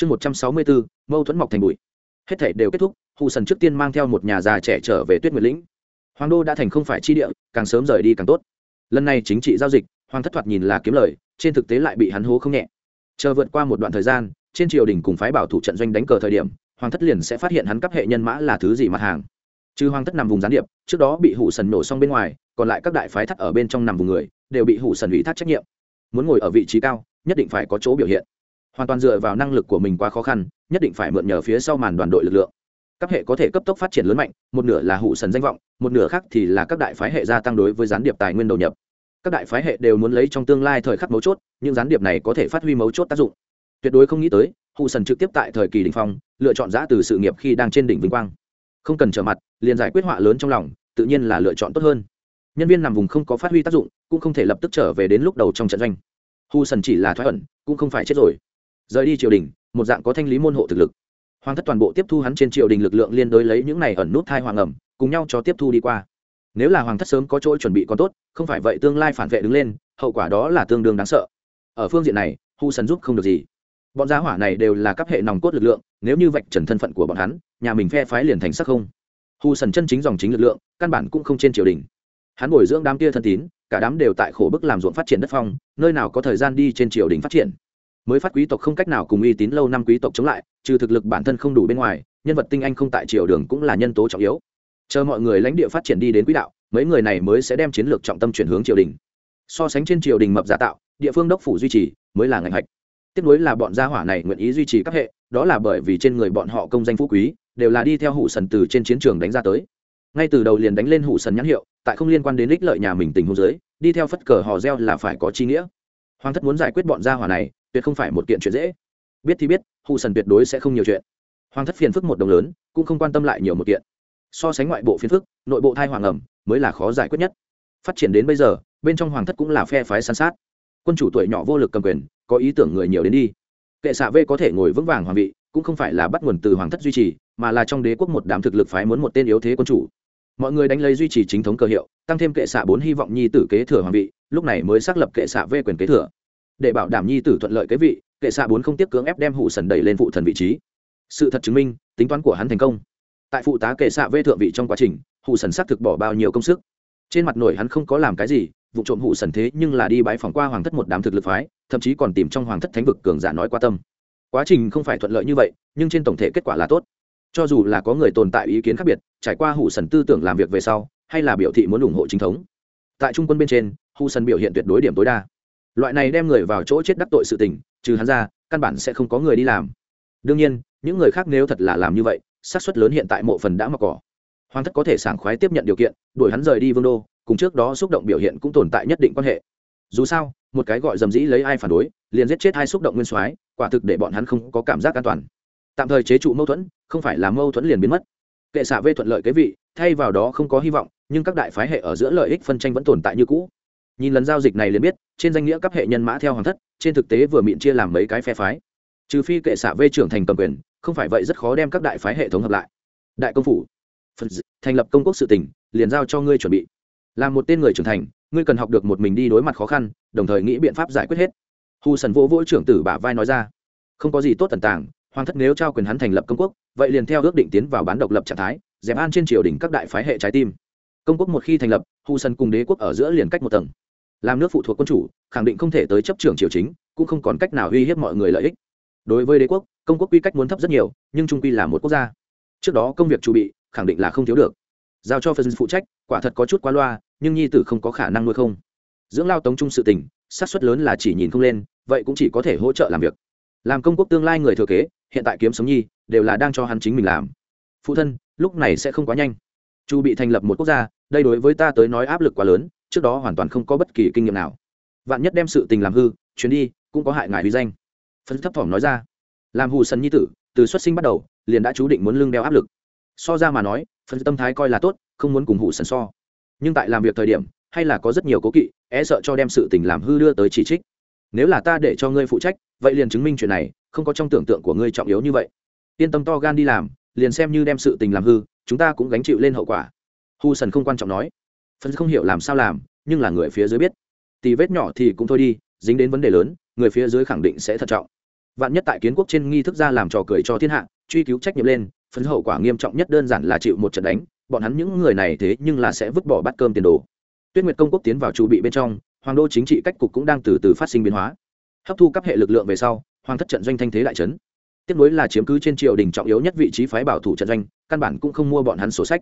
chương một trăm sáu mươi bốn, mâu thuẫn mọc thành bụi. Hết thể đều kết thúc, hù sần trước tiên mang theo một nhà già trẻ trở về tuyết nguyệt lĩnh. Hoàng đô đã thành không phải chi địa, càng sớm rời đi càng tốt. Lần này chính trị giao dịch, hoàng thất thoạt nhìn là kiếm lời, trên thực tế lại bị hắn hố không nhẹ. Chờ vượt qua một đoạn thời gian, trên triều đình cùng phái bảo thủ trận doanh đánh cờ thời điểm, hoàng thất liền sẽ phát hiện hắn cấp hệ nhân mã là thứ gì mặt hàng. Trừ hoàng thất nằm vùng gián điệp, trước đó bị hủ sần nổ xong bên ngoài, còn lại các đại phái thất ở bên trong nằm vùng người, đều bị hủ sần ủy thác trách nhiệm. Muốn ngồi ở vị trí cao, nhất định phải có chỗ biểu hiện hoàn toàn dựa vào năng lực của mình quá khó khăn, nhất định phải mượn nhờ phía sau màn đoàn đội lực lượng. Các hệ có thể cấp tốc phát triển lớn mạnh, một nửa là hụ sần danh vọng, một nửa khác thì là các đại phái hệ gia tăng đối với gián điệp tài nguyên đầu nhập. Các đại phái hệ đều muốn lấy trong tương lai thời khắc mấu chốt, những gián điệp này có thể phát huy mấu chốt tác dụng. Tuyệt đối không nghĩ tới, hụ sần trực tiếp tại thời kỳ đ ỉ n h phong, lựa chọn giã từ sự nghiệp khi đang trên đỉnh vinh quang. Không cần trở mặt, liền giải quyết họa lớn trong lòng, tự nhiên là lựa chọn tốt hơn. Nhân viên nằm vùng không có phát huy tác dụng, cũng không thể lập tức trở về đến lúc đầu trong trận doanh. Hù sần chỉ là thoái ẩn, cũng không phải chết rồi rời đi triều đình, một dạng có thanh lý môn hộ thực lực. Hoàng thất toàn bộ tiếp thu hắn trên triều đình lực lượng liên đối lấy những này ẩn nút thai hoàng ẩm, cùng nhau cho tiếp thu đi qua. Nếu là hoàng thất sớm có chỗ chuẩn bị còn tốt, không phải vậy tương lai phản vệ đứng lên, hậu quả đó là tương đương đáng sợ. Ở phương diện này, hu sần giúp không được gì. Bọn giá hỏa này đều là các hệ nòng cốt lực lượng, nếu như vạch trần thân phận của bọn hắn, nhà mình phe phái liền thành sắc không. Hu sần chân chính dòng chính lực lượng, căn bản cũng không trên triều đình. Hắn bồi dưỡng đám kia thân tín, cả đám đều tại khổ bức làm ruộng phát triển đất phong, nơi nào có thời gian đi trên triều đình phát triển mới phát quý tộc không cách nào cùng uy tín lâu năm quý tộc chống lại, trừ thực lực bản thân không đủ bên ngoài, nhân vật tinh anh không tại triều đường cũng là nhân tố trọng yếu. Chờ mọi người lãnh địa phát triển đi đến quỹ đạo, mấy người này mới sẽ đem chiến lược trọng tâm chuyển hướng triều đình. So sánh trên triều đình mập giả tạo, địa phương đốc phủ duy trì mới là ngành hạch. Tiếp nối là bọn gia hỏa này nguyện ý duy trì các hệ, đó là bởi vì trên người bọn họ công danh phú quý, đều là đi theo hủ sần từ trên chiến trường đánh ra tới. Ngay từ đầu liền đánh lên hủ sần nhãn hiệu, tại không liên quan đến ích lợi nhà mình tình hôn giới đi theo phất cờ hò reo là phải có chi nghĩa. Hoàng thất muốn giải quyết bọn gia hỏa này tuyệt không phải một kiện chuyện dễ. Biết thì biết hụ sần tuyệt đối sẽ không nhiều chuyện. Hoàng thất phiền phức một đồng lớn, cũng không quan tâm lại nhiều một kiện. So sánh ngoại bộ phiền phức, nội bộ thai hoàng ẩm, mới là khó giải quyết nhất. Phát triển đến bây giờ, bên trong hoàng thất cũng là phe phái săn sát. Quân chủ tuổi nhỏ vô lực cầm quyền, có ý tưởng người nhiều đến đi. Kệ xạ v có thể ngồi vững vàng hoàng vị, cũng không phải là bắt nguồn từ hoàng thất duy trì, mà là trong đế quốc một đám thực lực phái muốn một tên yếu thế quân chủ. Mọi người đánh lấy duy trì chính thống cơ hiệu, tăng thêm kệ xạ bốn hy vọng nhi tử kế thừa hoàng vị, lúc này mới xác lập kệ xạ v quyền kế thừa để bảo đảm nhi tử thuận lợi kế vị, kệ xạ bốn không tiếp cưỡng ép đem hụ sần đẩy lên phụ thần vị trí. Sự thật chứng minh, tính toán của hắn thành công. Tại phụ tá kệ xạ vê thượng vị trong quá trình hụ sần xác thực bỏ bao nhiêu công sức. Trên mặt nổi hắn không có làm cái gì, vụ trộm hụ sần thế nhưng là đi bãi phòng qua hoàng thất một đám thực lực phái, thậm chí còn tìm trong hoàng thất thánh vực cường giả nói qua tâm. Quá trình không phải thuận lợi như vậy, nhưng trên tổng thể kết quả là tốt. Cho dù là có người tồn tại ý kiến khác biệt, trải qua hụ sần tư tưởng làm việc về sau, hay là biểu thị muốn ủng hộ chính thống. Tại trung quân bên trên hụ sần biểu hiện tuyệt đối điểm tối đa loại này đem người vào chỗ chết đắc tội sự tình, trừ hắn ra, căn bản sẽ không có người đi làm. Đương nhiên, những người khác nếu thật là làm như vậy, xác suất lớn hiện tại mộ phần đã mặc cỏ. Hoàng thất có thể sảng khoái tiếp nhận điều kiện, đuổi hắn rời đi vương đô, cùng trước đó xúc động biểu hiện cũng tồn tại nhất định quan hệ. Dù sao, một cái gọi dầm dĩ lấy ai phản đối, liền giết chết hai xúc động nguyên soái, quả thực để bọn hắn không có cảm giác an toàn. Tạm thời chế trụ mâu thuẫn, không phải là mâu thuẫn liền biến mất. Kệ xạ vê thuận lợi cái vị, thay vào đó không có hy vọng, nhưng các đại phái hệ ở giữa lợi ích phân tranh vẫn tồn tại như cũ nhìn lần giao dịch này liền biết, trên danh nghĩa cấp hệ nhân mã theo hoàng thất, trên thực tế vừa miệng chia làm mấy cái phe phái. Trừ phi kệ xạ vê trưởng thành cầm quyền, không phải vậy rất khó đem các đại phái hệ thống hợp lại. Đại công phủ, Phật thành lập công quốc sự tỉnh, liền giao cho ngươi chuẩn bị. Làm một tên người trưởng thành, ngươi cần học được một mình đi đối mặt khó khăn, đồng thời nghĩ biện pháp giải quyết hết. Hù sần vỗ vỗ trưởng tử bả vai nói ra. Không có gì tốt tần tảng hoàng thất nếu trao quyền hắn thành lập công quốc, vậy liền theo ước định tiến vào bán độc lập trạng thái, dẹp an trên triều đình các đại phái hệ trái tim. Công quốc một khi thành lập hù sần cùng đế quốc ở giữa liền cách một tầng làm nước phụ thuộc quân chủ, khẳng định không thể tới chấp trưởng triều chính, cũng không còn cách nào uy hiếp mọi người lợi ích. Đối với đế quốc, công quốc quy cách muốn thấp rất nhiều, nhưng trung quy là một quốc gia. Trước đó công việc chuẩn bị, khẳng định là không thiếu được. Giao cho phần phụ trách, quả thật có chút quá loa, nhưng nhi tử không có khả năng nuôi không. Dưỡng lao tống trung sự tình sát suất lớn là chỉ nhìn không lên, vậy cũng chỉ có thể hỗ trợ làm việc. Làm công quốc tương lai người thừa kế, hiện tại kiếm sống nhi, đều là đang cho hắn chính mình làm. Phụ thân, lúc này sẽ không quá nhanh. Chu bị thành lập một quốc gia, đây đối với ta tới nói áp lực quá lớn trước đó hoàn toàn không có bất kỳ kinh nghiệm nào. Vạn nhất đem sự tình làm hư, chuyến đi cũng có hại ngài uy danh. Phân thấp thỏm nói ra. Làm hù sần nhi tử, từ xuất sinh bắt đầu, liền đã chú định muốn lưng đeo áp lực. So ra mà nói phân tâm thái coi là tốt, không muốn cùng hủ sần so. Nhưng tại làm việc thời điểm, hay là có rất nhiều cố kỵ e sợ cho đem sự tình làm hư đưa tới chỉ trích. Nếu là ta để cho ngươi phụ trách, vậy liền chứng minh chuyện này, không có trong tưởng tượng của ngươi trọng yếu như vậy. Yên tâm to gan đi làm, liền xem như đem sự tình làm hư, chúng ta cũng gánh chịu lên hậu quả. Hù sần không quan trọng nói phân không hiểu làm sao làm, nhưng là người phía dưới biết. Tì vết nhỏ thì cũng thôi đi, dính đến vấn đề lớn, người phía dưới khẳng định sẽ thận trọng. Vạn nhất tại kiến quốc trên nghi thức ra làm trò cười cho thiên hạ, truy cứu trách nhiệm lên, phần hậu quả nghiêm trọng nhất đơn giản là chịu một trận đánh, bọn hắn những người này thế nhưng là sẽ vứt bỏ bát cơm tiền đồ. Tuyết nguyệt công quốc tiến vào chu bị bên trong, hoàng đô chính trị cách cục cũng đang từ từ phát sinh biến hóa. Hấp thu các hệ lực lượng về sau, hoàng thất trận doanh thanh thế đại trấn tiếp nối là chiếm cứ trên triều đình trọng yếu nhất vị trí phái bảo thủ trận doanh, căn bản cũng không mua bọn hắn sổ sách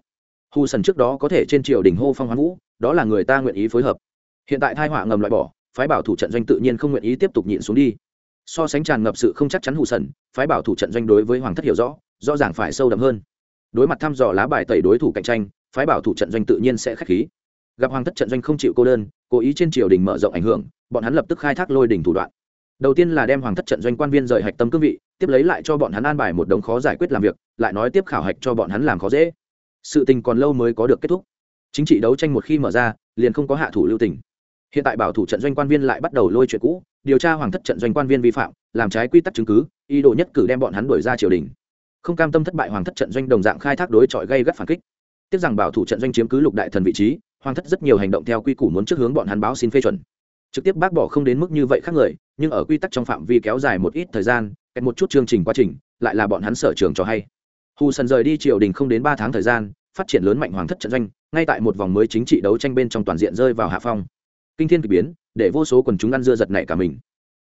hù sần trước đó có thể trên triều đình hô phong hoán vũ, đó là người ta nguyện ý phối hợp. Hiện tại thai họa ngầm loại bỏ, phái bảo thủ trận doanh tự nhiên không nguyện ý tiếp tục nhịn xuống đi. So sánh tràn ngập sự không chắc chắn hù sần phái bảo thủ trận doanh đối với hoàng thất hiểu rõ rõ ràng phải sâu đậm hơn. Đối mặt thăm dò lá bài tẩy đối thủ cạnh tranh, phái bảo thủ trận doanh tự nhiên sẽ k h á c h khí. Gặp hoàng thất trận doanh không chịu cô đơn, cố ý trên triều đình mở rộng ảnh hưởng, bọn hắn lập tức khai thác lôi đình thủ đoạn. Đầu tiên là đem hoàng thất trận doanh quan viên rời hạch tâm cương vị, tiếp lấy lại cho bọn hắn an bài một đống khó giải quyết làm việc, lại nói tiếp khảo hạch cho bọn hắn làm khó dễ sự tình còn lâu mới có được kết thúc. Chính trị đấu tranh một khi mở ra, liền không có hạ thủ lưu tình. Hiện tại bảo thủ trận doanh quan viên lại bắt đầu lôi chuyện cũ, điều tra hoàng thất trận doanh quan viên vi phạm, làm trái quy tắc chứng cứ, ý đồ nhất cử đem bọn hắn đuổi ra triều đình. Không cam tâm thất bại hoàng thất trận doanh đồng dạng khai thác đối chọi gây gắt phản kích. Tiếc rằng bảo thủ trận doanh chiếm cứ lục đại thần vị trí, hoàng thất rất nhiều hành động theo quy củ muốn trước hướng bọn hắn báo xin phê chuẩn. Trực tiếp bác bỏ không đến mức như vậy khác người, nhưng ở quy tắc trong phạm vi kéo dài một ít thời gian kèm một chút chương trình quá trình, lại là bọn hắn sở trường cho hay hù sần rời đi triều đình không đến ba tháng thời gian, phát triển lớn mạnh hoàng thất trận doanh, ngay tại một vòng mới chính trị đấu tranh bên trong toàn diện rơi vào hạ phong. Kinh thiên k ỳ biến, để vô số quần chúng ăn dưa giật nảy cả mình.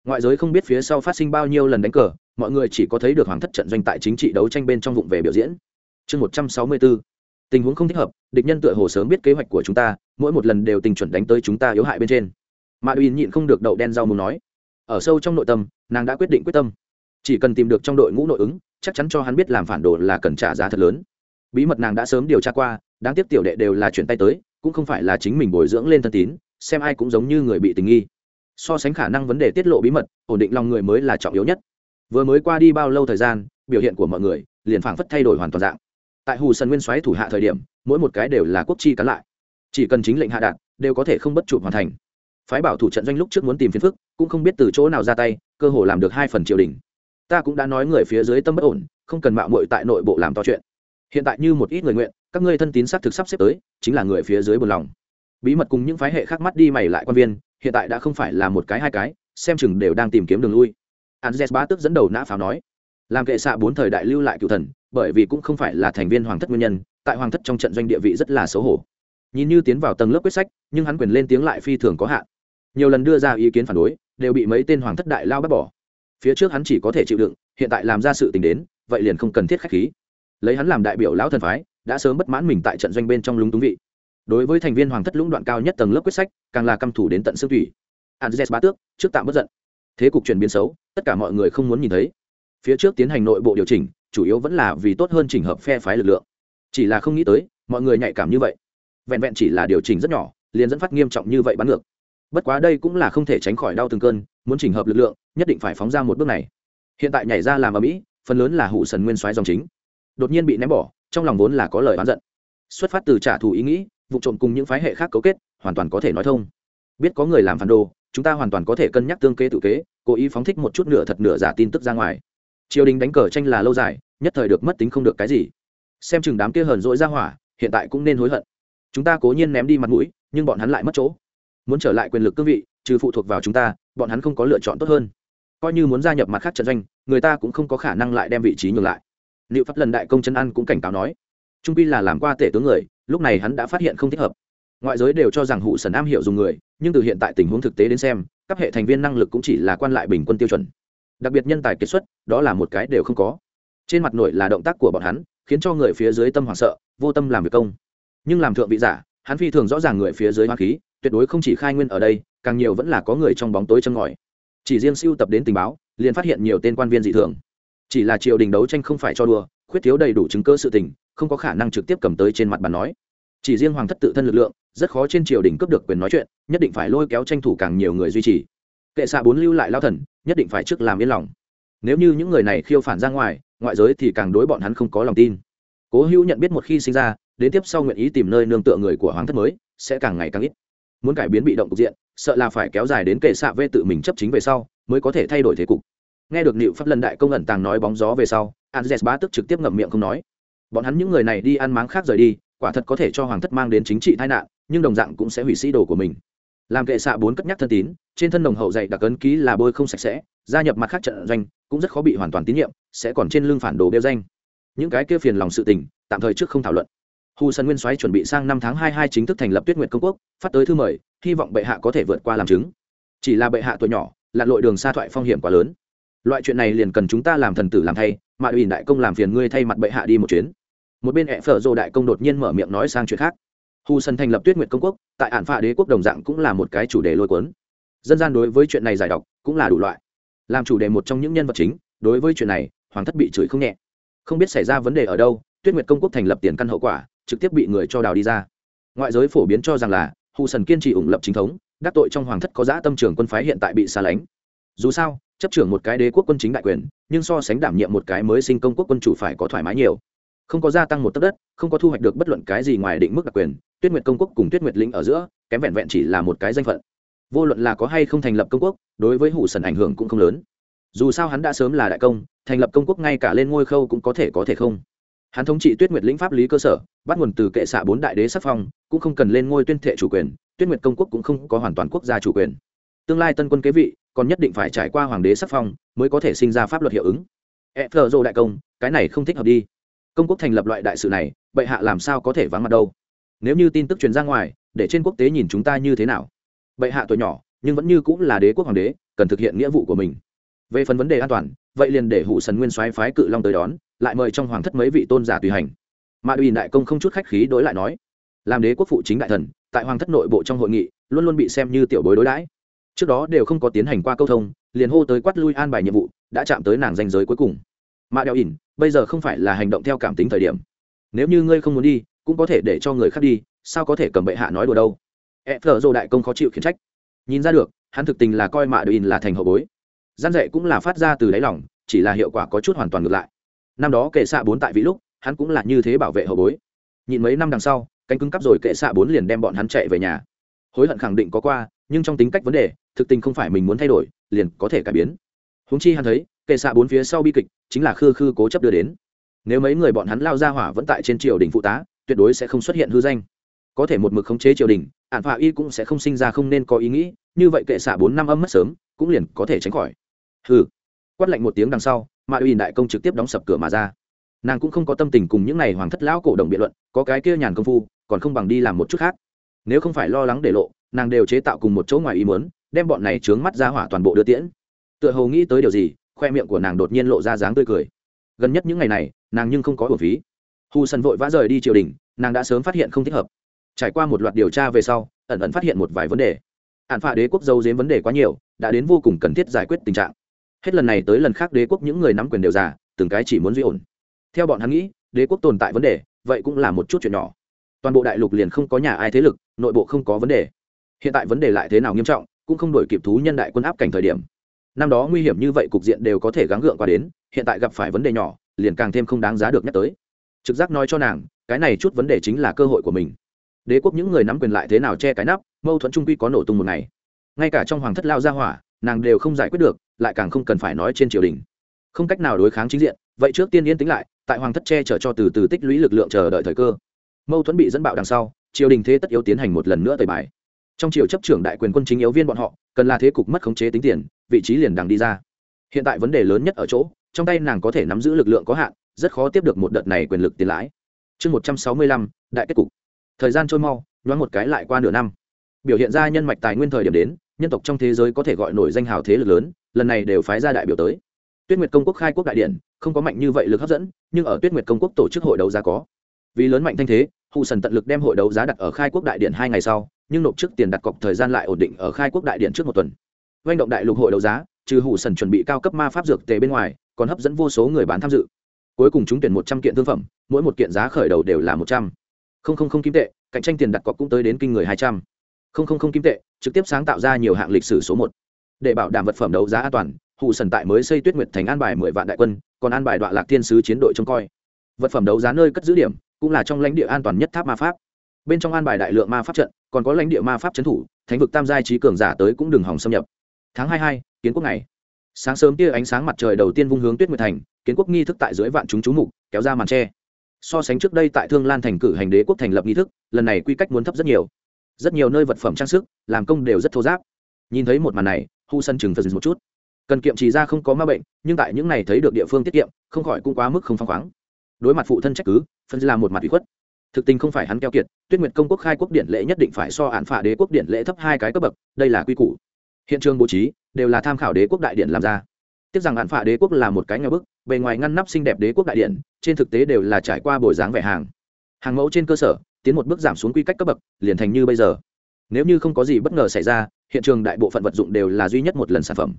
Ngoại giới không biết phía sau phát sinh bao nhiêu lần đánh cờ, mọi người chỉ có thấy được hoàng thất trận doanh tại chính trị đấu tranh bên trong vụng về biểu diễn. Chương một trăm sáu mươi bốn. Tình huống không thích hợp, địch nhân tựa hồ sớm biết kế hoạch của chúng ta, mỗi một lần đều tình chuẩn đánh tới chúng ta yếu hại bên trên. Mạ uy nhịn không được đậu đen rau muốn nói. Ở sâu trong nội tâm, nàng đã quyết định quyết tâm. Chỉ cần tìm được trong đội ngũ nội ứng chắc chắn cho hắn biết làm phản đồ là cần trả giá thật lớn. Bí mật nàng đã sớm điều tra qua, đáng tiếc tiểu đệ đều là chuyển tay tới, cũng không phải là chính mình bồi dưỡng lên thân tín, xem ai cũng giống như người bị tình nghi. So sánh khả năng vấn đề tiết lộ bí mật, ổn định lòng người mới là trọng yếu nhất. Vừa mới qua đi bao lâu thời gian, biểu hiện của mọi người liền phảng phất thay đổi hoàn toàn dạng. Tại hù sân nguyên xoáy thủ hạ thời điểm, mỗi một cái đều là quốc chi cắn lại. Chỉ cần chính lệnh hạ đạt, đều có thể không bất chụp hoàn thành. Phái bảo thủ trận doanh lúc trước muốn tìm phiền phức, cũng không biết từ chỗ nào ra tay, cơ hồ làm được hai phần triều đình ta cũng đã nói người phía dưới tâm bất ổn, không cần mạo muội tại nội bộ làm to chuyện. Hiện tại như một ít người nguyện, các ngươi thân tín xác thực sắp xếp tới, chính là người phía dưới buồn lòng. Bí mật cùng những phái hệ khác mắt đi mày lại quan viên, hiện tại đã không phải là một cái hai cái, xem chừng đều đang tìm kiếm đường lui. Andres bá tức dẫn đầu nã pháo nói, làm kệ xạ bốn thời đại lưu lại cựu thần, bởi vì cũng không phải là thành viên hoàng thất nguyên nhân, tại hoàng thất trong trận doanh địa vị rất là xấu hổ. Nhìn như tiến vào tầng lớp quyết sách, nhưng hắn quyền lên tiếng lại phi thường có hạn. Nhiều lần đưa ra ý kiến phản đối, đều bị mấy tên hoàng thất đại lao bác bỏ phía trước hắn chỉ có thể chịu đựng, hiện tại làm ra sự tình đến, vậy liền không cần thiết khách khí. Lấy hắn làm đại biểu lão thần phái, đã sớm bất mãn mình tại trận doanh bên trong lúng túng vị. Đối với thành viên hoàng thất lũng đoạn cao nhất tầng lớp quyết sách, càng là căm thủ đến tận xương thủy. Andres bá tước, trước tạm bất giận. Thế cục chuyển biến xấu, tất cả mọi người không muốn nhìn thấy. Phía trước tiến hành nội bộ điều chỉnh, chủ yếu vẫn là vì tốt hơn chỉnh hợp phe phái lực lượng. Chỉ là không nghĩ tới, mọi người nhạy cảm như vậy. Vẹn vẹn chỉ là điều chỉnh rất nhỏ, liền dẫn phát nghiêm trọng như vậy bắn ngược bất quá đây cũng là không thể tránh khỏi đau từng cơn, muốn chỉnh hợp lực lượng, nhất định phải phóng ra một bước này. Hiện tại nhảy ra làm ở mỹ phần lớn là hụ sần nguyên soái dòng chính. Đột nhiên bị ném bỏ, trong lòng vốn là có lời oán giận. Xuất phát từ trả thù ý nghĩ, vụ trộm cùng những phái hệ khác cấu kết, hoàn toàn có thể nói thông. Biết có người làm phản đồ, chúng ta hoàn toàn có thể cân nhắc tương kế tự kế, cố ý phóng thích một chút nửa thật nửa giả tin tức ra ngoài. Triều đình đánh cờ tranh là lâu dài, nhất thời được mất tính không được cái gì. Xem chừng đám kia hờn dỗi ra hỏa, hiện tại cũng nên hối hận. Chúng ta cố nhiên ném đi mặt mũi, nhưng bọn hắn lại mất chỗ muốn trở lại quyền lực cương vị, trừ phụ thuộc vào chúng ta, bọn hắn không có lựa chọn tốt hơn. Coi như muốn gia nhập mặt khác trận doanh, người ta cũng không có khả năng lại đem vị trí nhường lại. Liệu pháp lần đại công chân ăn cũng cảnh cáo nói, trung pi là làm qua tể tướng người, lúc này hắn đã phát hiện không thích hợp. Ngoại giới đều cho rằng hụ sần am hiểu dùng người, nhưng từ hiện tại tình huống thực tế đến xem, các hệ thành viên năng lực cũng chỉ là quan lại bình quân tiêu chuẩn. Đặc biệt nhân tài kiệt xuất, đó là một cái đều không có. Trên mặt nội là động tác của bọn hắn, khiến cho người phía dưới tâm hoảng sợ, vô tâm làm việc công. Nhưng làm thượng vị giả, hắn phi thường rõ ràng người phía dưới hoa khí tuyệt đối không chỉ khai nguyên ở đây, càng nhiều vẫn là có người trong bóng tối châm ngòi. Chỉ riêng siêu tập đến tình báo, liền phát hiện nhiều tên quan viên dị thường. Chỉ là triều đình đấu tranh không phải cho đùa, khuyết thiếu đầy đủ chứng cơ sự tình, không có khả năng trực tiếp cầm tới trên mặt bàn nói. Chỉ riêng hoàng thất tự thân lực lượng, rất khó trên triều đình cướp được quyền nói chuyện, nhất định phải lôi kéo tranh thủ càng nhiều người duy trì. Kệ xạ bốn lưu lại lao thần, nhất định phải trước làm yên lòng. Nếu như những người này khiêu phản ra ngoài, ngoại giới thì càng đối bọn hắn không có lòng tin. Cố hữu nhận biết một khi sinh ra, đến tiếp sau nguyện ý tìm nơi nương tựa người của hoàng thất mới, sẽ càng ngày càng ít muốn cải biến bị động cục diện, sợ là phải kéo dài đến kệ xạ vê tự mình chấp chính về sau, mới có thể thay đổi thế cục. Nghe được nịu pháp lần đại công ẩn tàng nói bóng gió về sau anzes bá tức trực tiếp ngậm miệng không nói. Bọn hắn những người này đi ăn máng khác rời đi, quả thật có thể cho hoàng thất mang đến chính trị tai nạn, nhưng đồng dạng cũng sẽ hủy sĩ đồ của mình. Làm kệ xạ bốn cất nhắc thân tín, trên thân đồng hậu dạy đặc ấn ký là bôi không sạch sẽ, gia nhập mặt khác trận doanh, cũng rất khó bị hoàn toàn tín nhiệm, sẽ còn trên lưng phản đồ đeo danh. Những cái kia phiền lòng sự tình, tạm thời trước không thảo luận hù sân nguyên soái chuẩn bị sang năm tháng hai hai chính thức thành lập tuyết nguyện công quốc, phát tới thư mời, hy vọng bệ hạ có thể vượt qua làm chứng. Chỉ là bệ hạ tuổi nhỏ, lặn lội đường xa thoại phong hiểm quá lớn. Loại chuyện này liền cần chúng ta làm thần tử làm thay, mà ủy đại công làm phiền ngươi thay mặt bệ hạ đi một chuyến. Một bên hẹ phở Dô đại công đột nhiên mở miệng nói sang chuyện khác. Hù sân thành lập tuyết nguyện công quốc, tại ản phạ đế quốc đồng dạng cũng là một cái chủ đề lôi cuốn. Dân gian đối với chuyện này giải đọc cũng là đủ loại. Làm chủ đề một trong những nhân vật chính, đối với chuyện này, hoàng thất bị chửi không nhẹ. Không biết xảy ra vấn đề ở đâu, tuyết nguyệt công quốc thành lập tiền căn hậu quả trực tiếp bị người cho đào đi ra. Ngoại giới phổ biến cho rằng là, hù sần kiên trì ủng lập chính thống, đắc tội trong hoàng thất có giã tâm trưởng quân phái hiện tại bị xa lánh. Dù sao, chấp trưởng một cái đế quốc quân chính đại quyền, nhưng so sánh đảm nhiệm một cái mới sinh công quốc quân chủ phải có thoải mái nhiều. Không có gia tăng một tấc đất, không có thu hoạch được bất luận cái gì ngoài định mức đặc quyền, tuyết nguyệt công quốc cùng tuyết nguyệt lĩnh ở giữa, kém vẹn vẹn chỉ là một cái danh phận. Vô luận là có hay không thành lập công quốc, đối với hủ sần ảnh hưởng cũng không lớn. Dù sao hắn đã sớm là đại công, thành lập công quốc ngay cả lên ngôi khâu cũng có thể có thể không. Hắn thống trị tuyết nguyệt lĩnh pháp lý cơ sở bắt nguồn từ kệ xạ bốn đại đế sắc phong, cũng không cần lên ngôi tuyên thệ chủ quyền tuyết nguyệt công quốc cũng không có hoàn toàn quốc gia chủ quyền. Tương lai tân quân kế vị, còn nhất định phải trải qua hoàng đế sắc phong mới có thể sinh ra pháp luật hiệu ứng. E phờ dô đại công, cái này không thích hợp đi. Công quốc thành lập loại đại sự này, bệ hạ làm sao có thể vắng mặt đâu? Nếu như tin tức truyền ra ngoài, để trên quốc tế nhìn chúng ta như thế nào? Bệ hạ tuổi nhỏ, nhưng vẫn như cũng là đế quốc hoàng đế, cần thực hiện nghĩa vụ của mình. Về phần vấn đề an toàn, vậy liền để hụ sần nguyên soái phái cự long tới đón, lại mời trong hoàng thất mấy vị tôn giả tùy hành mạ đùi đại công không chút khách khí đối lại nói, làm đế quốc phụ chính đại thần, tại hoàng thất nội bộ trong hội nghị, luôn luôn bị xem như tiểu bối đối đãi. Trước đó đều không có tiến hành qua câu thông, liền hô tới quát lui an bài nhiệm vụ, đã chạm tới nàng danh giới cuối cùng. Mạ đeo ỉn, bây giờ không phải là hành động theo cảm tính thời điểm. Nếu như ngươi không muốn đi, cũng có thể để cho người khác đi, sao có thể cầm bệ hạ nói đùa đâu? E phờ dô đại công khó chịu khiển trách. Nhìn ra được, hắn thực tình là coi mạ đội là thành hậu bối. Gian dạy cũng là phát ra từ đáy lòng, chỉ là hiệu quả có chút hoàn toàn ngược lại. Năm đó kệ xạ bốn tại vĩ lúc hắn cũng là như thế bảo vệ hậu bối. Nhìn mấy năm đằng sau, cánh cứng cắp rồi kệ xạ bốn liền đem bọn hắn chạy về nhà. Hối hận khẳng định có qua, nhưng trong tính cách vấn đề, thực tình không phải mình muốn thay đổi, liền có thể cải biến. Húng chi hắn thấy, kệ xạ bốn phía sau bi kịch chính là khư khư cố chấp đưa đến. Nếu mấy người bọn hắn lao ra hỏa vẫn tại trên triều đình phụ tá, tuyệt đối sẽ không xuất hiện hư danh. Có thể một mực khống chế triều đình ạn phạ y cũng sẽ không sinh ra không nên có ý nghĩ, như vậy kệ xạ bốn năm âm mất sớm, cũng liền có thể tránh khỏi. Hừ. Quát lạnh một tiếng đằng sau mà uy đại công trực tiếp đóng sập cửa mà ra nàng cũng không có tâm tình cùng những n à y hoàng thất lão cổ đồng biện luận, có cái kia nhàn công phu, còn không bằng đi làm một chút khác. Nếu không phải lo lắng để lộ, nàng đều chế tạo cùng một chỗ ngoài ý mớn đem bọn này trướng mắt ra hỏa toàn bộ đưa tiễn. Tựa hồ nghĩ tới điều gì, khoe miệng của nàng đột nhiên lộ ra dáng tươi cười. Gần nhất những ngày này, nàng nhưng không có hồn phí. Hù sần vội vã rời đi triều đình, nàng đã sớm phát hiện không thích hợp. Trải qua một loạt điều tra về sau, ẩn ẩn phát hiện một vài vấn đề. Hạn phạ đế quốc dâu dếm vấn đề quá nhiều, đã đến vô cùng cần thiết giải quyết tình trạng. Hết lần này tới lần khác đế quốc những người nắm quyền đều già, từng cái chỉ muốn duy ổn theo bọn hắn nghĩ, đế quốc tồn tại vấn đề, vậy cũng là một chút chuyện nhỏ. Toàn bộ đại lục liền không có nhà ai thế lực, nội bộ không có vấn đề. Hiện tại vấn đề lại thế nào nghiêm trọng, cũng không đổi kịp thú nhân đại quân áp cảnh thời điểm. Năm đó nguy hiểm như vậy cục diện đều có thể gắng gượng qua đến, hiện tại gặp phải vấn đề nhỏ, liền càng thêm không đáng giá được nhắc tới. Trực giác nói cho nàng, cái này chút vấn đề chính là cơ hội của mình. Đế quốc những người nắm quyền lại thế nào che cái nắp, mâu thuẫn trung quy có nổ tung một ngày. Ngay cả trong hoàng thất lao ra hỏa, nàng đều không giải quyết được, lại càng không cần phải nói trên triều đình. Không cách nào đối kháng chính diện vậy trước tiên yên tĩnh lại, tại hoàng thất che chở cho từ từ tích lũy lực lượng chờ đợi thời cơ. Mâu thuẫn bị dẫn bạo đằng sau, triều đình thế tất yếu tiến hành một lần nữa tời bài. Trong triều chấp trưởng đại quyền quân chính yếu viên bọn họ, cần là thế cục mất khống chế tính tiền, vị trí liền đằng đi ra. Hiện tại vấn đề lớn nhất ở chỗ, trong tay nàng có thể nắm giữ lực lượng có hạn, rất khó tiếp được một đợt này quyền lực tiền lãi. Chương một trăm sáu mươi lăm, đại kết cục. Thời gian trôi mau, nhoáng một cái lại qua nửa năm. Biểu hiện ra nhân mạch tài nguyên thời điểm đến, nhân tộc trong thế giới có thể gọi nổi danh hào thế lực lớn, lần này đều phái ra đại biểu tới tuyết nguyệt công quốc khai quốc đại điện không có mạnh như vậy lực hấp dẫn, nhưng ở tuyết nguyệt công quốc tổ chức hội đấu giá có. Vì lớn mạnh thanh thế hụ sần tận lực đem hội đấu giá đặt ở khai quốc đại điện hai ngày sau, nhưng nộp trước tiền đặt cọc thời gian lại ổn định ở khai quốc đại điện trước một tuần. Doanh động đại lục hội đấu giá, trừ hụ sần chuẩn bị cao cấp ma pháp dược tề bên ngoài, còn hấp dẫn vô số người bán tham dự. Cuối cùng chúng tuyển một trăm kiện thương phẩm, mỗi một kiện giá khởi đầu đều là một trăm. Không không không kim tệ, cạnh tranh tiền đặt cọc cũng tới đến kinh người hai trăm. Không không không kim tệ, trực tiếp sáng tạo ra nhiều hạng lịch sử số một. Để bảo đảm vật phẩm đấu giá an toàn hụ sần tại mới xây tuyết nguyệt thành an bài mười vạn đại quân, còn an bài đoạn lạc thiên sứ chiến đội trông coi. Vật phẩm đấu giá nơi cất giữ điểm, cũng là trong lãnh địa an toàn nhất tháp ma pháp. Bên trong an bài đại lượng ma pháp trận, còn có lãnh địa ma pháp trấn thủ, thánh vực tam giai trí cường giả tới cũng đừng hỏng xâm nhập. Tháng hai hai, kiến quốc này sáng sớm tia ánh sáng mặt trời đầu tiên vung hướng tuyết nguyệt thành, kiến quốc nghi thức tại dưới vạn chúng chú mục, kéo ra màn tre. So sánh trước đây tại thương lan thành cử hành đế quốc thành lập nghi thức, lần này quy cách muốn thấp rất nhiều. Rất nhiều nơi vật phẩm trang sức, làm công đều rất thô giáp. Nhìn thấy một màn này, hu sân chừng phật một chút cần kiệm trì ra không có ma bệnh, nhưng tại những này thấy được địa phương tiết kiệm, không khỏi cũng quá mức không phăng khoáng. Đối mặt phụ thân trách cứ phân là một mặt ủy khuất. Thực tình không phải hắn keo kiệt, tuyết nguyệt công quốc khai quốc điện lễ nhất định phải so án phả đế quốc điện lễ thấp hai cái cấp bậc, đây là quy củ. Hiện trường bố trí, đều là tham khảo đế quốc đại điện làm ra. Tiếc rằng án phả đế quốc là một cái nhà bức, bề ngoài ngăn nắp xinh đẹp đế quốc đại điện trên thực tế đều là trải qua bồi dáng vẻ hàng. Hàng mẫu trên cơ sở, tiến một bước giảm xuống quy cách cấp bậc, liền thành như bây giờ. Nếu như không có gì bất ngờ xảy ra, hiện trường đại bộ phận vật dụng đều là duy nhất một lần sản phẩm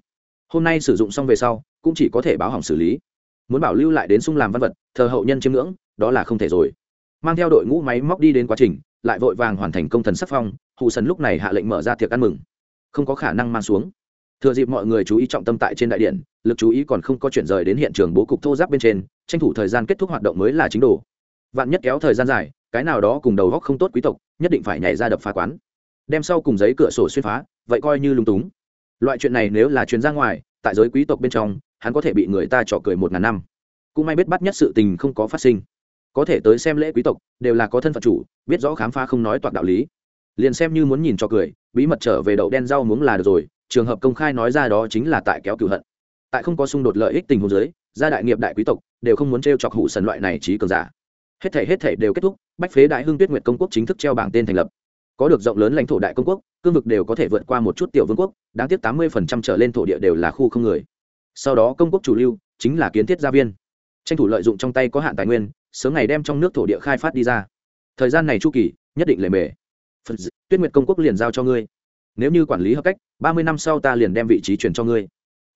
hôm nay sử dụng xong về sau, cũng chỉ có thể báo hỏng xử lý. Muốn bảo lưu lại đến sung làm văn vật, thờ hậu nhân chiêm ngưỡng, đó là không thể rồi. Mang theo đội ngũ máy móc đi đến quá trình, lại vội vàng hoàn thành công thần sắc phong, hụ sần lúc này hạ lệnh mở ra tiệc ăn mừng. Không có khả năng mang xuống. Thừa dịp mọi người chú ý trọng tâm tại trên đại điện, lực chú ý còn không có chuyển rời đến hiện trường bố cục thô giáp bên trên, tranh thủ thời gian kết thúc hoạt động mới là chính đồ. Vạn nhất kéo thời gian dài, cái nào đó cùng đầu góc không tốt quý tộc, nhất định phải nhảy ra đập phá quán. Đem sau cùng giấy cửa sổ xuyên phá, vậy coi như lung túng loại chuyện này nếu là chuyến ra ngoài, tại giới quý tộc bên trong, hắn có thể bị người ta trò cười một ngàn năm. Cũng may biết bắt nhất sự tình không có phát sinh. Có thể tới xem lễ quý tộc, đều là có thân phận chủ, biết rõ khám phá không nói toạc đạo lý. Liền xem như muốn nhìn cho cười, bí mật trở về đậu đen rau muống là được rồi, trường hợp công khai nói ra đó chính là tại kéo cửu hận. Tại không có xung đột lợi ích tình huống giới gia đại nghiệp đại quý tộc đều không muốn t chọc hủ sần loại này trí cường giả. Hết thể hết thể đều kết thúc, bách phế đại hưng tuyết nguyệt công quốc chính thức treo bảng tên thành lập có được rộng lớn lãnh thổ đại công quốc, cương vực đều có thể vượt qua một chút tiểu vương quốc, đáng tiếc tám mươi phần trăm trở lên thổ địa đều là khu không người. Sau đó công quốc chủ lưu, chính là kiến thiết gia viên. Tranh thủ lợi dụng trong tay có hạn tài nguyên, sớm ngày đem trong nước thổ địa khai phát đi ra. Thời gian này chu kỳ, nhất định lề mề. Phật d... tuyết nguyệt công quốc liền giao cho ngươi. Nếu như quản lý hợp cách, ba mươi năm sau ta liền đem vị trí truyền cho ngươi.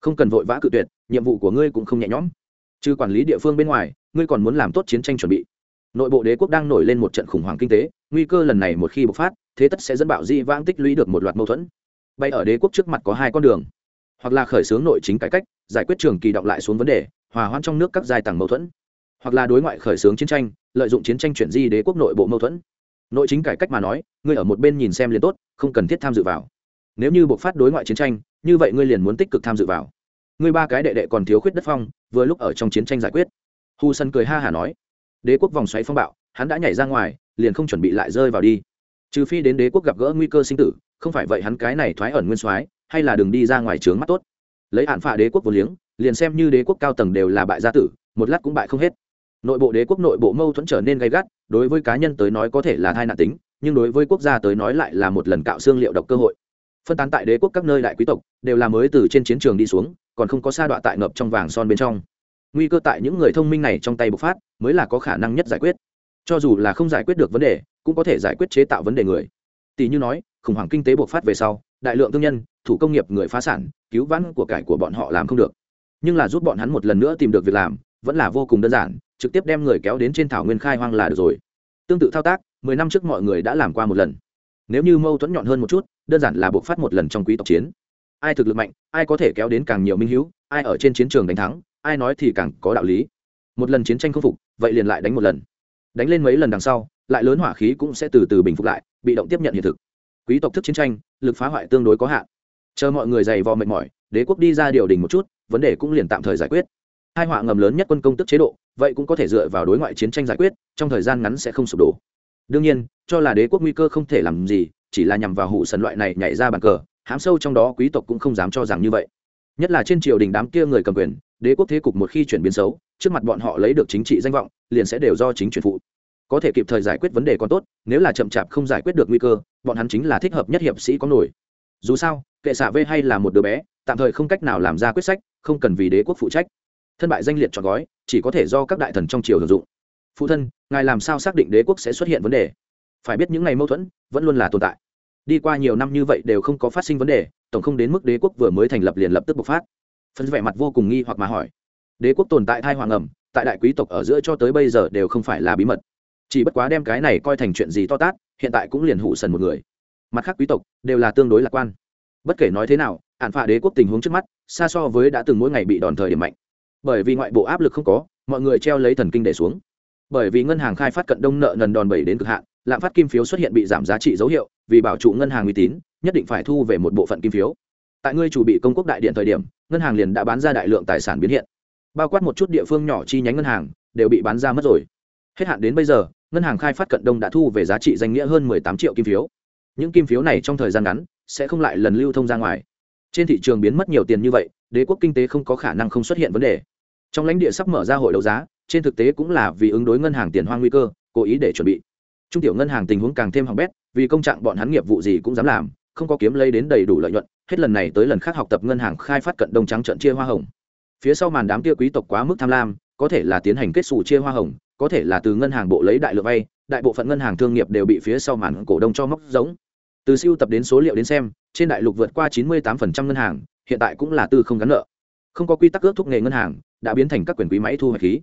Không cần vội vã cự tuyệt, nhiệm vụ của ngươi cũng không nhẹ nhõm. Trừ quản lý địa phương bên ngoài, ngươi còn muốn làm tốt chiến tranh chuẩn bị. Nội bộ đế quốc đang nổi lên một trận khủng hoảng kinh tế, nguy cơ lần này một khi bộc phát thế tất sẽ dẫn bạo di vãng tích lũy được một loạt mâu thuẫn. Bay ở đế quốc trước mặt có hai con đường. Hoặc là khởi xướng nội chính cải cách, giải quyết trường kỳ động lại xuống vấn đề, hòa hoãn trong nước các giai tầng mâu thuẫn. Hoặc là đối ngoại khởi xướng chiến tranh, lợi dụng chiến tranh chuyển di đế quốc nội bộ mâu thuẫn. Nội chính cải cách mà nói, ngươi ở một bên nhìn xem liền tốt, không cần thiết tham dự vào. Nếu như buộc phát đối ngoại chiến tranh, như vậy ngươi liền muốn tích cực tham dự vào. Ngươi ba cái đệ đệ còn thiếu khuyết đất phong, vừa lúc ở trong chiến tranh giải quyết. Hu sân cười ha hả nói. Đế quốc vòng xoáy phong bạo, hắn đã nhảy ra ngoài, liền không chuẩn bị lại rơi vào đi trừ phi đến đế quốc gặp gỡ nguy cơ sinh tử, không phải vậy hắn cái này thoái ẩn nguyên soái, hay là đừng đi ra ngoài trướng mắt tốt. Lấy hạn phạ đế quốc vô liếng, liền xem như đế quốc cao tầng đều là bại gia tử, một lát cũng bại không hết. Nội bộ đế quốc nội bộ mâu thuẫn trở nên gay gắt, đối với cá nhân tới nói có thể là thai nạn tính, nhưng đối với quốc gia tới nói lại là một lần cạo xương liệu độc cơ hội. Phân tán tại đế quốc các nơi đại quý tộc, đều là mới từ trên chiến trường đi xuống, còn không có sa đọa tại ngập trong vàng son bên trong. Nguy cơ tại những người thông minh này trong tay bộc phát, mới là có khả năng nhất giải quyết. Cho dù là không giải quyết được vấn đề cũng có thể giải quyết chế tạo vấn đề người. Tỷ như nói, khủng hoảng kinh tế bộc phát về sau, đại lượng thương nhân, thủ công nghiệp người phá sản, cứu vãn của cải của bọn họ làm không được. Nhưng là giúp bọn hắn một lần nữa tìm được việc làm, vẫn là vô cùng đơn giản, trực tiếp đem người kéo đến trên thảo nguyên khai hoang là được rồi. Tương tự thao tác, mười năm trước mọi người đã làm qua một lần. Nếu như mâu thuẫn nhọn hơn một chút, đơn giản là buộc phát một lần trong quý tộc chiến. Ai thực lực mạnh, ai có thể kéo đến càng nhiều minh hữu, ai ở trên chiến trường đánh thắng, ai nói thì càng có đạo lý. Một lần chiến tranh không phục, vậy liền lại đánh một lần. Đánh lên mấy lần đằng sau lại lớn hỏa khí cũng sẽ từ từ bình phục lại, bị động tiếp nhận hiện thực. Quý tộc thức chiến tranh, lực phá hoại tương đối có hạn. Chờ mọi người dày vò mệt mỏi, đế quốc đi ra điều đình một chút, vấn đề cũng liền tạm thời giải quyết. Hai họa ngầm lớn nhất quân công tức chế độ, vậy cũng có thể dựa vào đối ngoại chiến tranh giải quyết, trong thời gian ngắn sẽ không sụp đổ. Đương nhiên, cho là đế quốc nguy cơ không thể làm gì, chỉ là nhằm vào hụ sần loại này nhảy ra bàn cờ hám sâu trong đó quý tộc cũng không dám cho rằng như vậy. Nhất là trên triều đình đám kia người cầm quyền, đế quốc thế cục một khi chuyển biến xấu, trước mặt bọn họ lấy được chính trị danh vọng, liền sẽ đều do chính chuyển phụ có thể kịp thời giải quyết vấn đề còn tốt, nếu là chậm chạp không giải quyết được nguy cơ, bọn hắn chính là thích hợp nhất hiệp sĩ có nổi. Dù sao, kệ xạ v hay là một đứa bé, tạm thời không cách nào làm ra quyết sách, không cần vì đế quốc phụ trách. Thân bại danh liệt chọn gói, chỉ có thể do các đại thần trong triều sử dụng. Phụ thân, ngài làm sao xác định đế quốc sẽ xuất hiện vấn đề? Phải biết những ngày mâu thuẫn vẫn luôn là tồn tại. Đi qua nhiều năm như vậy đều không có phát sinh vấn đề, tổng không đến mức đế quốc vừa mới thành lập liền lập tức bộc phát. Phân vẻ mặt vô cùng nghi hoặc mà hỏi. Đế quốc tồn tại thai hoàng ẩm, tại đại quý tộc ở giữa cho tới bây giờ đều không phải là bí mật chỉ bất quá đem cái này coi thành chuyện gì to tát, hiện tại cũng liền hụ sần một người. Mặt khác quý tộc, đều là tương đối lạc quan. Bất kể nói thế nào, ạn phạ đế quốc tình huống trước mắt, xa so với đã từng mỗi ngày bị đòn thời điểm mạnh. Bởi vì ngoại bộ áp lực không có, mọi người treo lấy thần kinh để xuống. Bởi vì ngân hàng khai phát cận đông nợ nần đòn bẩy đến cực hạn, lạm phát kim phiếu xuất hiện bị giảm giá trị dấu hiệu, vì bảo trụ ngân hàng uy tín, nhất định phải thu về một bộ phận kim phiếu. Tại ngươi chủ bị công quốc đại điện thời điểm, ngân hàng liền đã bán ra đại lượng tài sản biến hiện. Bao quát một chút địa phương nhỏ chi nhánh ngân hàng, đều bị bán ra mất rồi. Hết hạn đến bây giờ ngân hàng khai phát cận đông đã thu về giá trị danh nghĩa hơn 18 triệu kim phiếu. Những kim phiếu này trong thời gian ngắn sẽ không lại lần lưu thông ra ngoài. Trên thị trường biến mất nhiều tiền như vậy, đế quốc kinh tế không có khả năng không xuất hiện vấn đề. Trong lãnh địa sắp mở ra hội đấu giá, trên thực tế cũng là vì ứng đối ngân hàng tiền hoang nguy cơ, cố ý để chuẩn bị. Trung tiểu ngân hàng tình huống càng thêm hỏng bét, vì công trạng bọn hắn nghiệp vụ gì cũng dám làm, không có kiếm lấy đến đầy đủ lợi nhuận, hết lần này tới lần khác học tập ngân hàng khai phát cận đông trắng trận chia hoa hồng. Phía sau màn đám kia quý tộc quá mức tham lam, có thể là tiến hành kết xù chia hoa hồng có thể là từ ngân hàng bộ lấy đại lượng vay, đại bộ phận ngân hàng thương nghiệp đều bị phía sau màn cổ đông cho móc giống. Từ siêu tập đến số liệu đến xem, trên đại lục vượt qua 98% ngân hàng, hiện tại cũng là tư không gắn nợ. Không có quy tắc ước thúc nghề ngân hàng, đã biến thành các quyền quý máy thu hoạch khí.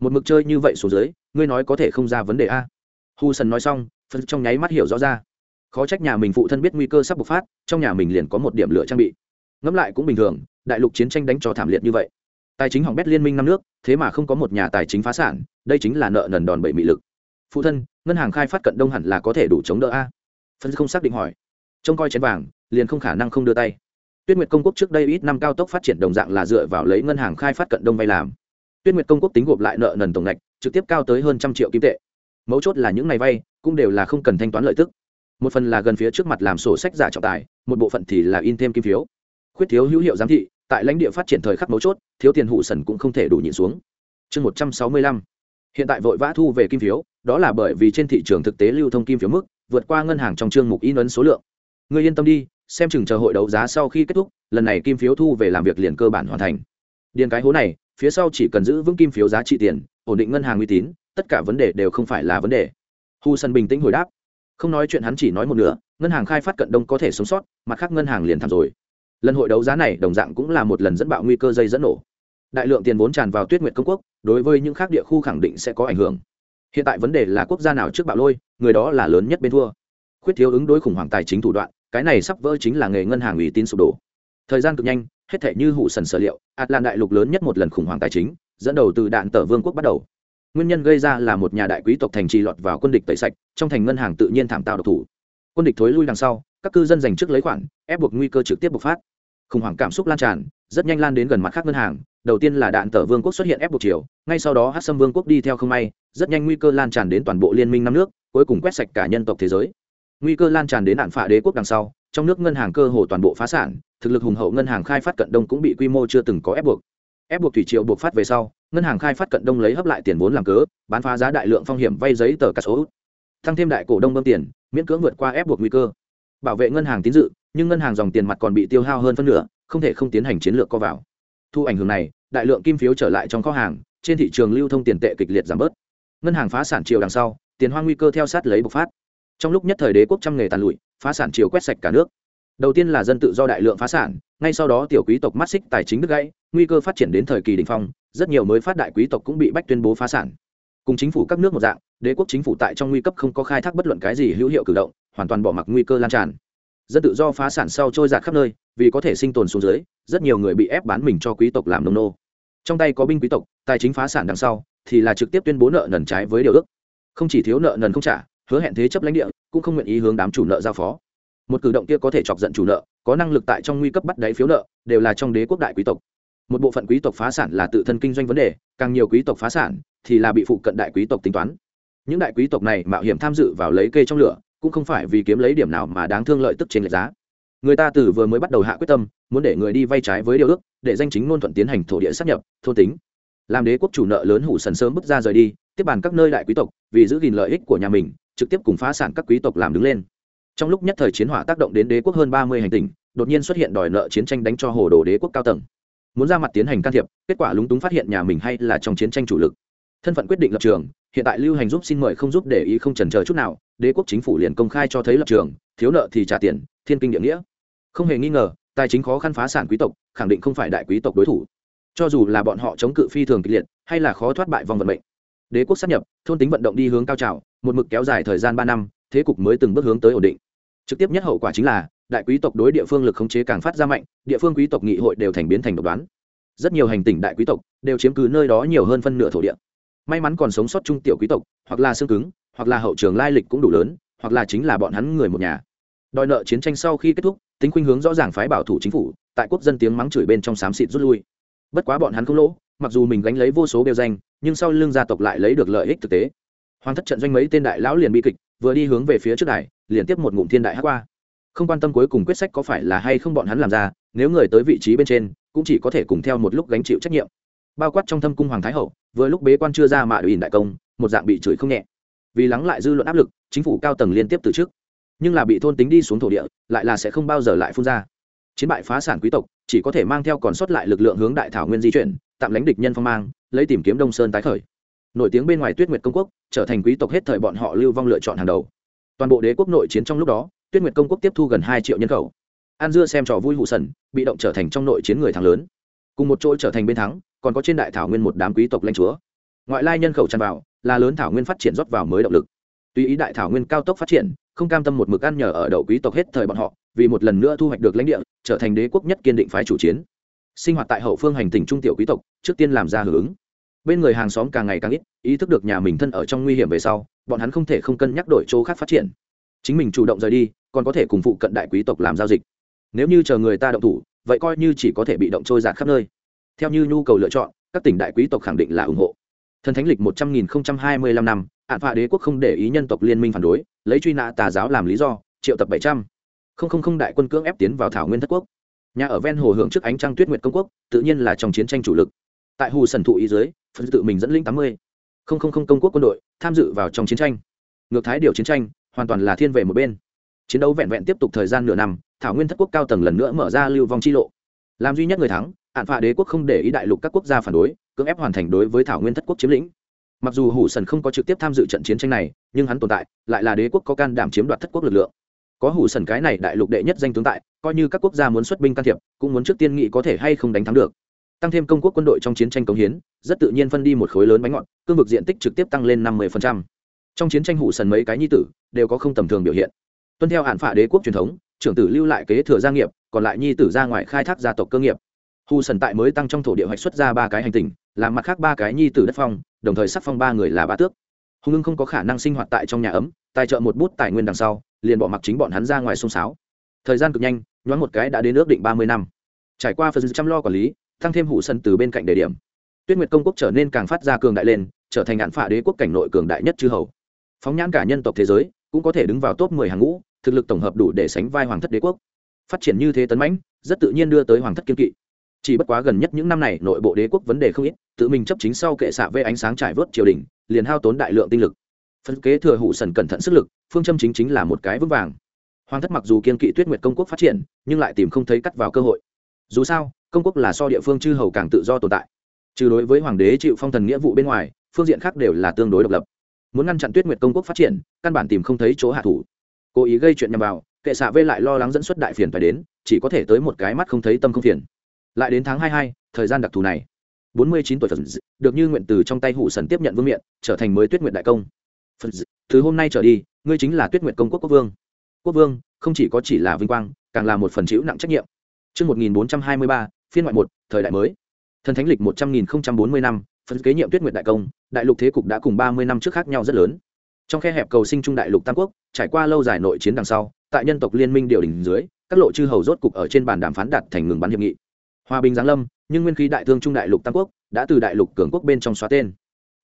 Một mực chơi như vậy số dưới, ngươi nói có thể không ra vấn đề a. Hu sần nói xong, phân trong nháy mắt hiểu rõ ra. Khó trách nhà mình phụ thân biết nguy cơ sắp bộc phát, trong nhà mình liền có một điểm lửa trang bị. Ngẫm lại cũng bình thường, đại lục chiến tranh đánh cho thảm liệt như vậy tài chính hỏng bét liên minh năm nước, thế mà không có một nhà tài chính phá sản, đây chính là nợ nần đòn bẩy mị lực. Phụ thân, ngân hàng khai phát cận đông hẳn là có thể đủ chống đỡ a? Phân không xác định hỏi. Trông coi chén vàng, liền không khả năng không đưa tay. Tuyết nguyệt công quốc trước đây ít năm cao tốc phát triển đồng dạng là dựa vào lấy ngân hàng khai phát cận đông vay làm. Tuyết nguyệt công quốc tính gộp lại nợ nần tổng ngạch, trực tiếp cao tới hơn trăm triệu kim tệ. Mấu chốt là những ngày vay, cũng đều là không cần thanh toán lợi tức. Một phần là gần phía trước mặt làm sổ sách giả trọng tài, một bộ phận thì là in thêm kim phiếu. Khuyết thiếu hữu hiệu giám thị tại lãnh địa phát triển thời khắc mấu chốt, thiếu tiền hụ sần cũng không thể đủ nhịn xuống. Chương một trăm sáu mươi lăm. Hiện tại vội vã thu về kim phiếu, đó là bởi vì trên thị trường thực tế lưu thông kim phiếu mức vượt qua ngân hàng trong chương mục in ấn số lượng. Người yên tâm đi, xem chừng chờ hội đấu giá sau khi kết thúc, lần này kim phiếu thu về làm việc liền cơ bản hoàn thành. Điền cái hố này, phía sau chỉ cần giữ vững kim phiếu giá trị tiền, ổn định ngân hàng uy tín, tất cả vấn đề đều không phải là vấn đề. Hu sân bình tĩnh hồi đáp. Không nói chuyện hắn chỉ nói một nửa, ngân hàng khai phát cận đông có thể sống sót, mặt khác ngân hàng liền thảm rồi lần hội đấu giá này đồng dạng cũng là một lần dẫn bạo nguy cơ dây dẫn nổ. Đại lượng tiền vốn tràn vào tuyết nguyệt công quốc, đối với những khác địa khu khẳng định sẽ có ảnh hưởng. Hiện tại vấn đề là quốc gia nào trước bạo lôi, người đó là lớn nhất bên thua. Khuyết thiếu ứng đối khủng hoảng tài chính thủ đoạn, cái này sắp vỡ chính là nghề ngân hàng uy tín sụp đổ. Thời gian cực nhanh, hết thể như hụ sần sở liệu, atlan đại lục lớn nhất một lần khủng hoảng tài chính, dẫn đầu từ đạn tờ vương quốc bắt đầu. Nguyên nhân gây ra là một nhà đại quý tộc thành trì lọt vào quân địch tẩy sạch, trong thành ngân hàng tự nhiên thảm tạo độc thủ. Quân địch thối lui đằng sau, các cư dân giành trước lấy khoản, ép buộc nguy cơ trực tiếp bộc phát khủng hoảng cảm xúc lan tràn, rất nhanh lan đến gần mặt khác ngân hàng. Đầu tiên là đạn tờ vương quốc xuất hiện ép buộc chiều ngay sau đó hát xâm vương quốc đi theo không may, rất nhanh nguy cơ lan tràn đến toàn bộ liên minh năm nước, cuối cùng quét sạch cả nhân tộc thế giới. Nguy cơ lan tràn đến nạn phạ đế quốc đằng sau, trong nước ngân hàng cơ hồ toàn bộ phá sản, thực lực hùng hậu ngân hàng khai phát cận đông cũng bị quy mô chưa từng có ép buộc. Ép buộc thủy triệu buộc phát về sau, ngân hàng khai phát cận đông lấy hấp lại tiền vốn làm cớ, bán phá giá đại lượng phong hiểm vay giấy tờ cả số tăng thêm đại cổ đông bơm tiền, miễn cưỡng vượt qua ép buộc nguy cơ bảo vệ ngân hàng tín dự, nhưng ngân hàng dòng tiền mặt còn bị tiêu hao hơn phân nửa, không thể không tiến hành chiến lược co vào. Thu ảnh hưởng này, đại lượng kim phiếu trở lại trong kho hàng, trên thị trường lưu thông tiền tệ kịch liệt giảm bớt. Ngân hàng phá sản triều đằng sau, tiền hoa nguy cơ theo sát lấy bộc phát. Trong lúc nhất thời đế quốc trăm nghề tàn lụi, phá sản triều quét sạch cả nước. Đầu tiên là dân tự do đại lượng phá sản, ngay sau đó tiểu quý tộc mắt xích tài chính đứt gãy, nguy cơ phát triển đến thời kỳ đình phong, rất nhiều mới phát đại quý tộc cũng bị bách tuyên bố phá sản. Cùng chính phủ các nước một dạng, đế quốc chính phủ tại trong nguy cấp không có khai thác bất luận cái gì hữu hiệu cử động hoàn toàn bỏ mặc nguy cơ lan tràn. Dân tự do phá sản sau trôi giạt khắp nơi, vì có thể sinh tồn xuống dưới, rất nhiều người bị ép bán mình cho quý tộc làm nông nô. Trong tay có binh quý tộc, tài chính phá sản đằng sau, thì là trực tiếp tuyên bố nợ nần trái với điều ước. Không chỉ thiếu nợ nần không trả, hứa hẹn thế chấp lãnh địa, cũng không nguyện ý hướng đám chủ nợ giao phó. Một cử động kia có thể chọc giận chủ nợ, có năng lực tại trong nguy cấp bắt đáy phiếu nợ, đều là trong đế quốc đại quý tộc. Một bộ phận quý tộc phá sản là tự thân kinh doanh vấn đề, càng nhiều quý tộc phá sản thì là bị phụ cận đại quý tộc tính toán. Những đại quý tộc này mạo hiểm tham dự vào lấy kê trong lửa cũng không phải vì kiếm lấy điểm nào mà đáng thương lợi tức trên lệch giá. Người ta từ vừa mới bắt đầu hạ quyết tâm, muốn để người đi vay trái với điều ước, để danh chính ngôn thuận tiến hành thổ địa sát nhập thôn tính. Làm đế quốc chủ nợ lớn hủ sần sớm bước ra rời đi, tiếp bàn các nơi đại quý tộc, vì giữ gìn lợi ích của nhà mình, trực tiếp cùng phá sản các quý tộc làm đứng lên. Trong lúc nhất thời chiến hỏa tác động đến đế quốc hơn ba mươi hành tinh, đột nhiên xuất hiện đòi nợ chiến tranh đánh cho hồ đồ đế quốc cao tầng. Muốn ra mặt tiến hành can thiệp, kết quả lúng túng phát hiện nhà mình hay là trong chiến tranh chủ lực. Thân phận quyết định lập trường, hiện tại lưu hành giúp xin mời không giúp để ý không trần chờ chút nào đế quốc chính phủ liền công khai cho thấy lập trường, thiếu nợ thì trả tiền, thiên kinh địa nghĩa. Không hề nghi ngờ, tài chính khó khăn phá sản quý tộc, khẳng định không phải đại quý tộc đối thủ. Cho dù là bọn họ chống cự phi thường kịch liệt, hay là khó thoát bại vòng vận mệnh. Đế quốc sắp nhập, thôn tính vận động đi hướng cao trào, một mực kéo dài thời gian ba năm, thế cục mới từng bước hướng tới ổn định. Trực tiếp nhất hậu quả chính là, đại quý tộc đối địa phương lực khống chế càng phát ra mạnh, địa phương quý tộc nghị hội đều thành biến thành độc đoán. Rất nhiều hành tỉnh đại quý tộc đều chiếm cứ nơi đó nhiều hơn phân nửa thổ địa. May mắn còn sống sót trung tiểu quý tộc, hoặc là xương cứng hoặc là hậu trường lai lịch cũng đủ lớn, hoặc là chính là bọn hắn người một nhà. Đòi nợ chiến tranh sau khi kết thúc tính khuynh hướng rõ ràng phái bảo thủ chính phủ, tại quốc dân tiếng mắng chửi bên trong xám xịt rút lui. Bất quá bọn hắn không lỗ, mặc dù mình gánh lấy vô số đều danh, nhưng sau lưng gia tộc lại lấy được lợi ích thực tế. Hoàng thất trận doanh mấy tên đại lão liền bi kịch, vừa đi hướng về phía trước đài, liền tiếp một ngụm thiên đại hát qua. Không quan tâm cuối cùng quyết sách có phải là hay không bọn hắn làm ra, nếu người tới vị trí bên trên, cũng chỉ có thể cùng theo một lúc gánh chịu trách nhiệm. Bao quát trong thâm cung hoàng thái hậu, vừa lúc bế quan chưa ra mạ ủy đại công, một dạng bị chửi không nhẹ vì lắng lại dư luận áp lực, chính phủ cao tầng liên tiếp từ chức. Nhưng là bị thôn tính đi xuống thổ địa, lại là sẽ không bao giờ lại phun ra. Chiến bại phá sản quý tộc, chỉ có thể mang theo còn sót lại lực lượng hướng đại thảo nguyên di chuyển, tạm lánh địch nhân phong mang, lấy tìm kiếm đông sơn tái khởi. Nổi tiếng bên ngoài tuyết nguyệt công quốc, trở thành quý tộc hết thời bọn họ lưu vong lựa chọn hàng đầu. Toàn bộ đế quốc nội chiến trong lúc đó, tuyết nguyệt công quốc tiếp thu gần hai triệu nhân khẩu. An dưa xem trò vui hụ sần, bị động trở thành trong nội chiến người thắng lớn. Cùng một chỗ trở thành bên thắng, còn có trên đại thảo nguyên một đám quý tộc lãnh chúa. Ngoại lai nhân khẩu tràn vào là lớn thảo nguyên phát triển rót vào mới động lực. Tùy ý đại thảo nguyên cao tốc phát triển, không cam tâm một mực ăn nhờ ở đậu quý tộc hết thời bọn họ, vì một lần nữa thu hoạch được lãnh địa, trở thành đế quốc nhất kiên định phái chủ chiến. Sinh hoạt tại hậu phương hành tình trung tiểu quý tộc, trước tiên làm ra hưởng ứng. Bên người hàng xóm càng ngày càng ít, ý thức được nhà mình thân ở trong nguy hiểm về sau, bọn hắn không thể không cân nhắc đổi chỗ khác phát triển. Chính mình chủ động rời đi, còn có thể cùng phụ cận đại quý tộc làm giao dịch. Nếu như chờ người ta động thủ, vậy coi như chỉ có thể bị động trôi giạt khắp nơi. Theo như nhu cầu lựa chọn, các tỉnh đại quý tộc khẳng định là ủng hộ thần thánh lịch một trăm nghìn hai mươi lăm năm ạn phạ đế quốc không để ý nhân tộc liên minh phản đối, lấy truy nã tà giáo làm lý do, triệu tập bảy trăm. Không không không đại quân cưỡng ép tiến vào thảo nguyên thất quốc. Nhà ở ven hồ hưởng trước ánh trăng tuyết nguyệt công quốc, tự nhiên là trong chiến tranh chủ lực. Tại hù sần thụ ý dưới phân tự mình dẫn linh tám mươi. Không không không công quốc quân đội tham dự vào trong chiến tranh. Ngược thái điều chiến tranh, hoàn toàn là thiên về một bên. Chiến đấu vẹn vẹn tiếp tục thời gian nửa năm, thảo nguyên thất quốc cao tầng lần nữa mở ra lưu vong chi lộ. Làm duy nhất người thắng ạn phạ đế quốc không để ý đại lục các quốc gia phản đối, cưỡng ép hoàn thành đối với thảo nguyên thất quốc chiếm lĩnh. Mặc dù hủ sần không có trực tiếp tham dự trận chiến tranh này, nhưng hắn tồn tại, lại là đế quốc có can đảm chiếm đoạt thất quốc lực lượng. Có hủ sần cái này đại lục đệ nhất danh tướng tại, coi như các quốc gia muốn xuất binh can thiệp, cũng muốn trước tiên nghị có thể hay không đánh thắng được. Tăng thêm công quốc quân đội trong chiến tranh cống hiến, rất tự nhiên phân đi một khối lớn bánh ngọt, cương vực diện tích trực tiếp tăng lên năm mươi trong chiến tranh hủ sần mấy cái nhi tử, đều có không tầm thường biểu hiện. Tuân theo hạn phả đế quốc truyền thống, trưởng tử lưu lại kế thừa gia nghiệp, còn lại nhi tử ra ngoài khai thác gia tộc cơ nghiệp hù sần tại mới tăng trong thổ địa hoạch xuất ra ba cái hành tinh, làm mặt khác ba cái nhi tử đất phong, đồng thời sắc phong ba người là ba tước. Hùng ưng không có khả năng sinh hoạt tại trong nhà ấm, tài trợ một bút tài nguyên đằng sau, liền bỏ mặc chính bọn hắn ra ngoài sông sáo thời gian cực nhanh, nhoáng một cái đã đến ước định ba mươi năm. Trải qua phần chăm lo quản lý, tăng thêm hủ sân từ bên cạnh đề điểm. Tuyết nguyệt công quốc trở nên càng phát ra cường đại lên, trở thành ngạn phả đế quốc cảnh nội cường đại nhất chư hầu. Phóng nhãn cả nhân tộc thế giới, cũng có thể đứng vào top mười hàng ngũ, thực lực tổng hợp đủ để sánh vai hoàng thất đế quốc. Phát triển như thế tấn mãnh, rất tự nhiên đưa tới hoàng thất kiên kỵ chỉ bất quá gần nhất những năm này nội bộ đế quốc vấn đề không ít, tự mình chấp chính sau kệ xạ vê ánh sáng trải vớt triều đình, liền hao tốn đại lượng tinh lực. Phân kế thừa hụ sần cẩn thận sức lực, phương châm chính chính là một cái vững vàng. Hoàng thất mặc dù kiên kỵ tuyết nguyệt công quốc phát triển, nhưng lại tìm không thấy cắt vào cơ hội. Dù sao, công quốc là so địa phương chư hầu càng tự do tồn tại. Trừ đối với hoàng đế chịu phong thần nghĩa vụ bên ngoài, phương diện khác đều là tương đối độc lập. Muốn ngăn chặn tuyết nguyệt công quốc phát triển, căn bản tìm không thấy chỗ hạ thủ. Cố ý gây chuyện nhằm vào, kệ xạ vê lại lo lắng dẫn xuất đại phiền phải đến, chỉ có thể tới một cái mắt không thấy tâm không phiền lại đến tháng hai hai thời gian đặc thù này. Bốn mươi chín tuổi phật được như nguyện từ trong tay hụ sần tiếp nhận vương miện trở thành mới tuyết nguyện đại công. Phật từ hôm nay trở đi ngươi chính là tuyết nguyện công quốc quốc vương. Quốc vương không chỉ có chỉ là vinh quang càng là một phần chịu nặng trách nhiệm. Trước 1423, phiên ngoại một, thời đại mới. Thần thánh lịch một trăm nghìn bốn mươi năm, phân kế nhiệm tuyết nguyện đại công, đại lục thế cục đã cùng ba mươi năm trước khác nhau rất lớn. Trong khe hẹp cầu sinh trung đại lục Tam Quốc, trải qua lâu dài nội chiến đằng sau, tại nhân tộc liên minh điều đình dưới, các lộ chư hầu rốt cục ở trên bàn đàm phán đạt thành ngừng bắn hiệp nghị hòa bình giáng lâm, nhưng nguyên khí đại thương trung đại lục tam quốc đã từ đại lục cường quốc bên trong xóa tên.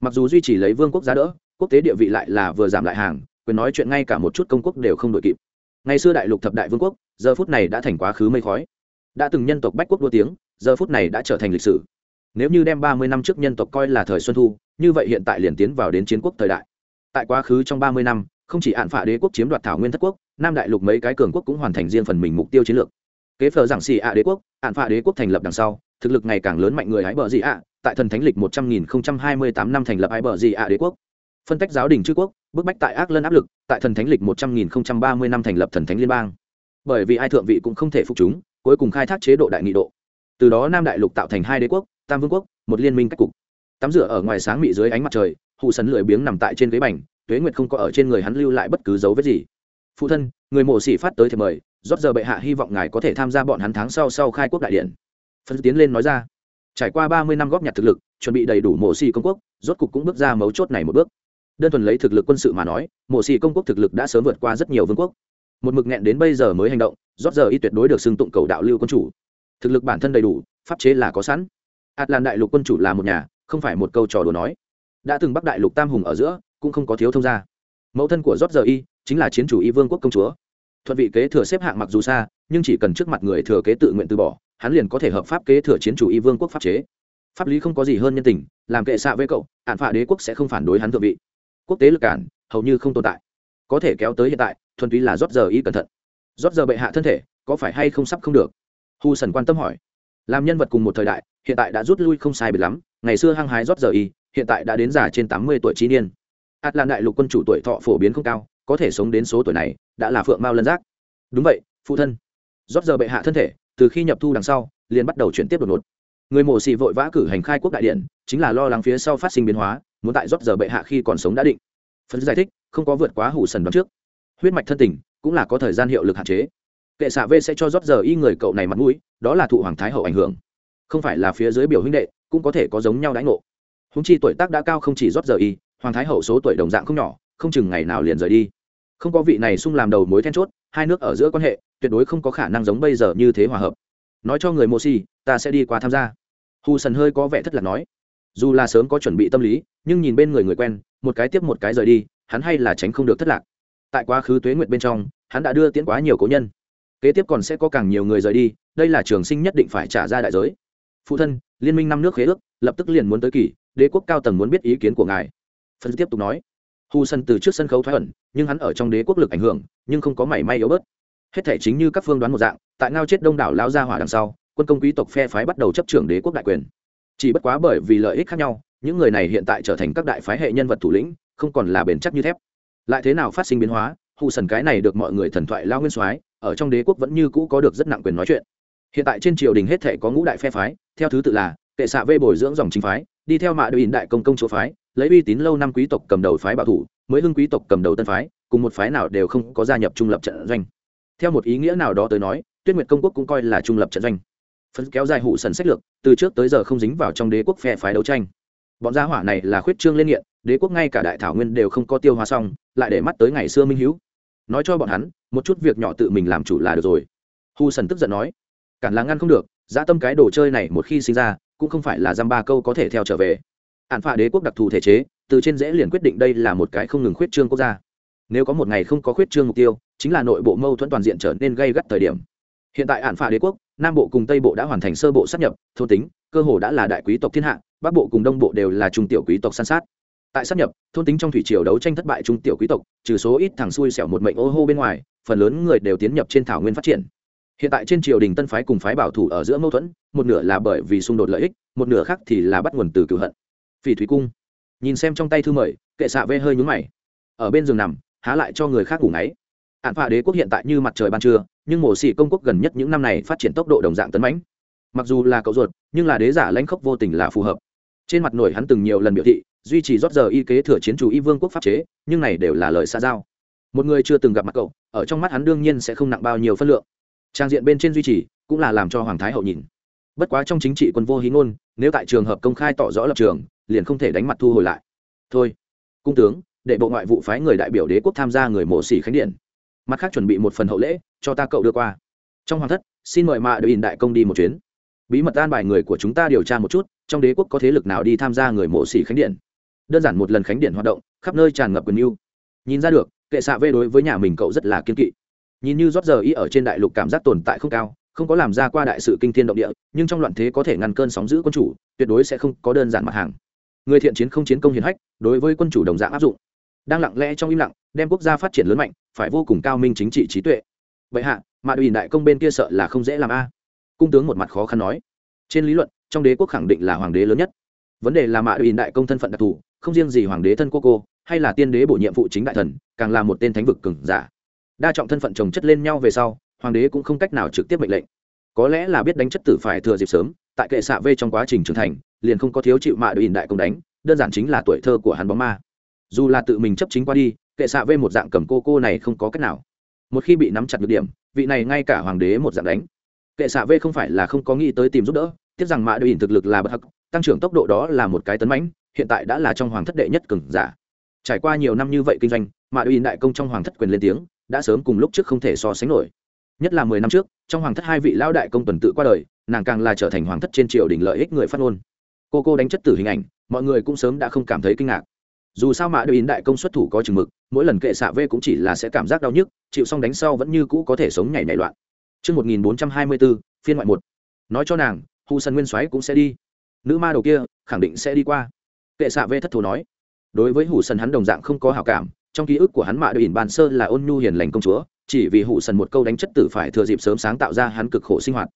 Mặc dù duy trì lấy vương quốc giá đỡ, quốc tế địa vị lại là vừa giảm lại hàng, quyền nói chuyện ngay cả một chút công quốc đều không đội kịp. Ngày xưa đại lục thập đại vương quốc, giờ phút này đã thành quá khứ mây khói. Đã từng nhân tộc bách quốc đua tiếng, giờ phút này đã trở thành lịch sử. Nếu như đem ba mươi năm trước nhân tộc coi là thời xuân thu, như vậy hiện tại liền tiến vào đến chiến quốc thời đại. Tại quá khứ trong ba mươi năm, không chỉ hạn phả đế quốc chiếm đoạt thảo nguyên thất quốc, nam đại lục mấy cái cường quốc cũng hoàn thành riêng phần mình mục tiêu chiến lược kế phở giảng xì ạ đế quốc, ạn phạ đế quốc thành lập đằng sau, thực lực ngày càng lớn mạnh người hái bờ dị ạ, tại thần thánh lịch một trăm nghìn không trăm hai mươi tám năm thành lập hái bờ dị ạ đế quốc. Phân tách giáo đình chư quốc, bức bách tại ác lân áp lực, tại thần thánh lịch một trăm nghìn không trăm ba mươi năm thành lập thần thánh liên bang. Bởi vì ai thượng vị cũng không thể phục chúng, cuối cùng khai thác chế độ đại nghị độ. Từ đó nam đại lục tạo thành hai đế quốc, tam vương quốc, một liên minh cách cục. Tắm rửa ở ngoài sáng mị dưới ánh mặt trời hụ sấn lười biếng nằm tại trên ghế bành, tuế nguyệt không có ở trên người hắn lưu lại bất cứ dấu vết gì phụ thân, người mộ sĩ phát tới thì mời, rót giờ bệ hạ hy vọng ngài có thể tham gia bọn hắn tháng sau sau khai quốc đại điện. Phân tiến lên nói ra. Trải qua ba mươi năm góp nhặt thực lực, chuẩn bị đầy đủ mộ xì công quốc, rốt cục cũng bước ra mấu chốt này một bước. Đơn thuần lấy thực lực quân sự mà nói, mộ xì công quốc thực lực đã sớm vượt qua rất nhiều vương quốc. Một mực nghẹn đến bây giờ mới hành động, rót giờ y tuyệt đối được xưng tụng cầu đạo lưu quân chủ. Thực lực bản thân đầy đủ, pháp chế là có sẵn. Ạt làn đại lục quân chủ là một nhà, không phải một câu trò đùa nói. Đã từng bắc đại lục tam hùng ở giữa, cũng không có thiếu thông gia mẫu thân của rót giờ y chính là chiến chủ y vương quốc công chúa. Thuận vị kế thừa xếp hạng mặc dù xa, nhưng chỉ cần trước mặt người thừa kế tự nguyện từ bỏ, hắn liền có thể hợp pháp kế thừa chiến chủ y vương quốc pháp chế. Pháp lý không có gì hơn nhân tình, làm kệ xạ với cậu, ạn phạ đế quốc sẽ không phản đối hắn thượng vị. Quốc tế lực cản, hầu như không tồn tại. Có thể kéo tới hiện tại, thuần túy là rót giờ y cẩn thận. Rót giờ bệ hạ thân thể, có phải hay không sắp không được? Hu sần quan tâm hỏi. Làm nhân vật cùng một thời đại, hiện tại đã rút lui không sai biệt lắm, ngày xưa hăng hái rót giờ y hiện tại đã đến già trên tám mươi tuổi trí niên ạt lan đại lục quân chủ tuổi thọ phổ biến không cao, có thể sống đến số tuổi này, đã là phượng mao lân giác. Đúng vậy, phụ thân. Rót giờ bệ hạ thân thể, từ khi nhập thu đằng sau, liền bắt đầu chuyển tiếp đột ngột. Người mổ xì vội vã cử hành khai quốc đại điện, chính là lo lắng phía sau phát sinh biến hóa, muốn tại rót giờ bệ hạ khi còn sống đã định. Phần giải thích, không có vượt quá hủ sần đoán trước. Huyết mạch thân tình, cũng là có thời gian hiệu lực hạn chế. Kệ xạ v sẽ cho rót giờ y người cậu này mặt mũi, đó là thụ hoàng thái hậu ảnh hưởng. Không phải là phía dưới biểu huynh đệ, cũng có thể có giống nhau đãi ngộ. Húng chi tuổi tác đã cao không chỉ rót giờ y hoàng thái hậu số tuổi đồng dạng không nhỏ, không chừng ngày nào liền rời đi. Không có vị này sung làm đầu mối then chốt, hai nước ở giữa quan hệ, tuyệt đối không có khả năng giống bây giờ như thế hòa hợp. Nói cho người mô si ta sẽ đi qua tham gia. Hù sần hơi có vẻ thất lạc nói. Dù là sớm có chuẩn bị tâm lý, nhưng nhìn bên người người quen, một cái tiếp một cái rời đi, hắn hay là tránh không được thất lạc. Tại quá khứ tuế Nguyệt bên trong, hắn đã đưa tiễn quá nhiều cố nhân. Kế tiếp còn sẽ có càng nhiều người rời đi, đây là trường sinh nhất định phải trả ra đại giới. Phụ thân, liên minh năm nước khế ước, lập tức liền muốn tới kỳ, đế quốc cao tầng muốn biết ý kiến của ngài phân tiếp tục nói, hu sân từ trước sân khấu thoái ẩn, nhưng hắn ở trong đế quốc lực ảnh hưởng, nhưng không có mảy may yếu bớt. Hết thể chính như các phương đoán một dạng, tại ngao chết đông đảo lao ra hỏa đằng sau, quân công quý tộc phe phái bắt đầu chấp trưởng đế quốc đại quyền. Chỉ bất quá bởi vì lợi ích khác nhau, những người này hiện tại trở thành các đại phái hệ nhân vật thủ lĩnh, không còn là bền chắc như thép. Lại thế nào phát sinh biến hóa hù sần cái này được mọi người thần thoại lao nguyên soái, ở trong đế quốc vẫn như cũ có được rất nặng quyền nói chuyện. Hiện tại trên triều đình hết thể có ngũ đại phe phái, theo thứ tự là kệ xạ vê bồi dưỡng dòng chính phái, đi theo mạ đội đại công công chúa phái lấy uy tín lâu năm quý tộc cầm đầu phái bảo thủ, mới hưng quý tộc cầm đầu tân phái, cùng một phái nào đều không có gia nhập trung lập trận doanh. Theo một ý nghĩa nào đó tới nói, tuyết nguyệt công quốc cũng coi là trung lập trận doanh. Phấn kéo dài hụ sần sách lược, từ trước tới giờ không dính vào trong đế quốc phe phái đấu tranh. Bọn gia hỏa này là khuyết trương lên nghiện, đế quốc ngay cả đại thảo nguyên đều không có tiêu hóa xong, lại để mắt tới ngày xưa minh hữu nói cho bọn hắn, một chút việc nhỏ tự mình làm chủ là được rồi. Hù sần tức giận nói, cản là ngăn không được, dã tâm cái đồ chơi này một khi sinh ra, cũng không phải là dăm ba câu có thể theo trở về ạn phạ đế quốc đặc thù thể chế, từ trên dễ liền quyết định đây là một cái không ngừng khuyết trương quốc gia. Nếu có một ngày không có khuyết trương mục tiêu, chính là nội bộ mâu thuẫn toàn diện trở nên gây gắt thời điểm. Hiện tại ạn phạ đế quốc, nam bộ cùng tây bộ đã hoàn thành sơ bộ sắp nhập, thôn tính, cơ hồ đã là đại quý tộc thiên hạ, bắc bộ cùng đông bộ đều là trung tiểu quý tộc san sát. Tại sắp nhập, thôn tính trong thủy triều đấu tranh thất bại trung tiểu quý tộc, trừ số ít thằng xui xẻo một mệnh ô hô bên ngoài, phần lớn người đều tiến nhập trên thảo nguyên phát triển. Hiện tại trên triều đình tân phái cùng phái bảo thủ ở giữa mâu thuẫn, một nửa là bởi vì xung đột lợi ích, một nửa khác thì là bắt nguồn từ cựu hận phỉ thúy cung. Nhìn xem trong tay thư mời, kệ xạ vê hơi nhúng mày. Ở bên giường nằm, há lại cho người khác ngủ ngáy. Hạn phạ đế quốc hiện tại như mặt trời ban trưa, nhưng mổ xỉ công quốc gần nhất những năm này phát triển tốc độ đồng dạng tấn mãnh. Mặc dù là cậu ruột, nhưng là đế giả lãnh khốc vô tình là phù hợp. Trên mặt nổi hắn từng nhiều lần biểu thị, duy trì rót giờ y kế thừa chiến chủ y vương quốc pháp chế, nhưng này đều là lời xa giao. Một người chưa từng gặp mặt cậu, ở trong mắt hắn đương nhiên sẽ không nặng bao nhiêu phân lượng. Trang diện bên trên duy trì, cũng là làm cho hoàng thái hậu nhìn. Bất quá trong chính trị quân vô hí ngôn, nếu tại trường hợp công khai tỏ rõ lập trường liền không thể đánh mặt thu hồi lại. Thôi, cung tướng, để bộ ngoại vụ phái người đại biểu đế quốc tham gia người mổ xỉ khánh điện. Mặt khác chuẩn bị một phần hậu lễ, cho ta cậu đưa qua. Trong hoàng thất, xin mời mạ đội đại công đi một chuyến. Bí mật an bài người của chúng ta điều tra một chút, trong đế quốc có thế lực nào đi tham gia người mổ xỉ khánh điện. Đơn giản một lần khánh điện hoạt động, khắp nơi tràn ngập quyền mưu. Nhìn ra được, kệ xạ vê đối với nhà mình cậu rất là kiên kỵ. Nhìn như rót giờ y ở trên đại lục cảm giác tồn tại không cao, không có làm ra qua đại sự kinh thiên động địa, nhưng trong loạn thế có thể ngăn cơn sóng giữ quân chủ, tuyệt đối sẽ không có đơn giản mặt hàng người thiện chiến không chiến công hiển hách, đối với quân chủ đồng dạng áp dụng. Đang lặng lẽ trong im lặng, đem quốc gia phát triển lớn mạnh, phải vô cùng cao minh chính trị trí tuệ. Vậy hạ mạ đùi đại công bên kia sợ là không dễ làm a. Cung tướng một mặt khó khăn nói. Trên lý luận, trong đế quốc khẳng định là hoàng đế lớn nhất. Vấn đề là mạ đùi đại công thân phận đặc thù, không riêng gì hoàng đế thân quốc cô, hay là tiên đế bổ nhiệm vụ chính đại thần, càng là một tên thánh vực cừng giả. Đa trọng thân phận chồng chất lên nhau về sau, hoàng đế cũng không cách nào trực tiếp mệnh lệnh. Có lẽ là biết đánh chất tử phải thừa dịp sớm, tại kệ xạ vê trong quá trình trưởng thành liền không có thiếu chịu mạ đội đại công đánh, đơn giản chính là tuổi thơ của hắn bóng ma. Dù là tự mình chấp chính qua đi, kệ xạ vê một dạng cầm cô cô này không có cách nào. Một khi bị nắm chặt được điểm, vị này ngay cả hoàng đế một dạng đánh. Kệ xạ vê không phải là không có nghĩ tới tìm giúp đỡ, tiếc rằng mạ đội thực lực là bất hắc, tăng trưởng tốc độ đó là một cái tấn mãnh, hiện tại đã là trong hoàng thất đệ nhất cường giả. Trải qua nhiều năm như vậy kinh doanh, mạ đội đại công trong hoàng thất quyền lên tiếng, đã sớm cùng lúc trước không thể so sánh nổi. Nhất là mười năm trước, trong hoàng thất hai vị lão đại công tuần tự qua đời, nàng càng là trở thành hoàng thất trên triều đình lợi ích người phát ngôn cô cô đánh chất tử hình ảnh mọi người cũng sớm đã không cảm thấy kinh ngạc. Dù sao mạ đội yến đại công xuất thủ có chừng mực mỗi lần kệ xạ vê cũng chỉ là sẽ cảm giác đau nhức chịu xong đánh sau vẫn như cũ có thể sống nhảy nảy loạn. Trước 1424, phiên ngoại một. Nói cho nàng hù Sân nguyên soái cũng sẽ đi. Nữ ma đầu kia khẳng định sẽ đi qua. Kệ xạ vê thất thù nói. Đối với hủ Sân hắn đồng dạng không có hảo cảm trong ký ức của hắn mạ đội in bàn sơ là ôn nhu hiền lành công chúa chỉ vì hủ Sân một câu đánh chất tử phải thừa dịp sớm sáng tạo ra hắn cực khổ sinh hoạt.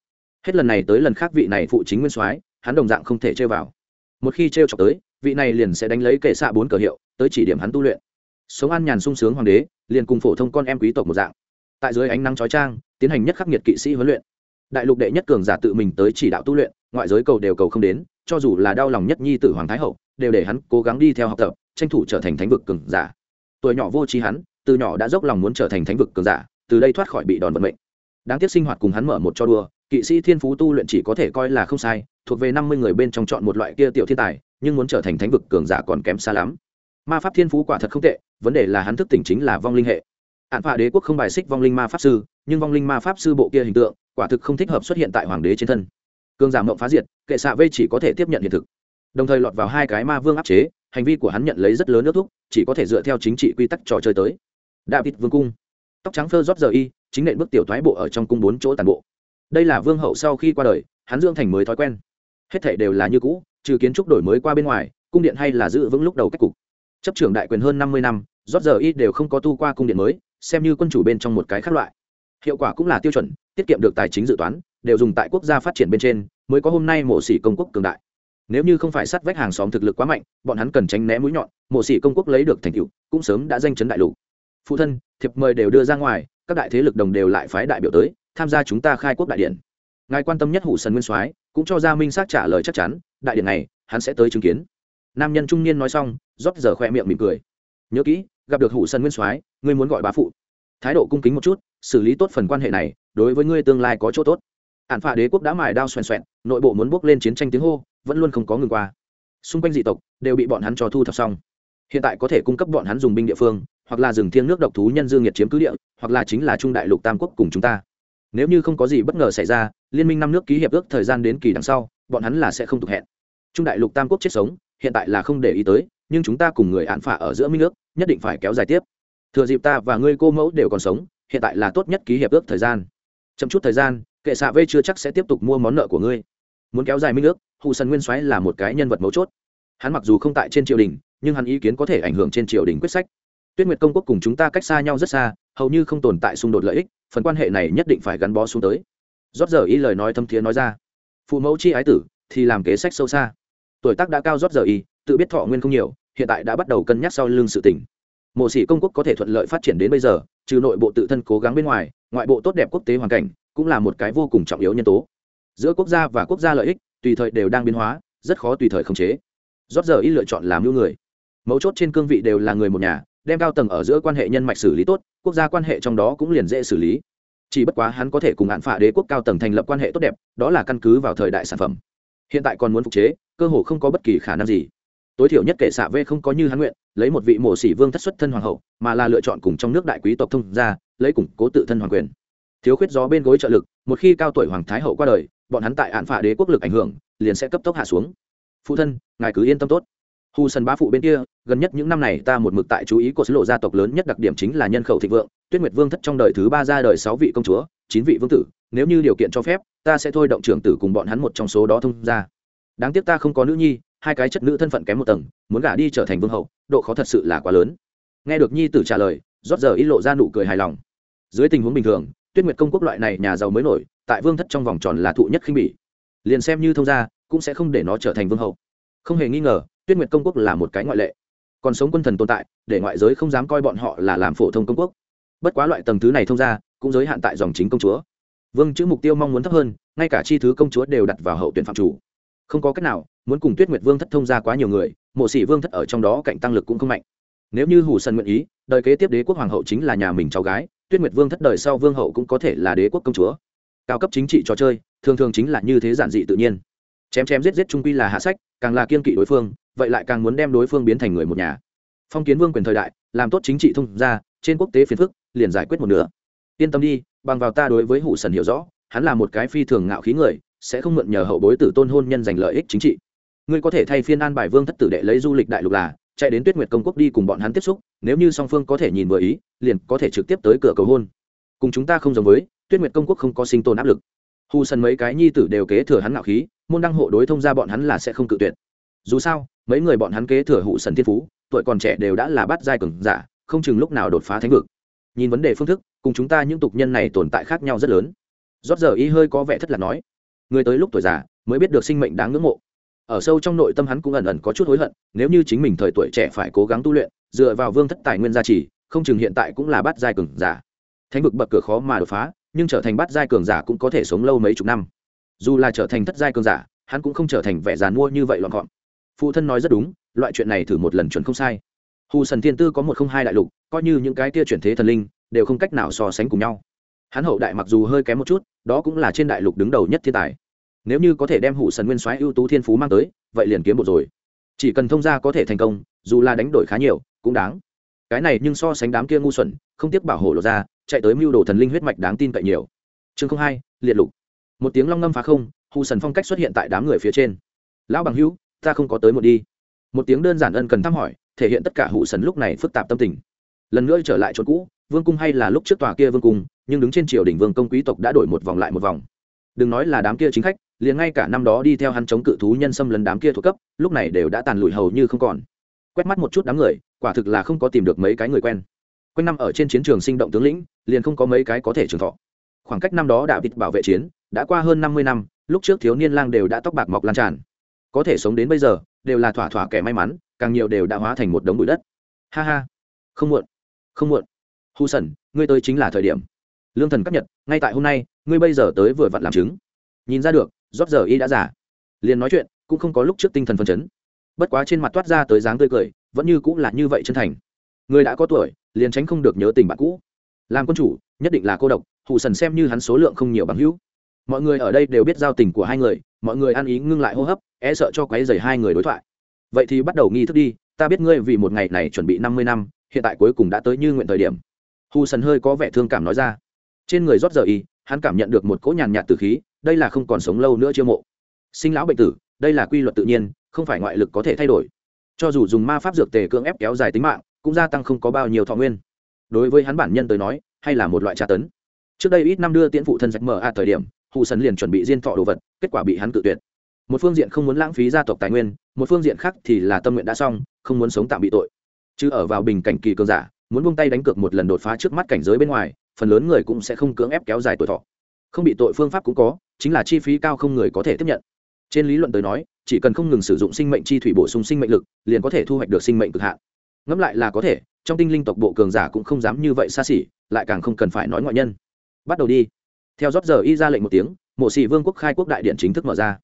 Hết lần này tới lần khác vị này phụ chính nguyên soái hắn đồng dạng không thể chơi vào. Một khi trêu chọc tới vị này liền sẽ đánh lấy kệ xạ bốn cờ hiệu tới chỉ điểm hắn tu luyện. Sống an nhàn sung sướng hoàng đế liền cùng phổ thông con em quý tộc một dạng. Tại dưới ánh nắng chói trang tiến hành nhất khắc nghiệt kỵ sĩ huấn luyện. Đại lục đệ nhất cường giả tự mình tới chỉ đạo tu luyện ngoại giới cầu đều cầu không đến cho dù là đau lòng nhất nhi tử hoàng thái hậu đều để hắn cố gắng đi theo học tập tranh thủ trở thành thánh vực cường giả. Tuổi nhỏ vô trí hắn từ nhỏ đã dốc lòng muốn trở thành thánh vực cường giả từ đây thoát khỏi bị đòn vận mệnh. Đáng tiếc sinh hoạt cùng hắn mở một cho đùa, kỵ sĩ thiên phú tu luyện chỉ có thể coi là không sai thuộc về năm mươi người bên trong chọn một loại kia tiểu thiên tài, nhưng muốn trở thành thánh vực cường giả còn kém xa lắm. Ma pháp thiên phú quả thật không tệ, vấn đề là hắn thức tỉnh chính là vong linh hệ. Hạn phạ đế quốc không bài xích vong linh ma pháp sư, nhưng vong linh ma pháp sư bộ kia hình tượng, quả thực không thích hợp xuất hiện tại hoàng đế trên thân. Cường giả mộng phá diệt, kệ xạ vây chỉ có thể tiếp nhận hiện thực. Đồng thời lọt vào hai cái ma vương áp chế, hành vi của hắn nhận lấy rất lớn nước thúc, chỉ có thể dựa theo chính trị quy tắc trò chơi tới. David vương cung. Tóc trắng phơ rót giờ y, chính nện bước tiểu thoái bộ ở trong cung bốn chỗ tàn bộ. Đây là vương hậu sau khi qua đời, hắn dưỡng thành mới thói quen hết thể đều là như cũ, trừ kiến trúc đổi mới qua bên ngoài, cung điện hay là giữ vững lúc đầu cách cục. Chấp trưởng đại quyền hơn năm mươi năm, rót giờ y đều không có tu qua cung điện mới, xem như quân chủ bên trong một cái khác loại. Hiệu quả cũng là tiêu chuẩn, tiết kiệm được tài chính dự toán, đều dùng tại quốc gia phát triển bên trên, mới có hôm nay mộ sĩ công quốc cường đại. Nếu như không phải sát vách hàng xóm thực lực quá mạnh, bọn hắn cần tránh né mũi nhọn, mộ sĩ công quốc lấy được thành tựu, cũng sớm đã danh chấn đại lục. Phụ thân, thiệp mời đều đưa ra ngoài, các đại thế lực đồng đều lại phái đại biểu tới, tham gia chúng ta khai quốc đại điện ngài quan tâm nhất hủ sần nguyên soái, cũng cho ra minh xác trả lời chắc chắn, đại điện này, hắn sẽ tới chứng kiến. Nam nhân trung niên nói xong, rót giờ khoe miệng mỉm cười. Nhớ kỹ, gặp được hủ sần nguyên soái, ngươi muốn gọi bá phụ. Thái độ cung kính một chút, xử lý tốt phần quan hệ này, đối với ngươi tương lai có chỗ tốt. Ạn phạ đế quốc đã mài đao xoèn xoẹn, nội bộ muốn bước lên chiến tranh tiếng hô, vẫn luôn không có ngừng qua. Xung quanh dị tộc, đều bị bọn hắn cho thu thập xong. Hiện tại có thể cung cấp bọn hắn dùng binh địa phương, hoặc là rừng thiêng nước độc thú nhân dương nhiệt chiếm cứ địa, hoặc là chính là trung đại lục tam quốc cùng chúng ta nếu như không có gì bất ngờ xảy ra liên minh năm nước ký hiệp ước thời gian đến kỳ đằng sau bọn hắn là sẽ không tục hẹn. Trung đại lục tam quốc chết sống hiện tại là không để ý tới nhưng chúng ta cùng người án phả ở giữa minh nước nhất định phải kéo dài tiếp. Thừa dịp ta và ngươi cô mẫu đều còn sống hiện tại là tốt nhất ký hiệp ước thời gian. Chậm chút thời gian kệ xạ vây chưa chắc sẽ tiếp tục mua món nợ của ngươi. Muốn kéo dài minh nước, hù sân nguyên soái là một cái nhân vật mấu chốt. Hắn mặc dù không tại trên triều đình nhưng hắn ý kiến có thể ảnh hưởng trên triều đình quyết sách. Tuyết nguyệt công quốc cùng chúng ta cách xa nhau rất xa hầu như không tồn tại xung đột lợi ích phần quan hệ này nhất định phải gắn bó xuống tới. Rót giờ ý lời nói thâm thiế nói ra. Phụ mẫu chi ái tử, thì làm kế sách sâu xa. Tuổi tác đã cao rót giờ y, tự biết thọ nguyên không nhiều, hiện tại đã bắt đầu cân nhắc sau lưng sự tỉnh mộ sĩ công quốc có thể thuận lợi phát triển đến bây giờ, trừ nội bộ tự thân cố gắng bên ngoài, ngoại bộ tốt đẹp quốc tế hoàn cảnh, cũng là một cái vô cùng trọng yếu nhân tố. Giữa quốc gia và quốc gia lợi ích, tùy thời đều đang biến hóa, rất khó tùy thời khống chế. Rót giờ y lựa chọn làm mưu người. Mấu chốt trên cương vị đều là người một nhà đem cao tầng ở giữa quan hệ nhân mạch xử lý tốt, quốc gia quan hệ trong đó cũng liền dễ xử lý. Chỉ bất quá hắn có thể cùng hạn phạ đế quốc cao tầng thành lập quan hệ tốt đẹp, đó là căn cứ vào thời đại sản phẩm. Hiện tại còn muốn phục chế, cơ hồ không có bất kỳ khả năng gì. Tối thiểu nhất kể xạ v không có như hắn nguyện, lấy một vị mổ sĩ vương thất xuất thân hoàng hậu, mà là lựa chọn cùng trong nước đại quý tộc thông ra lấy củng cố tự thân hoàng quyền. Thiếu khuyết gió bên gối trợ lực, một khi cao tuổi hoàng thái hậu qua đời, bọn hắn tại hạn phạ đế quốc lực ảnh hưởng, liền sẽ cấp tốc hạ xuống. Phụ thân, ngài cứ yên tâm tốt hù sần bá phụ bên kia, gần nhất những năm này ta một mực tại chú ý của sứ lộ gia tộc lớn nhất đặc điểm chính là nhân khẩu thịnh vượng, tuyết nguyệt vương thất trong đời thứ ba ra đời sáu vị công chúa, chín vị vương tử, nếu như điều kiện cho phép, ta sẽ thôi động trưởng tử cùng bọn hắn một trong số đó thông ra đáng tiếc ta không có nữ nhi, hai cái chất nữ thân phận kém một tầng, muốn gả đi trở thành vương hậu, độ khó thật sự là quá lớn. Nghe được nhi tử trả lời, rót giờ ít lộ ra nụ cười hài lòng. Dưới tình huống bình thường, tuyết nguyệt công quốc loại này nhà giàu mới nổi, tại vương thất trong vòng tròn là thụ nhất khinh bỉ. Liền xem như thông gia, cũng sẽ không để nó trở thành vương hậu. Không hề nghi ngờ tuyết nguyệt công quốc là một cái ngoại lệ. Còn sống quân thần tồn tại, để ngoại giới không dám coi bọn họ là làm phổ thông công quốc. Bất quá loại tầng thứ này thông ra, cũng giới hạn tại dòng chính công chúa. Vương chữ mục tiêu mong muốn thấp hơn, ngay cả chi thứ công chúa đều đặt vào hậu tuyển phạm chủ. Không có cách nào, muốn cùng tuyết nguyệt vương thất thông ra quá nhiều người, mộ sĩ vương thất ở trong đó cạnh tăng lực cũng không mạnh. Nếu như hủ sân nguyện ý, đời kế tiếp đế quốc hoàng hậu chính là nhà mình cháu gái, tuyết nguyệt vương thất đời sau vương hậu cũng có thể là đế quốc công chúa. Cao cấp chính trị trò chơi, thường thường chính là như thế giản dị tự nhiên chém chém giết giết trung quy là hạ sách, càng là kiên kỵ đối phương, vậy lại càng muốn đem đối phương biến thành người một nhà. Phong kiến vương quyền thời đại, làm tốt chính trị thông ra trên quốc tế phiền phức, liền giải quyết một nửa. Yên tâm đi, bằng vào ta đối với hủ sần hiểu rõ, hắn là một cái phi thường ngạo khí người, sẽ không mượn nhờ hậu bối tử tôn hôn nhân giành lợi ích chính trị. Ngươi có thể thay phiên an bài vương thất tử đệ lấy du lịch đại lục là, chạy đến tuyết nguyệt công quốc đi cùng bọn hắn tiếp xúc, nếu như song phương có thể nhìn vừa ý, liền có thể trực tiếp tới cửa cầu hôn. Cùng chúng ta không giống với, tuyết nguyệt công quốc không có sinh tồn áp lực. Hù sần mấy cái nhi tử đều kế thừa hắn ngạo khí môn đăng hộ đối thông ra bọn hắn là sẽ không cự tuyệt. Dù sao, mấy người bọn hắn kế thừa hụ sần thiên phú, tuổi còn trẻ đều đã là bắt giai cường giả, không chừng lúc nào đột phá thánh vực. Nhìn vấn đề phương thức, cùng chúng ta những tục nhân này tồn tại khác nhau rất lớn. Rót giờ y hơi có vẻ thất lạc nói, người tới lúc tuổi già, mới biết được sinh mệnh đáng ngưỡng mộ. Ở sâu trong nội tâm hắn cũng ẩn ẩn có chút hối hận, nếu như chính mình thời tuổi trẻ phải cố gắng tu luyện, dựa vào vương thất tài nguyên gia trì, không chừng hiện tại cũng là bắt giai cường giả. Thánh vực bậc cửa khó mà đột phá, nhưng trở thành bắt giai cường giả cũng có thể sống lâu mấy chục năm dù là trở thành thất giai cường giả, hắn cũng không trở thành vẻ giàn mua như vậy loạn gọn. Phụ thân nói rất đúng, loại chuyện này thử một lần chuẩn không sai. Hù sần thiên tư có một không hai đại lục, coi như những cái kia chuyển thế thần linh, đều không cách nào so sánh cùng nhau. Hắn hậu đại mặc dù hơi kém một chút, đó cũng là trên đại lục đứng đầu nhất thiên tài. Nếu như có thể đem hụ sần nguyên soái ưu tú thiên phú mang tới, vậy liền kiếm một rồi. Chỉ cần thông gia có thể thành công, dù là đánh đổi khá nhiều, cũng đáng. Cái này nhưng so sánh đám kia ngu xuẩn, không tiếc bảo hộ lộ ra, chạy tới mưu đồ thần linh huyết mạch đáng tin cậy nhiều. Chương không hai, liệt lục một tiếng long ngâm phá không, hù sần phong cách xuất hiện tại đám người phía trên. Lão bằng hữu, ta không có tới một đi. Một tiếng đơn giản ân cần thăm hỏi, thể hiện tất cả hụ sần lúc này phức tạp tâm tình. Lần nữa trở lại chỗ cũ, vương cung hay là lúc trước tòa kia vương cung, nhưng đứng trên triều đình vương công quý tộc đã đổi một vòng lại một vòng. Đừng nói là đám kia chính khách, liền ngay cả năm đó đi theo hắn chống cự thú nhân xâm lấn đám kia thuộc cấp, lúc này đều đã tàn lụi hầu như không còn. Quét mắt một chút đám người, quả thực là không có tìm được mấy cái người quen. Quanh năm ở trên chiến trường sinh động tướng lĩnh, liền không có mấy cái có thể trường thọ. Khoảng cách năm đó đã vịt bảo vệ chiến đã qua hơn năm mươi năm, lúc trước thiếu niên lang đều đã tóc bạc mọc lan tràn. Có thể sống đến bây giờ, đều là thỏa thỏa kẻ may mắn, càng nhiều đều đã hóa thành một đống bụi đất. Ha ha. Không muộn. Không muộn. Hu sần ngươi tới chính là thời điểm. Lương thần cấp nhật, ngay tại hôm nay, ngươi bây giờ tới vừa vặn làm chứng. Nhìn ra được, rót giờ y đã giả liền nói chuyện, cũng không có lúc trước tinh thần phân chấn. Bất quá trên mặt toát ra tới dáng tươi cười, vẫn như cũng là như vậy chân thành. Người đã có tuổi, liền tránh không được nhớ tình bạn cũ. Làm quân chủ, nhất định là cô độc hụ sần xem như hắn số lượng không nhiều bằng hữu mọi người ở đây đều biết giao tình của hai người, mọi người ăn ý ngưng lại hô hấp e sợ cho quấy dày hai người đối thoại. Vậy thì bắt đầu nghi thức đi, ta biết ngươi vì một ngày này chuẩn bị năm mươi năm, hiện tại cuối cùng đã tới như nguyện thời điểm. Hù sần hơi có vẻ thương cảm nói ra. Trên người rót giờ y, hắn cảm nhận được một cỗ nhàn nhạt từ khí, đây là không còn sống lâu nữa chiêu mộ. Sinh lão bệnh tử, đây là quy luật tự nhiên, không phải ngoại lực có thể thay đổi. Cho dù dùng ma pháp dược tề cưỡng ép kéo dài tính mạng, cũng gia tăng không có bao nhiêu thọ nguyên. Đối với hắn bản nhân tới nói, hay là một loại tra tấn. Trước đây ít năm đưa tiễn phụ thân rạch mở a thời điểm hù sần liền chuẩn bị diên thọ đồ vật, kết quả bị hắn cự tuyệt. Một phương diện không muốn lãng phí gia tộc tài nguyên, một phương diện khác thì là tâm nguyện đã xong, không muốn sống tạm bị tội. Chứ ở vào bình cảnh kỳ cường giả, muốn buông tay đánh cược một lần đột phá trước mắt cảnh giới bên ngoài, phần lớn người cũng sẽ không cưỡng ép kéo dài tuổi thọ. Không bị tội phương pháp cũng có, chính là chi phí cao không người có thể tiếp nhận. Trên lý luận tới nói, chỉ cần không ngừng sử dụng sinh mệnh chi thủy bổ sung sinh mệnh lực, liền có thể thu hoạch được sinh mệnh cực hạn. Ngẫm lại là có thể, trong tinh linh tộc bộ cường giả cũng không dám như vậy xa xỉ, lại càng không cần phải nói ngoại nhân. Bắt đầu đi theo rót giờ y ra lệnh một tiếng, mộ sĩ vương quốc khai quốc đại điện chính thức mở ra.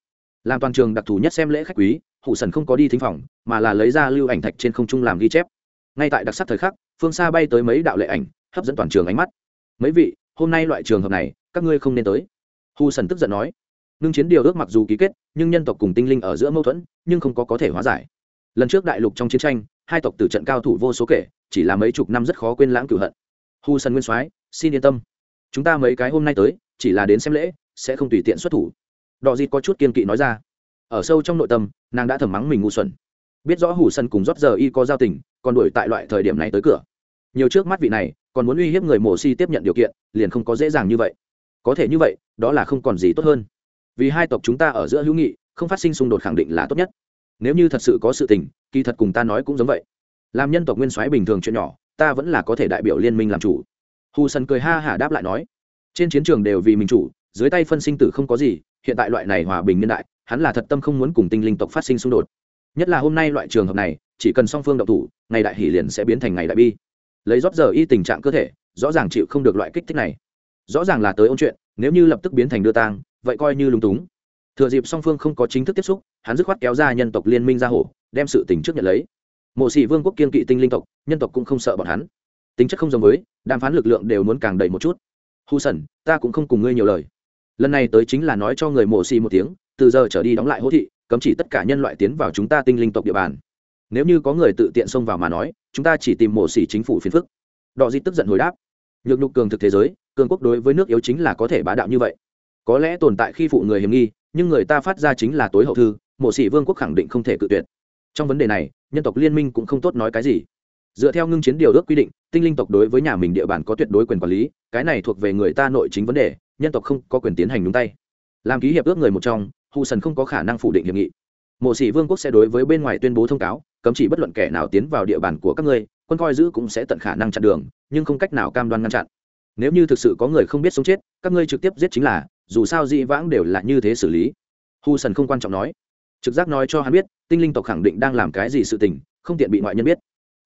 Làm toàn trường đặc thù nhất xem lễ khách quý hụ sần không có đi thính phòng, mà là lấy ra lưu ảnh thạch trên không trung làm ghi chép. Ngay tại đặc sắc thời khắc, phương xa bay tới mấy đạo lệ ảnh, hấp dẫn toàn trường ánh mắt. Mấy vị, hôm nay loại trường hợp này, các ngươi không nên tới. Hù sần tức giận nói. Ngưng chiến điều ước mặc dù ký kết, nhưng nhân tộc cùng tinh linh ở giữa mâu thuẫn, nhưng không có có thể hóa giải. Lần trước đại lục trong chiến tranh, hai tộc tử trận cao thủ vô số kể, chỉ là mấy chục năm rất khó quên lãng cửu hận. Hù sần nguyên soái, xin yên tâm chúng ta mấy cái hôm nay tới, chỉ là đến xem lễ, sẽ không tùy tiện xuất thủ. Đò dịt có chút kiên kỵ nói ra. Ở sâu trong nội tâm, nàng đã thầm mắng mình ngu xuẩn. Biết rõ hủ sân cùng rót giờ y có giao tình, còn đuổi tại loại thời điểm này tới cửa. Nhiều trước mắt vị này, còn muốn uy hiếp người mổ si tiếp nhận điều kiện, liền không có dễ dàng như vậy. Có thể như vậy, đó là không còn gì tốt hơn. Vì hai tộc chúng ta ở giữa hữu nghị, không phát sinh xung đột khẳng định là tốt nhất. Nếu như thật sự có sự tình, kỳ thật cùng ta nói cũng giống vậy. Làm nhân tộc nguyên soái bình thường chuyện nhỏ, ta vẫn là có thể đại biểu liên minh làm chủ hù sân cười ha hả đáp lại nói, trên chiến trường đều vì mình chủ, dưới tay phân sinh tử không có gì, hiện tại loại này hòa bình niên đại, hắn là thật tâm không muốn cùng tinh linh tộc phát sinh xung đột. Nhất là hôm nay loại trường hợp này, chỉ cần song phương động thủ, ngày đại hỷ liền sẽ biến thành ngày đại bi. Lấy rót giờ y tình trạng cơ thể, rõ ràng chịu không được loại kích thích này. Rõ ràng là tới ôn chuyện, nếu như lập tức biến thành đưa tang, vậy coi như lúng túng. Thừa dịp song phương không có chính thức tiếp xúc, hắn dứt khoát kéo ra nhân tộc liên minh ra hổ, đem sự tình trước nhận lấy. Mộ sĩ vương quốc kiên kỵ tinh linh tộc, nhân tộc cũng không sợ bọn hắn tính chất không giống với, đàm phán lực lượng đều muốn càng đầy một chút. Hu sần, ta cũng không cùng ngươi nhiều lời. Lần này tới chính là nói cho người mộ xì một tiếng, từ giờ trở đi đóng lại hỗ thị, cấm chỉ tất cả nhân loại tiến vào chúng ta tinh linh tộc địa bàn. Nếu như có người tự tiện xông vào mà nói, chúng ta chỉ tìm mộ xỉ chính phủ phiền phức. Đọ di tức giận hồi đáp. Nhược nhục cường thực thế giới, cường quốc đối với nước yếu chính là có thể bá đạo như vậy. Có lẽ tồn tại khi phụ người hiểm nghi, nhưng người ta phát ra chính là tối hậu thư, mộ sĩ vương quốc khẳng định không thể cự tuyệt. Trong vấn đề này, nhân tộc liên minh cũng không tốt nói cái gì dựa theo ngưng chiến điều ước quy định, tinh linh tộc đối với nhà mình địa bàn có tuyệt đối quyền quản lý, cái này thuộc về người ta nội chính vấn đề, nhân tộc không có quyền tiến hành đúng tay. Làm ký hiệp ước người một trong, hù sần không có khả năng phủ định hiệp nghị. Mộ sĩ vương quốc sẽ đối với bên ngoài tuyên bố thông cáo, cấm chỉ bất luận kẻ nào tiến vào địa bàn của các ngươi, quân coi giữ cũng sẽ tận khả năng chặn đường, nhưng không cách nào cam đoan ngăn chặn. Nếu như thực sự có người không biết sống chết, các ngươi trực tiếp giết chính là, dù sao dị vãng đều là như thế xử lý. Hù sần không quan trọng nói. Trực giác nói cho hắn biết, tinh linh tộc khẳng định đang làm cái gì sự tình, không tiện bị ngoại nhân biết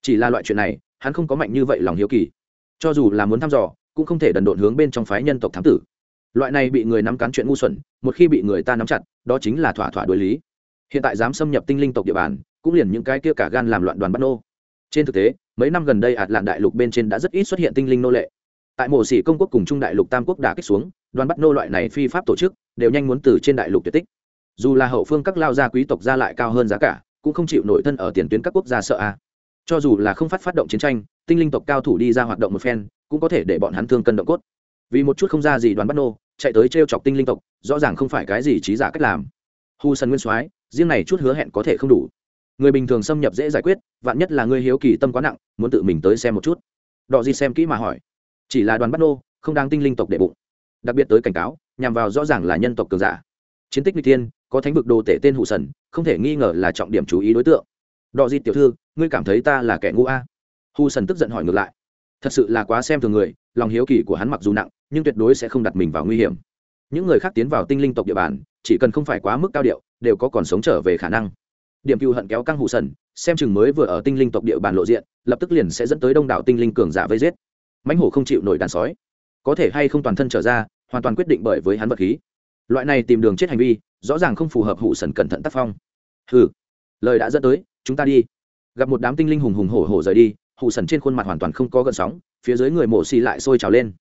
chỉ là loại chuyện này, hắn không có mạnh như vậy lòng hiếu kỳ. Cho dù là muốn thăm dò, cũng không thể đần độn hướng bên trong phái nhân tộc thám tử. Loại này bị người nắm cán chuyện ngu xuẩn, một khi bị người ta nắm chặt, đó chính là thỏa thỏa đối lý. Hiện tại dám xâm nhập tinh linh tộc địa bàn, cũng liền những cái kia cả gan làm loạn đoàn bắt nô. Trên thực tế, mấy năm gần đây ạt lạn đại lục bên trên đã rất ít xuất hiện tinh linh nô lệ. Tại mộ xỉ công quốc cùng trung đại lục tam quốc đã kích xuống, đoàn bắt nô loại này phi pháp tổ chức đều nhanh muốn từ trên đại lục tuyệt tích. Dù là hậu phương các lao gia quý tộc ra lại cao hơn giá cả, cũng không chịu nổi thân ở tiền tuyến các quốc gia sợ a cho dù là không phát phát động chiến tranh, tinh linh tộc cao thủ đi ra hoạt động một phen, cũng có thể để bọn hắn thương cân động cốt. Vì một chút không ra gì đoàn bắt nô, chạy tới t r e o chọc tinh linh tộc, rõ ràng không phải cái gì trí giả cách làm. Hu sân nguyên soái, riêng này chút hứa hẹn có thể không đủ. Người bình thường xâm nhập dễ giải quyết, vạn nhất là người hiếu kỳ tâm quá nặng, muốn tự mình tới xem một chút. Đọ gì xem kỹ mà hỏi. Chỉ là đoàn bắt nô, không đang tinh linh tộc để bụng. Đặc biệt tới cảnh cáo, nhằm vào rõ ràng là nhân tộc cường giả. Chiến tích n g tiên có thánh vực đồ tể tên hụ sần không thể nghi ngờ là trọng điểm chú ý đối tượng. Đọ di tiểu thư ngươi cảm thấy ta là kẻ ngu a? Hù sần tức giận hỏi ngược lại. Thật sự là quá xem thường người, lòng hiếu kỳ của hắn mặc dù nặng, nhưng tuyệt đối sẽ không đặt mình vào nguy hiểm. Những người khác tiến vào tinh linh tộc địa bàn, chỉ cần không phải quá mức cao điệu, đều có còn sống trở về khả năng. Điểm cựu hận kéo căng hụ sần xem chừng mới vừa ở tinh linh tộc địa bàn lộ diện, lập tức liền sẽ dẫn tới đông đảo tinh linh cường giả vây giết. Mãnh hổ không chịu nổi đàn sói. Có thể hay không toàn thân trở ra, hoàn toàn quyết định bởi với hắn vật khí. Loại này tìm đường chết hành vi, rõ ràng không phù hợp hụ sần cẩn thận tác phong. Ừ lời đã dẫn tới, chúng ta đi gặp một đám tinh linh hùng hùng hổ hổ rời đi, hụ sần trên khuôn mặt hoàn toàn không có gợn sóng, phía dưới người mổ xì lại sôi trào lên.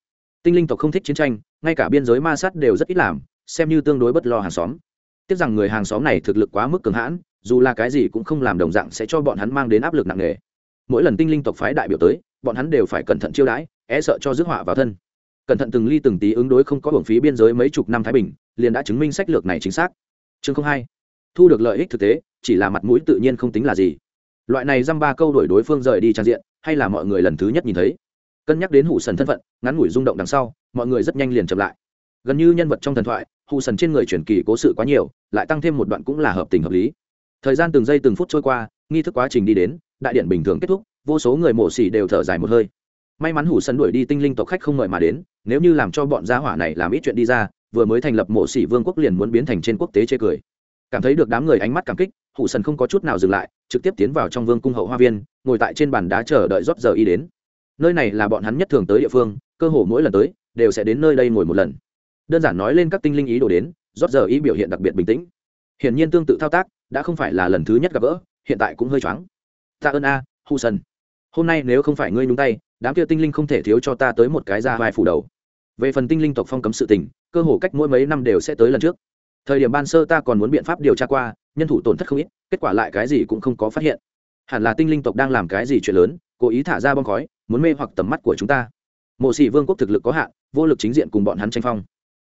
Tinh linh tộc không thích chiến tranh, ngay cả biên giới ma sát đều rất ít làm, xem như tương đối bất lo hàng xóm. Tiếc rằng người hàng xóm này thực lực quá mức cường hãn, dù là cái gì cũng không làm đồng dạng sẽ cho bọn hắn mang đến áp lực nặng nề. Mỗi lần tinh linh tộc phái đại biểu tới, bọn hắn đều phải cẩn thận chiêu đãi é e sợ cho rước họa vào thân. Cẩn thận từng ly từng tí ứng đối không có hưởng phí biên giới mấy chục năm thái bình, liền đã chứng minh sách lược này chính xác. Chương hai. Thu được lợi ích thực tế, chỉ là mặt mũi tự nhiên không tính là gì loại này dăm ba câu đổi đối phương rời đi trang diện, hay là mọi người lần thứ nhất nhìn thấy. Cân nhắc đến hụ sần thân phận, ngắn ngủi rung động đằng sau, mọi người rất nhanh liền chậm lại. Gần như nhân vật trong thần thoại, hụ sần trên người truyền kỳ cố sự quá nhiều, lại tăng thêm một đoạn cũng là hợp tình hợp lý. Thời gian từng giây từng phút trôi qua, nghi thức quá trình đi đến, đại điện bình thường kết thúc, vô số người mổ xỉ đều thở dài một hơi. May mắn hủ sân đuổi đi tinh linh tộc khách không mời mà đến, nếu như làm cho bọn gia hỏa này làm ít chuyện đi ra, vừa mới thành lập mộ sĩ vương quốc liền muốn biến thành trên quốc tế chê cười. Cảm thấy được đám người ánh mắt cảm kích hụ sần không có chút nào dừng lại, trực tiếp tiến vào trong vương cung hậu hoa viên, ngồi tại trên bàn đá chờ đợi rót giờ y đến. Nơi này là bọn hắn nhất thường tới địa phương, cơ hồ mỗi lần tới, đều sẽ đến nơi đây ngồi một lần. Đơn giản nói lên các tinh linh ý đồ đến, rót giờ y biểu hiện đặc biệt bình tĩnh. Hiển nhiên tương tự thao tác, đã không phải là lần thứ nhất gặp gỡ, hiện tại cũng hơi choáng. Ta ơn a hụ sân hôm nay nếu không phải ngươi nhúng tay, đám kia tinh linh không thể thiếu cho ta tới một cái ra vai phủ đầu. Về phần tinh linh tộc phong cấm sự tình, cơ hồ cách mỗi mấy năm đều sẽ tới lần trước. Thời điểm ban sơ ta còn muốn biện pháp điều tra qua nhân thủ tổn thất không ít, kết quả lại cái gì cũng không có phát hiện. Hẳn là tinh linh tộc đang làm cái gì chuyện lớn, cố ý thả ra bom khói, muốn mê hoặc tầm mắt của chúng ta. Mộ sĩ vương quốc thực lực có hạn, vô lực chính diện cùng bọn hắn tranh phong.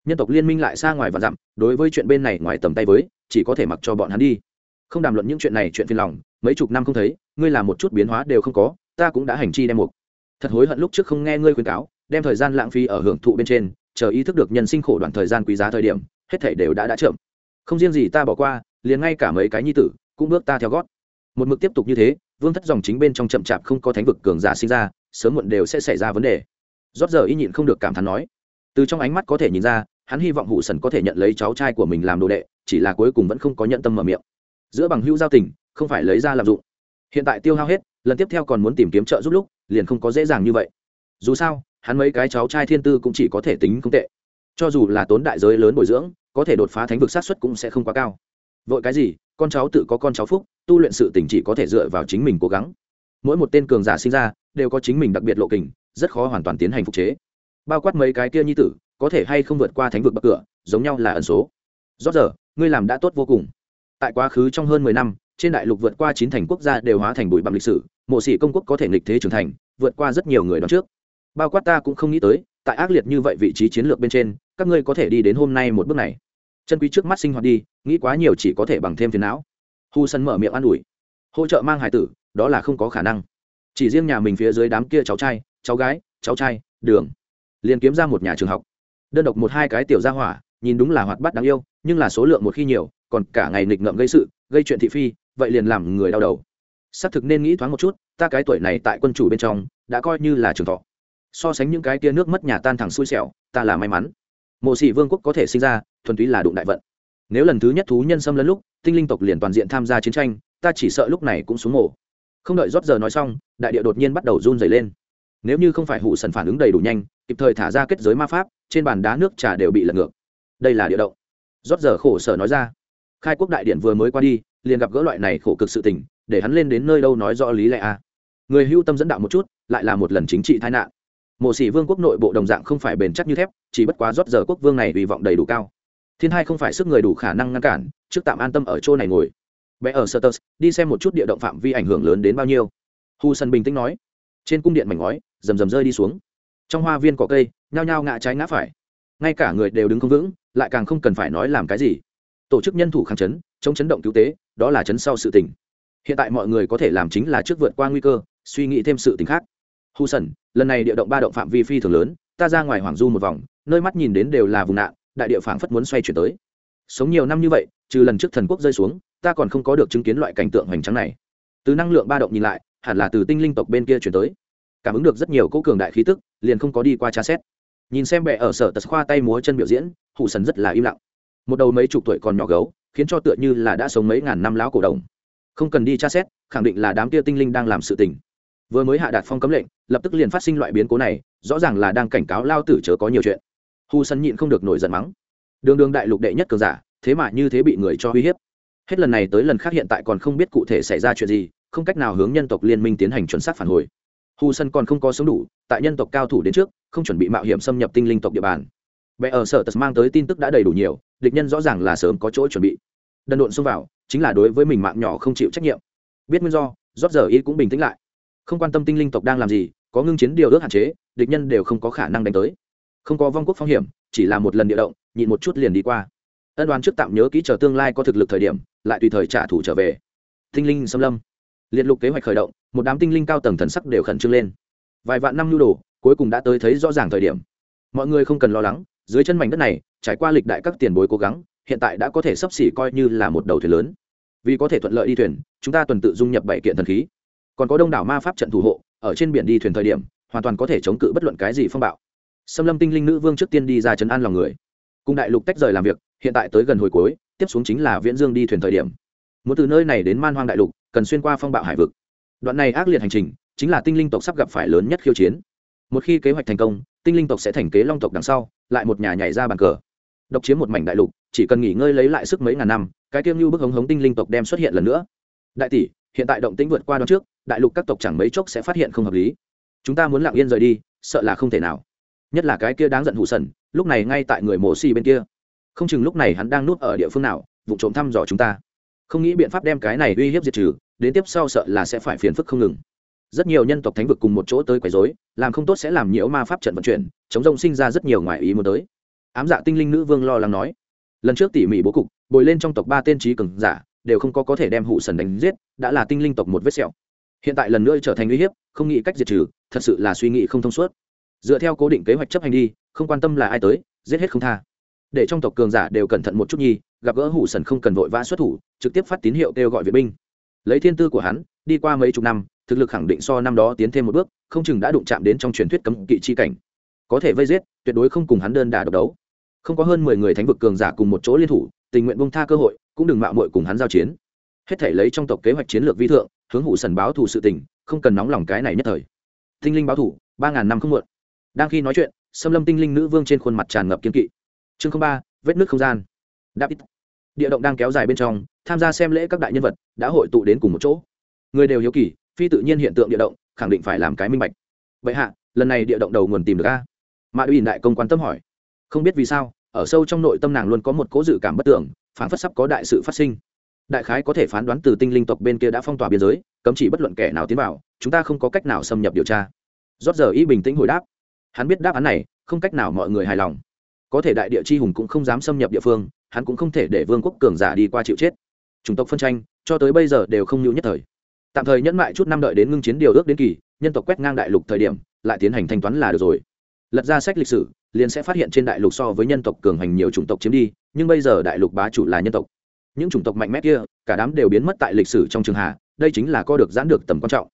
Nhân tộc liên minh lại xa ngoài và dặm, đối với chuyện bên này ngoài tầm tay với, chỉ có thể mặc cho bọn hắn đi. Không đàm luận những chuyện này chuyện phiền lòng, mấy chục năm không thấy, ngươi làm một chút biến hóa đều không có, ta cũng đã hành chi đem mục. Thật hối hận lúc trước không nghe ngươi khuyên cáo, đem thời gian lãng phí ở hưởng thụ bên trên, chờ ý thức được nhân sinh khổ đoạn thời gian quý giá thời điểm, hết thảy đều đã đã chậm. Không riêng gì ta bỏ qua liền ngay cả mấy cái nhi tử cũng bước ta theo gót. Một mực tiếp tục như thế, vương thất dòng chính bên trong chậm chạp không có thánh vực cường giả sinh ra, sớm muộn đều sẽ xảy ra vấn đề. Rót giờ y nhịn không được cảm thán nói. Từ trong ánh mắt có thể nhìn ra, hắn hy vọng hụ sần có thể nhận lấy cháu trai của mình làm đồ đệ, chỉ là cuối cùng vẫn không có nhận tâm mở miệng. Giữa bằng hữu giao tình, không phải lấy ra làm dụng. Hiện tại tiêu hao hết, lần tiếp theo còn muốn tìm kiếm trợ giúp lúc, liền không có dễ dàng như vậy. Dù sao, hắn mấy cái cháu trai thiên tư cũng chỉ có thể tính không tệ. Cho dù là tốn đại giới lớn bồi dưỡng, có thể đột phá thánh vực sát xuất cũng sẽ không quá cao vội cái gì? Con cháu tự có con cháu phúc, tu luyện sự tỉnh chỉ có thể dựa vào chính mình cố gắng. Mỗi một tên cường giả sinh ra, đều có chính mình đặc biệt lộ kình, rất khó hoàn toàn tiến hành phục chế. Bao quát mấy cái kia nhi tử, có thể hay không vượt qua thánh vực bậc cửa, giống nhau là ẩn số. Do giờ, ngươi làm đã tốt vô cùng. Tại quá khứ trong hơn mười năm, trên đại lục vượt qua chín thành quốc gia đều hóa thành bụi bặm lịch sử, mộ sĩ công quốc có thể nghịch thế trưởng thành, vượt qua rất nhiều người đón trước. Bao quát ta cũng không nghĩ tới, tại ác liệt như vậy vị trí chiến lược bên trên, các ngươi có thể đi đến hôm nay một bước này chân quý trước mắt sinh hoạt đi, nghĩ quá nhiều chỉ có thể bằng thêm phiền não. Hu sân mở miệng an ủi. Hỗ trợ mang hải tử, đó là không có khả năng. Chỉ riêng nhà mình phía dưới đám kia cháu trai, cháu gái, cháu trai, đường. Liền kiếm ra một nhà trường học. Đơn độc một hai cái tiểu gia hỏa, nhìn đúng là hoạt bát đáng yêu, nhưng là số lượng một khi nhiều, còn cả ngày nghịch ngợm gây sự, gây chuyện thị phi, vậy liền làm người đau đầu. Xác thực nên nghĩ thoáng một chút, ta cái tuổi này tại quân chủ bên trong, đã coi như là trường thọ. So sánh những cái tia nước mất nhà tan thẳng xui xẻo, ta là may mắn mộ sĩ vương quốc có thể sinh ra, thuần túy là đụng đại vận. Nếu lần thứ nhất thú nhân xâm lấn lúc, tinh linh tộc liền toàn diện tham gia chiến tranh, ta chỉ sợ lúc này cũng xuống mổ không đợi rót giờ nói xong, đại địa đột nhiên bắt đầu run dày lên. Nếu như không phải hụ sần phản ứng đầy đủ nhanh, kịp thời thả ra kết giới ma pháp, trên bàn đá nước trà đều bị lật ngược. Đây là địa động. Rót giờ khổ sở nói ra. Khai quốc đại điện vừa mới qua đi, liền gặp gỡ loại này khổ cực sự tình, để hắn lên đến nơi đâu nói rõ lý lẽ a người hưu tâm dẫn đạo một chút, lại là một lần chính trị tai nạn mộ sĩ vương quốc nội bộ đồng dạng không phải bền chắc như thép, chỉ bất quá rót giờ quốc vương này hy vọng đầy đủ cao. Thiên hai không phải sức người đủ khả năng ngăn cản, trước tạm an tâm ở chỗ này ngồi. Bé ở sơ đi xem một chút địa động phạm vi ảnh hưởng lớn đến bao nhiêu. Hu sân bình tĩnh nói. Trên cung điện mảnh ngói, rầm rầm rơi đi xuống. Trong hoa viên cỏ cây, nhao nhao ngã trái ngã phải. Ngay cả người đều đứng không vững, lại càng không cần phải nói làm cái gì. Tổ chức nhân thủ kháng chấn, chống chấn động cứu tế, đó là chấn sau sự tình. Hiện tại mọi người có thể làm chính là trước vượt qua nguy cơ, suy nghĩ thêm sự tình khác hù sần, lần này địa động ba động phạm vi phi thường lớn, ta ra ngoài hoàng du một vòng, nơi mắt nhìn đến đều là vùng nạn, đại địa phảng phất muốn xoay chuyển tới. Sống nhiều năm như vậy, trừ lần trước thần quốc rơi xuống, ta còn không có được chứng kiến loại cảnh tượng hoành tráng này. Từ năng lượng ba động nhìn lại, hẳn là từ tinh linh tộc bên kia chuyển tới. Cảm ứng được rất nhiều cỗ cường đại khí tức, liền không có đi qua tra xét. Nhìn xem bệ ở sở tật khoa tay múa chân biểu diễn hụ sần rất là im lặng. Một đầu mấy chục tuổi còn nhỏ gấu, khiến cho tựa như là đã sống mấy ngàn năm lão cổ đồng. Không cần đi tra xét, khẳng định là đám kia tinh linh đang làm sự tình vừa mới hạ đạt phong cấm lệnh, lập tức liền phát sinh loại biến cố này, rõ ràng là đang cảnh cáo lao tử chớ có nhiều chuyện. Hu sân nhịn không được nổi giận mắng. Đường đường đại lục đệ nhất cường giả, thế mà như thế bị người cho uy hiếp. Hết lần này tới lần khác hiện tại còn không biết cụ thể xảy ra chuyện gì, không cách nào hướng nhân tộc liên minh tiến hành chuẩn xác phản hồi. Hu sân còn không có sống đủ, tại nhân tộc cao thủ đến trước, không chuẩn bị mạo hiểm xâm nhập tinh linh tộc địa bàn. Vẽ ở sở tật mang tới tin tức đã đầy đủ nhiều, địch nhân rõ ràng là sớm có chỗ chuẩn bị. Đần độn xông vào, chính là đối với mình mạng nhỏ không chịu trách nhiệm. Biết nguyên do, rót giờ ít cũng bình tĩnh lại không quan tâm tinh linh tộc đang làm gì, có ngưng chiến điều ước hạn chế, địch nhân đều không có khả năng đánh tới. Không có vong quốc phong hiểm, chỉ là một lần địa động, nhịn một chút liền đi qua. Ân đoán trước tạm nhớ kỹ chờ tương lai có thực lực thời điểm, lại tùy thời trả thù trở về. Tinh linh xâm lâm. Liệt lục kế hoạch khởi động, một đám tinh linh cao tầng thần sắc đều khẩn trương lên. Vài vạn năm nhu đồ, cuối cùng đã tới thấy rõ ràng thời điểm. Mọi người không cần lo lắng, dưới chân mảnh đất này, trải qua lịch đại các tiền bối cố gắng, hiện tại đã có thể sắp xỉ coi như là một đầu thuyền lớn. Vì có thể thuận lợi đi thuyền, chúng ta tuần tự dung nhập bảy kiện thần khí còn có đông đảo ma pháp trận thủ hộ, ở trên biển đi thuyền thời điểm, hoàn toàn có thể chống cự bất luận cái gì phong bạo. Xâm lâm tinh linh nữ vương trước tiên đi ra trấn an lòng người. Cùng đại lục tách rời làm việc, hiện tại tới gần hồi cuối, tiếp xuống chính là viễn dương đi thuyền thời điểm. Muốn từ nơi này đến man hoang đại lục, cần xuyên qua phong bạo hải vực. Đoạn này ác liệt hành trình, chính là tinh linh tộc sắp gặp phải lớn nhất khiêu chiến. Một khi kế hoạch thành công, tinh linh tộc sẽ thành kế long tộc đằng sau, lại một nhà nhảy ra bàn cờ. Độc chiếm một mảnh đại lục, chỉ cần nghỉ ngơi lấy lại sức mấy ngàn năm, cái tiêm như bức hống hống tinh linh tộc đem xuất hiện lần nữa. Đại tỷ, hiện tại động tĩnh vượt qua đó trước đại lục các tộc chẳng mấy chốc sẽ phát hiện không hợp lý. Chúng ta muốn lặng yên rời đi, sợ là không thể nào. Nhất là cái kia đáng giận hụ sần, lúc này ngay tại người mổ xì bên kia. Không chừng lúc này hắn đang núp ở địa phương nào, vụ trộm thăm dò chúng ta. Không nghĩ biện pháp đem cái này uy hiếp diệt trừ, đến tiếp sau sợ là sẽ phải phiền phức không ngừng. Rất nhiều nhân tộc thánh vực cùng một chỗ tới quấy rối, làm không tốt sẽ làm nhiễu ma pháp trận vận chuyển, chống rông sinh ra rất nhiều ngoại ý muốn tới. Ám dạ tinh linh nữ vương lo lắng nói. Lần trước tỉ mỉ bố cục, bồi lên trong tộc ba tên trí cường giả, đều không có có thể đem hụ sần đánh giết, đã là tinh linh tộc một vết sẹo hiện tại lần nữa trở thành uy hiếp, không nghĩ cách diệt trừ, thật sự là suy nghĩ không thông suốt. Dựa theo cố định kế hoạch chấp hành đi, không quan tâm là ai tới, giết hết không tha. Để trong tộc cường giả đều cẩn thận một chút nhi, gặp gỡ hủ sần không cần vội vã xuất thủ, trực tiếp phát tín hiệu kêu gọi viện binh. Lấy thiên tư của hắn, đi qua mấy chục năm, thực lực khẳng định so năm đó tiến thêm một bước, không chừng đã đụng chạm đến trong truyền thuyết cấm kỵ chi cảnh. Có thể vây giết, tuyệt đối không cùng hắn đơn đà độc đấu. Không có hơn mười người thánh vực cường giả cùng một chỗ liên thủ, tình nguyện bông tha cơ hội, cũng đừng mạo muội cùng hắn giao chiến hết thể lấy trong tộc kế hoạch chiến lược vi thượng, hướng hủ sần báo thù sự tình, không cần nóng lòng cái này nhất thời. Tinh linh báo thù, ba ngàn năm không muộn. Đang khi nói chuyện, xâm lâm tinh linh nữ vương trên khuôn mặt tràn ngập kiên kỵ. Chương ba, vết nước không gian. Đáp ít địa động đang kéo dài bên trong, tham gia xem lễ các đại nhân vật, đã hội tụ đến cùng một chỗ. Người đều hiếu kỳ, phi tự nhiên hiện tượng địa động, khẳng định phải làm cái minh bạch. Vậy hạ, lần này địa động đầu nguồn tìm được a? Mạ uy đại công quan tâm hỏi. Không biết vì sao, ở sâu trong nội tâm nàng luôn có một cố dự cảm bất tưởng phản phất sắp có đại sự phát sinh đại khái có thể phán đoán từ tinh linh tộc bên kia đã phong tỏa biên giới, cấm chỉ bất luận kẻ nào tiến vào, chúng ta không có cách nào xâm nhập điều tra. Rót giờ y bình tĩnh hồi đáp. Hắn biết đáp án này, không cách nào mọi người hài lòng. Có thể đại địa chi hùng cũng không dám xâm nhập địa phương, hắn cũng không thể để vương quốc cường giả đi qua chịu chết. Chủng tộc phân tranh, cho tới bây giờ đều không nhu nhất thời. Tạm thời nhẫn mại chút năm đợi đến ngưng chiến điều ước đến kỳ, nhân tộc quét ngang đại lục thời điểm, lại tiến hành thanh toán là được rồi. Lật ra sách lịch sử, liền sẽ phát hiện trên đại lục so với nhân tộc cường hành nhiều chủng tộc chiếm đi, nhưng bây giờ đại lục bá chủ là nhân tộc những chủng tộc mạnh mẽ kia, cả đám đều biến mất tại lịch sử trong trường hạ đây chính là co được giãn được tầm quan trọng.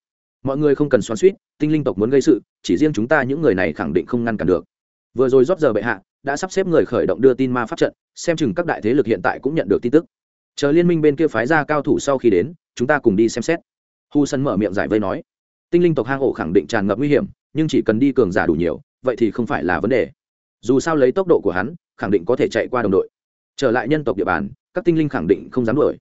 Mọi người không cần xoắn suýt, tinh linh tộc muốn gây sự, chỉ riêng chúng ta những người này khẳng định không ngăn cản được. Vừa rồi rót giờ bệ hạ đã sắp xếp người khởi động đưa tin ma pháp trận, xem chừng các đại thế lực hiện tại cũng nhận được tin tức. Chờ liên minh bên kia phái ra cao thủ sau khi đến, chúng ta cùng đi xem xét. Hu sân mở miệng giải vây nói. Tinh linh tộc hang ổ khẳng định tràn ngập nguy hiểm, nhưng chỉ cần đi cường giả đủ nhiều, vậy thì không phải là vấn đề. Dù sao lấy tốc độ của hắn, khẳng định có thể chạy qua đồng đội. Trở lại nhân tộc địa bàn các tinh linh khẳng định không dám đuổi.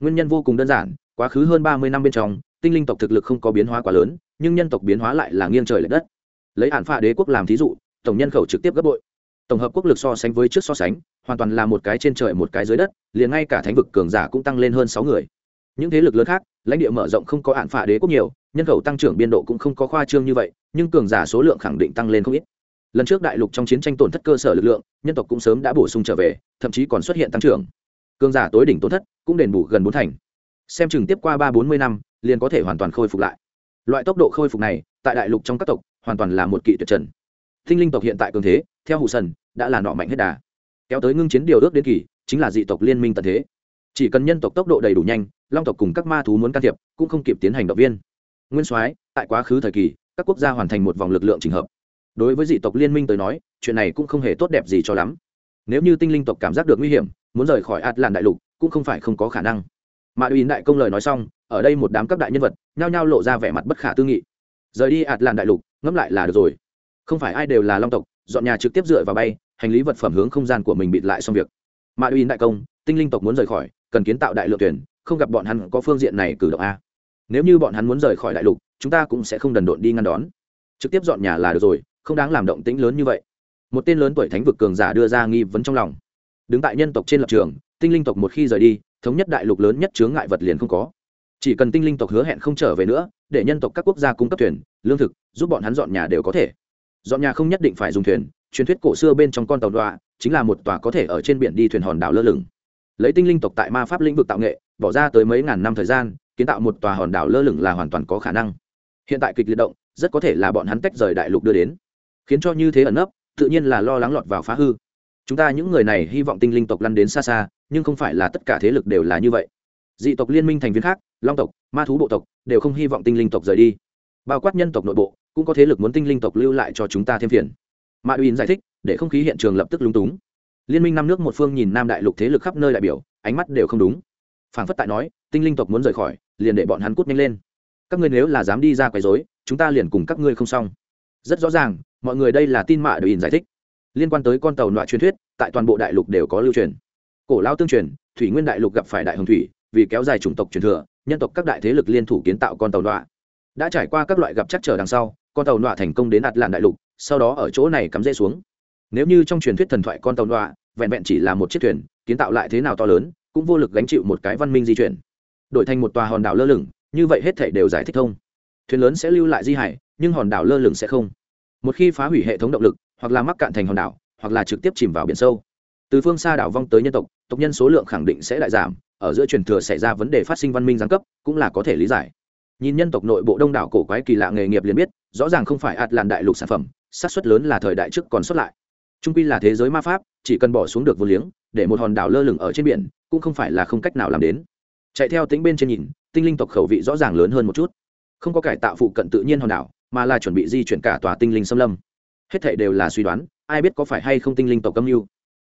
Nguyên nhân vô cùng đơn giản, quá khứ hơn ba mươi năm bên trong, tinh linh tộc thực lực không có biến hóa quá lớn, nhưng nhân tộc biến hóa lại là nghiêng trời l ệ đất. Lấy hạn phạ đế quốc làm thí dụ, tổng nhân khẩu trực tiếp gấp bội. Tổng hợp quốc lực so sánh với trước so sánh, hoàn toàn là một cái trên trời một cái dưới đất, liền ngay cả thánh vực cường giả cũng tăng lên hơn sáu người. Những thế lực lớn khác, lãnh địa mở rộng không có hạn phạ đế quốc nhiều, nhân khẩu tăng trưởng biên độ cũng không có khoa trương như vậy, nhưng cường giả số lượng khẳng định tăng lên không ít. Lần trước đại lục trong chiến tranh tổn thất cơ sở lực lượng, nhân tộc cũng sớm đã bổ sung trở về, thậm chí còn xuất hiện tăng trưởng cường giả tối đỉnh tổn thất cũng đền bù gần bốn thành. Xem chừng tiếp qua ba bốn mươi năm, liền có thể hoàn toàn khôi phục lại. Loại tốc độ khôi phục này, tại đại lục trong các tộc, hoàn toàn là một kỵ tuyệt trần. Thinh linh tộc hiện tại cường thế, theo hụ sần, đã là nọ mạnh hết đà. Kéo tới ngưng chiến điều ước đến kỳ, chính là dị tộc liên minh tận thế. Chỉ cần nhân tộc tốc độ đầy đủ nhanh, long tộc cùng các ma thú muốn can thiệp, cũng không kịp tiến hành động viên. Nguyên soái, tại quá khứ thời kỳ, các quốc gia hoàn thành một vòng lực lượng trình hợp. Đối với dị tộc liên minh tới nói, chuyện này cũng không hề tốt đẹp gì cho lắm nếu như tinh linh tộc cảm giác được nguy hiểm, muốn rời khỏi ạt làn đại lục cũng không phải không có khả năng. Mà uy đại công lời nói xong, ở đây một đám các đại nhân vật nhao nhao lộ ra vẻ mặt bất khả tư nghị. Rời đi ạt làn đại lục, ngẫm lại là được rồi. Không phải ai đều là long tộc, dọn nhà trực tiếp dựa vào bay, hành lý vật phẩm hướng không gian của mình bịt lại xong việc. Mà uy đại công, tinh linh tộc muốn rời khỏi, cần kiến tạo đại lượng tuyển không gặp bọn hắn có phương diện này cử động a. Nếu như bọn hắn muốn rời khỏi đại lục, chúng ta cũng sẽ không đần độn đi ngăn đón. Trực tiếp dọn nhà là được rồi, không đáng làm động tĩnh lớn như vậy một tên lớn tuổi thánh vực cường giả đưa ra nghi vấn trong lòng. Đứng tại nhân tộc trên lập trường, tinh linh tộc một khi rời đi, thống nhất đại lục lớn nhất chướng ngại vật liền không có. Chỉ cần tinh linh tộc hứa hẹn không trở về nữa, để nhân tộc các quốc gia cung cấp thuyền, lương thực, giúp bọn hắn dọn nhà đều có thể. Dọn nhà không nhất định phải dùng thuyền, truyền thuyết cổ xưa bên trong con tàu đoạ chính là một tòa có thể ở trên biển đi thuyền hòn đảo lơ lửng. Lấy tinh linh tộc tại ma pháp lĩnh vực tạo nghệ, bỏ ra tới mấy ngàn năm thời gian, kiến tạo một tòa hòn đảo lơ lửng là hoàn toàn có khả năng. Hiện tại kịch liệt động, rất có thể là bọn hắn tách rời đại lục đưa đến. Khiến cho như thế ẩn nấp tự nhiên là lo lắng lọt vào phá hư. Chúng ta những người này hy vọng tinh linh tộc lăn đến xa xa, nhưng không phải là tất cả thế lực đều là như vậy. Dị tộc liên minh thành viên khác, long tộc, ma thú bộ tộc, đều không hy vọng tinh linh tộc rời đi. Bao quát nhân tộc nội bộ, cũng có thế lực muốn tinh linh tộc lưu lại cho chúng ta thêm phiền. Mạ uyên giải thích, để không khí hiện trường lập tức lúng túng. Liên minh năm nước một phương nhìn nam đại lục thế lực khắp nơi đại biểu, ánh mắt đều không đúng. Phảng phất tại nói, tinh linh tộc muốn rời khỏi, liền để bọn hắn cút nhanh lên. Các ngươi nếu là dám đi ra quấy rối, chúng ta liền cùng các ngươi không xong. Rất rõ ràng mọi người đây là tin mạ đều in giải thích. Liên quan tới con tàu loại truyền thuyết, tại toàn bộ đại lục đều có lưu truyền. Cổ lao tương truyền, thủy nguyên đại lục gặp phải đại hồng thủy, vì kéo dài chủng tộc truyền thừa, nhân tộc các đại thế lực liên thủ kiến tạo con tàu loại đã trải qua các loại gặp chắc trở đằng sau, con tàu loại thành công đến ạt làn đại lục, sau đó ở chỗ này cắm rễ xuống. Nếu như trong truyền thuyết thần thoại con tàu loại vẹn vẹn chỉ là một chiếc thuyền, kiến tạo lại thế nào to lớn, cũng vô lực gánh chịu một cái văn minh di chuyển. Đổi thành một tòa hòn đảo lơ lửng, như vậy hết thể đều giải thích thông. Thuyền lớn sẽ lưu lại di hải, nhưng hòn đảo lơ lửng sẽ không một khi phá hủy hệ thống động lực, hoặc là mắc cạn thành hòn đảo, hoặc là trực tiếp chìm vào biển sâu. Từ phương xa đảo vong tới nhân tộc tộc nhân số lượng khẳng định sẽ lại giảm, ở giữa truyền thừa xảy ra vấn đề phát sinh văn minh giáng cấp, cũng là có thể lý giải. Nhìn nhân tộc nội bộ đông đảo cổ quái kỳ lạ nghề nghiệp liền biết, rõ ràng không phải ạt làn đại lục sản phẩm, xác suất lớn là thời đại trước còn xuất lại. Trung quy là thế giới ma pháp, chỉ cần bỏ xuống được vô liếng, để một hòn đảo lơ lửng ở trên biển, cũng không phải là không cách nào làm đến. Chạy theo tính bên trên nhìn, tinh linh tộc khẩu vị rõ ràng lớn hơn một chút. Không có cải tạo phụ cận tự nhiên hòn đảo mà là chuẩn bị di chuyển cả tòa tinh linh xâm lâm. Hết thảy đều là suy đoán, ai biết có phải hay không tinh linh tộc âm mưu.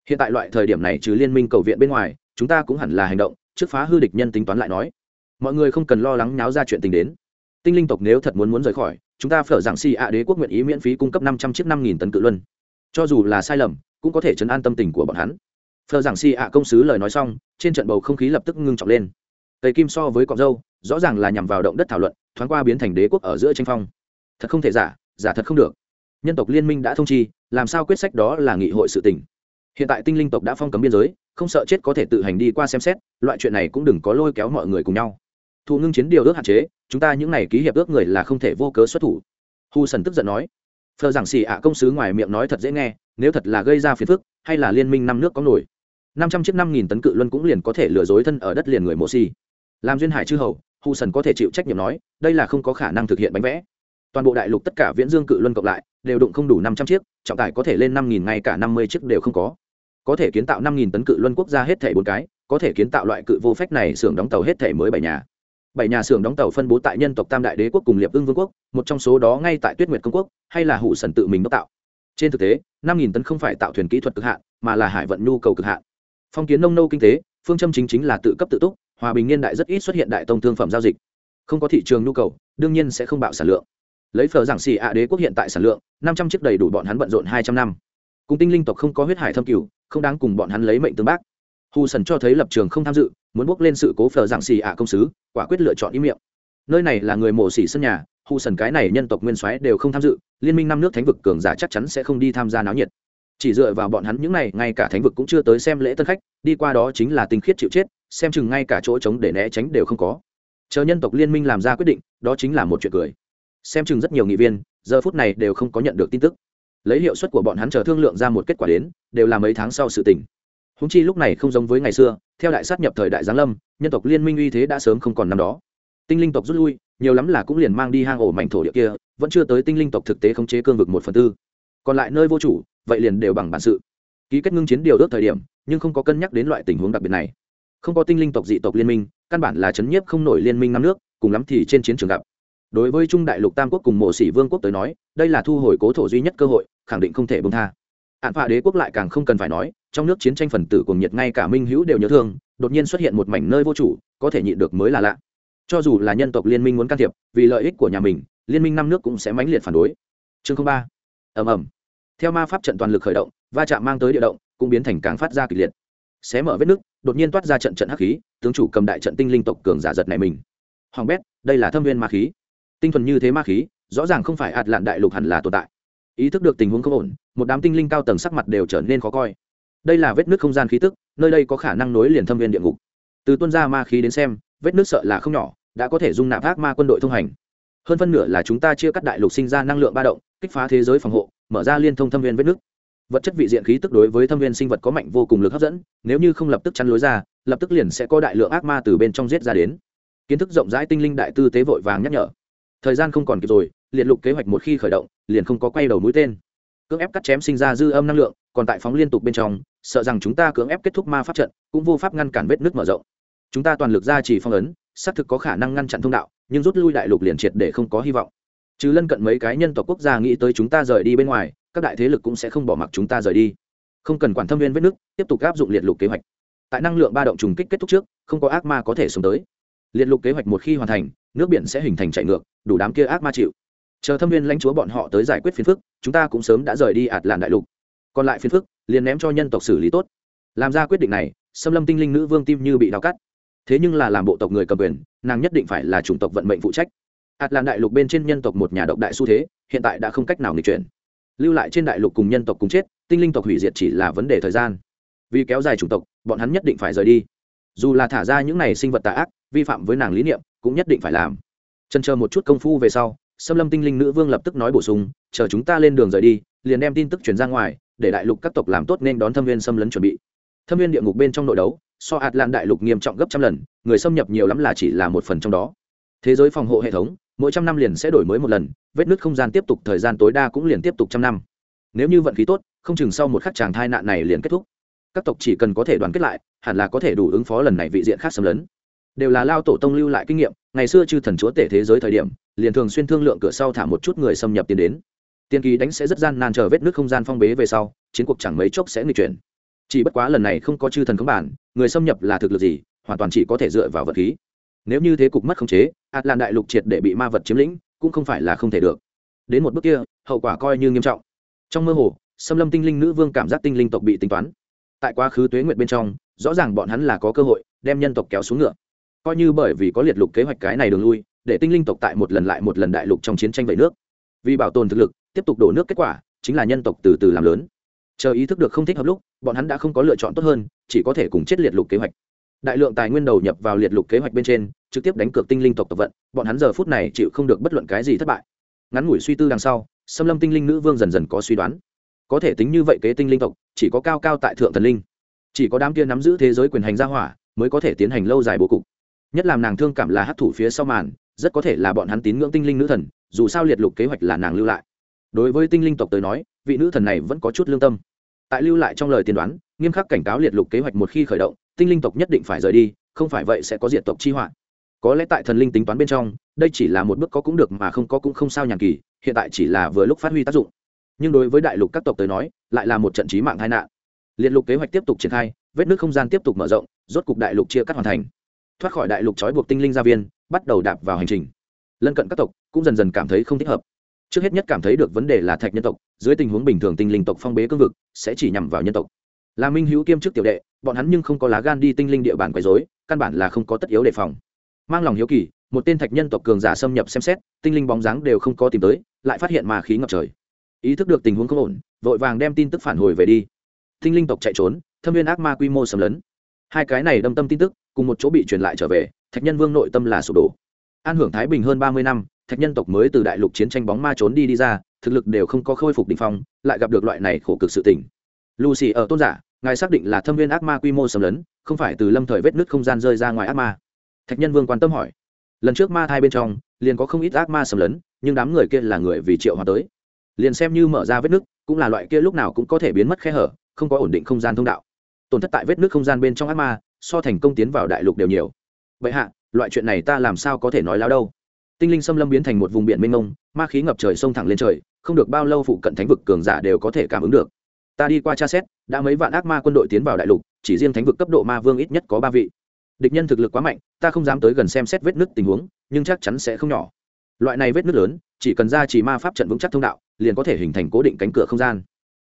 Hiện tại loại thời điểm này trừ liên minh cầu viện bên ngoài, chúng ta cũng hẳn là hành động, trước phá hư địch nhân tính toán lại nói. Mọi người không cần lo lắng nháo ra chuyện tình đến. Tinh linh tộc nếu thật muốn muốn rời khỏi, chúng ta phở giảng si ạ đế quốc nguyện ý miễn phí cung cấp năm trăm chiếc năm nghìn tấn cự luân. Cho dù là sai lầm, cũng có thể chấn an tâm tình của bọn hắn. Phở giảng si ạ công sứ lời nói xong, trên trận bầu không khí lập tức ngưng trọng lên. Tây kim so với cọc dâu, rõ ràng là nhằm vào động đất thảo luận, thoáng qua biến thành đế quốc ở giữa tranh phong thật không thể giả giả thật không được. Nhân tộc liên minh đã thông chi, làm sao quyết sách đó là nghị hội sự tỉnh hiện tại tinh linh tộc đã phong cấm biên giới, không sợ chết có thể tự hành đi qua xem xét, loại chuyện này cũng đừng có lôi kéo mọi người cùng nhau. Thụ ngưng chiến điều ước hạn chế, chúng ta những n à y ký hiệp ước người là không thể vô cớ xuất thủ. Hu sần tức giận nói. Phờ giảng xì ạ công sứ ngoài miệng nói thật dễ nghe, nếu thật là gây ra phiền phức, hay là liên minh năm nước có nổi. Năm trăm chiếc năm nghìn tấn cự luân cũng liền có thể lừa dối thân ở đất liền người mộ xì làm duyên hải chư hầu, hu sần có thể chịu trách nhiệm nói, đây là không có khả năng thực hiện bánh vẽ toàn bộ đại lục tất cả viễn dương cự luân cộng lại, đều đụng không đủ năm trăm chiếc, trọng tải có thể lên năm nghìn ngay cả năm mươi chiếc đều không có. Có thể kiến tạo năm nghìn tấn cự luân quốc gia hết thể bốn cái, có thể kiến tạo loại cự vô phách này xưởng đóng tàu hết thể mới bảy nhà. Bảy nhà xưởng đóng tàu phân bố tại nhân tộc tam đại đế quốc cùng liệp ưng vương quốc, một trong số đó ngay tại tuyết nguyệt công quốc, hay là hụ sần tự mình đốc tạo. Trên thực tế, năm nghìn tấn không phải tạo thuyền kỹ thuật cực hạn, mà là hải vận nhu cầu cực hạn. Phong kiến nông nâu kinh tế, phương châm chính chính là tự cấp tự túc, hòa bình niên đại rất ít xuất hiện đại tông thương phẩm giao dịch. Không có thị trường nhu cầu, đương nhiên sẽ không bạo sản lượng lấy phở giảng xì ạ đế quốc hiện tại sản lượng, năm trăm chiếc đầy đủ bọn hắn bận rộn hai trăm năm. Cùng tinh linh tộc không có huyết hải thâm cửu, không đáng cùng bọn hắn lấy mệnh tương bác. Hù sần cho thấy lập trường không tham dự, muốn bước lên sự cố phở giảng xì ạ công sứ, quả quyết lựa chọn ý miệng. Nơi này là người mổ xỉ sân nhà, hù sần cái này nhân tộc nguyên soái đều không tham dự, liên minh năm nước thánh vực cường giả chắc chắn sẽ không đi tham gia náo nhiệt. Chỉ dựa vào bọn hắn những này, ngay cả thánh vực cũng chưa tới xem lễ tân khách, đi qua đó chính là tinh khiết chịu chết, xem chừng ngay cả chỗ trống để né tránh đều không có. Chờ nhân tộc liên minh làm ra quyết định, đó chính là một chuyện cười xem chừng rất nhiều nghị viên, giờ phút này đều không có nhận được tin tức. Lấy hiệu suất của bọn hắn chờ thương lượng ra một kết quả đến, đều là mấy tháng sau sự tỉnh. húng chi lúc này không giống với ngày xưa, theo đại sát nhập thời đại giáng lâm, nhân tộc liên minh uy thế đã sớm không còn năm đó. Tinh linh tộc rút lui, nhiều lắm là cũng liền mang đi hang ổ mảnh thổ địa kia, vẫn chưa tới tinh linh tộc thực tế khống chế cương vực một phần tư. Còn lại nơi vô chủ, vậy liền đều bằng bản sự. Ký kết ngưng chiến điều ước thời điểm, nhưng không có cân nhắc đến loại tình huống đặc biệt này. Không có tinh linh tộc dị tộc liên minh, căn bản là chấn nhiếp không nổi liên minh năm nước, cùng lắm thì trên chiến trường gặp đối với trung đại lục tam quốc cùng mộ sĩ vương quốc tới nói, đây là thu hồi cố thổ duy nhất cơ hội, khẳng định không thể bông tha. Hạn phạ đế quốc lại càng không cần phải nói, trong nước chiến tranh phần tử cùng nhiệt ngay cả minh hữu đều nhớ thương, đột nhiên xuất hiện một mảnh nơi vô chủ, có thể nhịn được mới là lạ. Cho dù là nhân tộc liên minh muốn can thiệp, vì lợi ích của nhà mình, liên minh năm nước cũng sẽ mãnh liệt phản đối. Chương ba. Ẩm ẩm theo ma pháp trận toàn lực khởi động, va chạm mang tới địa động, cũng biến thành càng phát ra kịch liệt. Xé mở vết nước đột nhiên toát ra trận trận hắc khí, tướng chủ cầm đại trận tinh linh tộc cường giả giật này mình. Hoàng bét, đây là thâm viên ma khí tinh thuần như thế ma khí, rõ ràng không phải ạt lạn đại lục hẳn là tồn tại. Ý thức được tình huống không ổn, một đám tinh linh cao tầng sắc mặt đều trở nên khó coi. Đây là vết nước không gian khí tức, nơi đây có khả năng nối liền thâm viên địa ngục. Từ tuân ra ma khí đến xem, vết nước sợ là không nhỏ, đã có thể dung nạp ác ma quân đội thông hành. Hơn phân nửa là chúng ta chia cắt đại lục sinh ra năng lượng ba động, kích phá thế giới phòng hộ, mở ra liên thông thâm viên vết nước vật chất vị diện khí tức đối với thâm viên sinh vật có mạnh vô cùng lực hấp dẫn, nếu như không lập tức chắn lối ra, lập tức liền sẽ có đại lượng ác ma từ bên trong giết ra đến. Kiến thức rộng rãi tinh linh đại tư tế vội vàng nhắc nhở thời gian không còn kịp rồi, liệt lục kế hoạch một khi khởi động, liền không có quay đầu mũi tên. Cưỡng ép cắt chém sinh ra dư âm năng lượng, còn tại phóng liên tục bên trong, sợ rằng chúng ta cưỡng ép kết thúc ma pháp trận, cũng vô pháp ngăn cản vết nước mở rộng. Chúng ta toàn lực ra chỉ phong ấn, xác thực có khả năng ngăn chặn thông đạo, nhưng rút lui đại lục liền triệt để không có hy vọng. Chứ lân cận mấy cái nhân tộc quốc gia nghĩ tới chúng ta rời đi bên ngoài, các đại thế lực cũng sẽ không bỏ mặc chúng ta rời đi. Không cần quản thâm viên vết nước tiếp tục áp dụng liệt lục kế hoạch. Tại năng lượng ba động trùng kích kết thúc trước, không có ác ma có thể xuống tới liệt lục kế hoạch một khi hoàn thành, nước biển sẽ hình thành chạy ngược, đủ đám kia ác ma chịu. Chờ thâm viên lãnh chúa bọn họ tới giải quyết phiền phức, chúng ta cũng sớm đã rời đi ạt làn đại lục. Còn lại phiền phức, liền ném cho nhân tộc xử lý tốt. Làm ra quyết định này xâm lâm tinh linh nữ vương tim như bị đau cắt. Thế nhưng là làm bộ tộc người cầm quyền, nàng nhất định phải là chủng tộc vận mệnh phụ trách. Ạt làn đại lục bên trên nhân tộc một nhà độc đại xu thế, hiện tại đã không cách nào nghịch chuyển. Lưu lại trên đại lục cùng nhân tộc cùng chết, tinh linh tộc hủy diệt chỉ là vấn đề thời gian. Vì kéo dài chủng tộc, bọn hắn nhất định phải rời đi. Dù là thả ra những này sinh vật tà ác vi phạm với nàng lý niệm, cũng nhất định phải làm. Chân chờ một chút công phu về sau xâm lâm tinh linh nữ vương lập tức nói bổ sung, chờ chúng ta lên đường rời đi, liền đem tin tức chuyển ra ngoài, để đại lục các tộc làm tốt nên đón thâm viên xâm lấn chuẩn bị. Thâm viên địa ngục bên trong nội đấu, so hạt lan đại lục nghiêm trọng gấp trăm lần, người xâm nhập nhiều lắm là chỉ là một phần trong đó. Thế giới phòng hộ hệ thống, mỗi trăm năm liền sẽ đổi mới một lần, vết nứt không gian tiếp tục, thời gian tối đa cũng liền tiếp tục trăm năm. Nếu như vận khí tốt, không chừng sau một khắc tràng thai nạn này liền kết thúc. Các tộc chỉ cần có thể đoàn kết lại, hẳn là có thể đủ ứng phó lần này vị diện khác xâm lấn đều là lao tổ tông lưu lại kinh nghiệm, ngày xưa chư thần chúa tể thế giới thời điểm, liền thường xuyên thương lượng cửa sau thả một chút người xâm nhập tiến đến. Tiên kỳ đánh sẽ rất gian nan chờ vết nước không gian phong bế về sau, chiến cuộc chẳng mấy chốc sẽ nghịch chuyển. Chỉ bất quá lần này không có chư thần cấm bản, người xâm nhập là thực lực gì, hoàn toàn chỉ có thể dựa vào vật khí. Nếu như thế cục mất khống chế ạt làn đại lục triệt để bị ma vật chiếm lĩnh, cũng không phải là không thể được. Đến một bước kia, hậu quả coi như nghiêm trọng. Trong mơ hồ xâm lâm tinh linh nữ vương cảm giác tinh linh tộc bị tính toán. Tại quá khứ tuế nguyện bên trong, rõ ràng bọn hắn là có cơ hội đem nhân tộc kéo xuống ngựa coi như bởi vì có liệt lục kế hoạch cái này đường lui, để tinh linh tộc tại một lần lại một lần đại lục trong chiến tranh vẩy nước. Vì bảo tồn thực lực, tiếp tục đổ nước kết quả, chính là nhân tộc từ từ làm lớn. Chờ ý thức được không thích hợp lúc, bọn hắn đã không có lựa chọn tốt hơn, chỉ có thể cùng chết liệt lục kế hoạch. Đại lượng tài nguyên đầu nhập vào liệt lục kế hoạch bên trên, trực tiếp đánh cược tinh linh tộc tập vận, bọn hắn giờ phút này chịu không được bất luận cái gì thất bại. Ngắn ngủi suy tư đằng sau xâm lâm tinh linh nữ vương dần dần có suy đoán. Có thể tính như vậy kế tinh linh tộc, chỉ có cao cao tại thượng thần linh. Chỉ có đám kia nắm giữ thế giới quyền hành gia hỏa, mới có thể tiến hành lâu dài bố cục nhất làm nàng thương cảm là hát thủ phía sau màn, rất có thể là bọn hắn tín ngưỡng tinh linh nữ thần, dù sao liệt lục kế hoạch là nàng lưu lại. Đối với tinh linh tộc tới nói, vị nữ thần này vẫn có chút lương tâm. Tại lưu lại trong lời tiên đoán, nghiêm khắc cảnh cáo liệt lục kế hoạch một khi khởi động, tinh linh tộc nhất định phải rời đi, không phải vậy sẽ có diện tộc chi họa. Có lẽ tại thần linh tính toán bên trong, đây chỉ là một bước có cũng được mà không có cũng không sao nhàn kỳ, hiện tại chỉ là vừa lúc phát huy tác dụng. Nhưng đối với đại lục các tộc tới nói, lại là một trận trí mạng tai nạn. Liệt lục kế hoạch tiếp tục triển khai, vết nước không gian tiếp tục mở rộng, rốt cục đại lục chia cắt hoàn thành thoát khỏi đại lục trói buộc tinh linh gia viên, bắt đầu đạp vào hành trình. Lân cận các tộc cũng dần dần cảm thấy không thích hợp. Trước hết nhất cảm thấy được vấn đề là thạch nhân tộc, dưới tình huống bình thường tinh linh tộc phong bế cương vực, sẽ chỉ nhằm vào nhân tộc. Là minh hữu kiêm chức tiểu đệ, bọn hắn nhưng không có lá gan đi tinh linh địa bàn quấy dối căn bản là không có tất yếu đề phòng. Mang lòng hiếu kỳ, một tên thạch nhân tộc cường giả xâm nhập xem xét, tinh linh bóng dáng đều không có tìm tới, lại phát hiện mà khí ngập trời. Ý thức được tình huống không ổn, vội vàng đem tin tức phản hồi về đi. Tinh linh tộc chạy trốn, thâm viên ác ma quy mô sầm lấn hai cái này đâm tâm tin tức, cùng một chỗ bị truyền lại trở về, thạch nhân vương nội tâm là sụp đổ. An hưởng thái bình hơn ba mươi năm, thạch nhân tộc mới từ đại lục chiến tranh bóng ma trốn đi đi ra, thực lực đều không có khôi phục đ ỉ n h phong, lại gặp được loại này khổ cực sự tỉnh lucy ở tôn giả, ngài xác định là thâm viên ác ma quy mô sầm lấn, không phải từ lâm thời vết nứt không gian rơi ra ngoài ác ma. Thạch nhân vương quan tâm hỏi. Lần trước ma thai bên trong, liền có không ít ác ma sầm lấn, nhưng đám người kia là người vì triệu hòa tới. Liền xem như mở ra vết nứt, cũng là loại kia lúc nào cũng có thể biến mất khe hở, không có ổn định không gian thông đạo tổn thất tại vết nước không gian bên trong ác ma, so thành công tiến vào đại lục đều nhiều. Vậy hạ, loại chuyện này ta làm sao có thể nói láo đâu? Tinh linh xâm lâm biến thành một vùng biển mênh mông, ma khí ngập trời sông thẳng lên trời, không được bao lâu phụ cận thánh vực cường giả đều có thể cảm ứng được. Ta đi qua tra xét, đã mấy vạn ác ma quân đội tiến vào đại lục, chỉ riêng thánh vực cấp độ ma vương ít nhất có ba vị. Địch nhân thực lực quá mạnh, ta không dám tới gần xem xét vết nứt tình huống, nhưng chắc chắn sẽ không nhỏ. Loại này vết nứt lớn, chỉ cần ra chỉ ma pháp trận vững chắc thông đạo, liền có thể hình thành cố định cánh cửa không gian.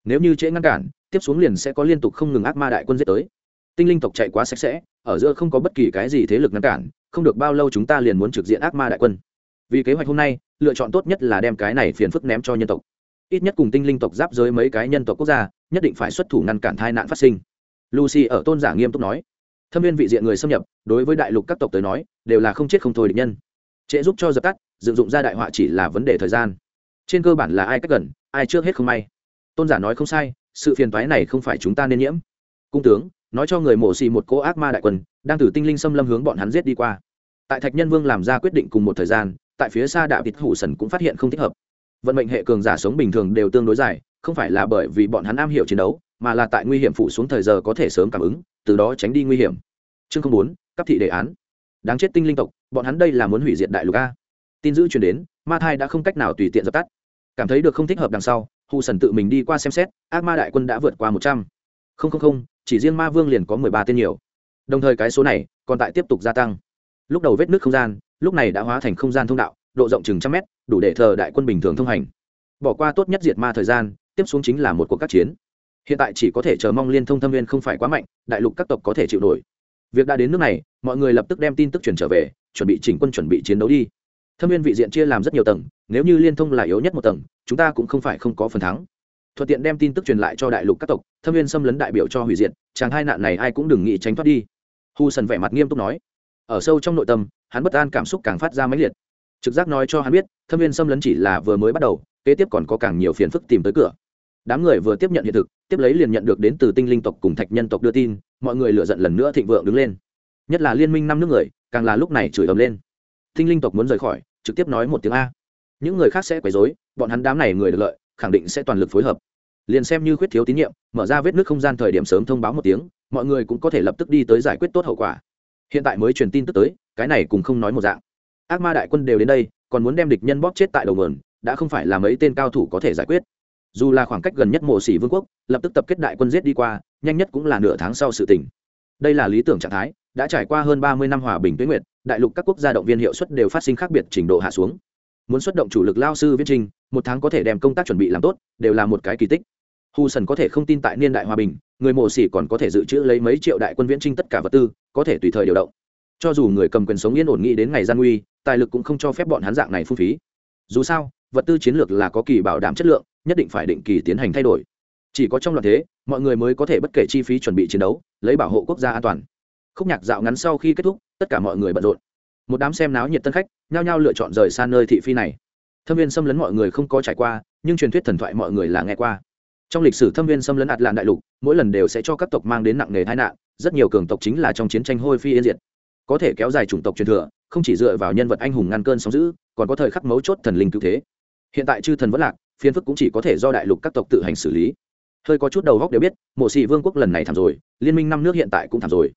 Nếu như trễ ngăn cản tiếp xuống liền sẽ có liên tục không ngừng ác ma đại quân giết tới. Tinh linh tộc chạy quá sạch sẽ, ở giữa không có bất kỳ cái gì thế lực ngăn cản, không được bao lâu chúng ta liền muốn trực diện ác ma đại quân. Vì kế hoạch hôm nay, lựa chọn tốt nhất là đem cái này phiền phức ném cho nhân tộc. Ít nhất cùng tinh linh tộc giáp giới mấy cái nhân tộc quốc gia, nhất định phải xuất thủ ngăn cản tai nạn phát sinh. Lucy ở tôn giả nghiêm túc nói. Thâm viên vị diện người xâm nhập, đối với đại lục các tộc tới nói, đều là không chết không thôi địch nhân. Trễ giúp cho dập tắt, dựng dụng ra đại họa chỉ là vấn đề thời gian. Trên cơ bản là ai cách gần, ai trước hết không may. Tôn giả nói không sai sự phiền toái này không phải chúng ta nên nhiễm. Cung tướng, nói cho người mổ xì một cô ác ma đại quân, đang từ tinh linh xâm lâm hướng bọn hắn giết đi qua. Tại thạch nhân vương làm ra quyết định cùng một thời gian, tại phía xa đạ vịt hủ sần cũng phát hiện không thích hợp. Vận mệnh hệ cường giả sống bình thường đều tương đối dài, không phải là bởi vì bọn hắn am hiểu chiến đấu, mà là tại nguy hiểm phụ xuống thời giờ có thể sớm cảm ứng, từ đó tránh đi nguy hiểm. Chương không bốn, cấp thị đề án. Đáng chết tinh linh tộc, bọn hắn đây là muốn hủy diệt đại lục a. Tin dữ truyền đến, ma thai đã không cách nào tùy tiện dập tắt. Cảm thấy được không thích hợp đằng sau hù sần tự mình đi qua xem xét, ác ma đại quân đã vượt qua một trăm. Linh chỉ riêng ma vương liền có mười ba tên nhiều. Đồng thời cái số này còn tại tiếp tục gia tăng. Lúc đầu vết nước không gian, lúc này đã hóa thành không gian thông đạo, độ rộng chừng trăm mét, đủ để thờ đại quân bình thường thông hành. Bỏ qua tốt nhất diệt ma thời gian, tiếp xuống chính là một cuộc các chiến. Hiện tại chỉ có thể chờ mong liên thông thâm viên không phải quá mạnh, đại lục các tộc có thể chịu nổi. Việc đã đến nước này, mọi người lập tức đem tin tức truyền trở về, chuẩn bị chỉnh quân chuẩn bị chiến đấu đi. Thâm viên vị diện chia làm rất nhiều tầng nếu như liên thông là yếu nhất một tầng, chúng ta cũng không phải không có phần thắng. Thuận tiện đem tin tức truyền lại cho đại lục các tộc, thâm viên xâm lấn đại biểu cho hủy diệt, chàng hai nạn này ai cũng đừng nghĩ tránh thoát đi. Hu sần vẻ mặt nghiêm túc nói. Ở sâu trong nội tâm, hắn bất an cảm xúc càng phát ra mãnh liệt. Trực giác nói cho hắn biết, thâm viên xâm lấn chỉ là vừa mới bắt đầu, kế tiếp còn có càng nhiều phiền phức tìm tới cửa. Đám người vừa tiếp nhận hiện thực, tiếp lấy liền nhận được đến từ tinh linh tộc cùng thạch nhân tộc đưa tin, mọi người lựa giận lần nữa thịnh vượng đứng lên. Nhất là liên minh năm nước người, càng là lúc này chửi ầm lên. Tinh linh tộc muốn rời khỏi, trực tiếp nói một tiếng a những người khác sẽ quấy rối, bọn hắn đám này người được lợi khẳng định sẽ toàn lực phối hợp. Liền xem như khuyết thiếu tín nhiệm mở ra vết nước không gian thời điểm sớm thông báo một tiếng mọi người cũng có thể lập tức đi tới giải quyết tốt hậu quả. Hiện tại mới truyền tin tức tới cái này cùng không nói một dạng. Ác ma đại quân đều đến đây còn muốn đem địch nhân bóp chết tại đầu nguồn đã không phải là mấy tên cao thủ có thể giải quyết. Dù là khoảng cách gần nhất mộ sỉ vương quốc lập tức tập kết đại quân giết đi qua nhanh nhất cũng là nửa tháng sau sự tỉnh đây là lý tưởng trạng thái đã trải qua hơn ba mươi năm hòa bình tuyến nguyệt đại lục các quốc gia động viên hiệu suất đều phát sinh khác biệt trình độ hạ xuống muốn xuất động chủ lực lao sư viễn trình, một tháng có thể đem công tác chuẩn bị làm tốt, đều là một cái kỳ tích. Hù sần có thể không tin tại niên đại hòa bình, người mộ xỉ còn có thể dự trữ lấy mấy triệu đại quân viễn trinh tất cả vật tư, có thể tùy thời điều động. Cho dù người cầm quyền sống yên ổn nghĩ đến ngày gian nguy, tài lực cũng không cho phép bọn hắn dạng này phung phí. Dù sao, vật tư chiến lược là có kỳ bảo đảm chất lượng, nhất định phải định kỳ tiến hành thay đổi. Chỉ có trong loạt thế, mọi người mới có thể bất kể chi phí chuẩn bị chiến đấu, lấy bảo hộ quốc gia an toàn. Khúc nhạc dạo ngắn sau khi kết thúc, tất cả mọi người bận rộn. Một đám xem náo nhiệt tân khách nhao nhao lựa chọn rời xa nơi thị phi này. Thâm viên xâm lấn mọi người không có trải qua, nhưng truyền thuyết thần thoại mọi người là nghe qua. Trong lịch sử thâm viên xâm lấn ạt lạn đại lục, mỗi lần đều sẽ cho các tộc mang đến nặng nề tai nạn, rất nhiều cường tộc chính là trong chiến tranh hôi phi yên diệt. Có thể kéo dài chủng tộc truyền thừa, không chỉ dựa vào nhân vật anh hùng ngăn cơn sóng giữ còn có thời khắc mấu chốt thần linh cứu thế. Hiện tại chư thần vẫn lạc phiên phức cũng chỉ có thể do đại lục các tộc tự hành xử lý. Hơi có chút đầu góc đều biết, mộ sĩ vương quốc lần này thảm rồi, liên minh năm nước hiện tại cũng thảm rồi.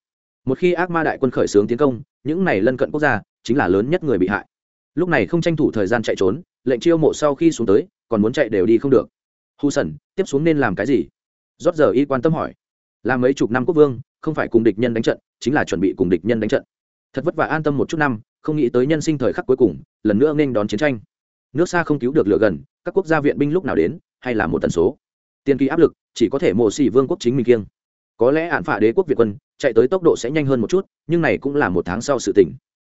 Một khi ác ma đại quân khởi xướng tiến công, những này lân cận quốc gia chính là lớn nhất người bị hại. Lúc này không tranh thủ thời gian chạy trốn, lệnh chiêu mộ sau khi xuống tới, còn muốn chạy đều đi không được. Hu sần tiếp xuống nên làm cái gì? Rót giờ y quan tâm hỏi. Làm mấy chục năm quốc vương, không phải cùng địch nhân đánh trận, chính là chuẩn bị cùng địch nhân đánh trận. Thật vất vả an tâm một chút năm, không nghĩ tới nhân sinh thời khắc cuối cùng, lần nữa nên đón chiến tranh. Nước xa không cứu được lửa gần, các quốc gia viện binh lúc nào đến, hay là một tần số. Tiên kỳ áp lực, chỉ có thể mộ xỉ vương quốc chính mình kiêng. Có lẽ hạn phả đế quốc việt quân, chạy tới tốc độ sẽ nhanh hơn một chút, nhưng này cũng là một tháng sau sự tỉnh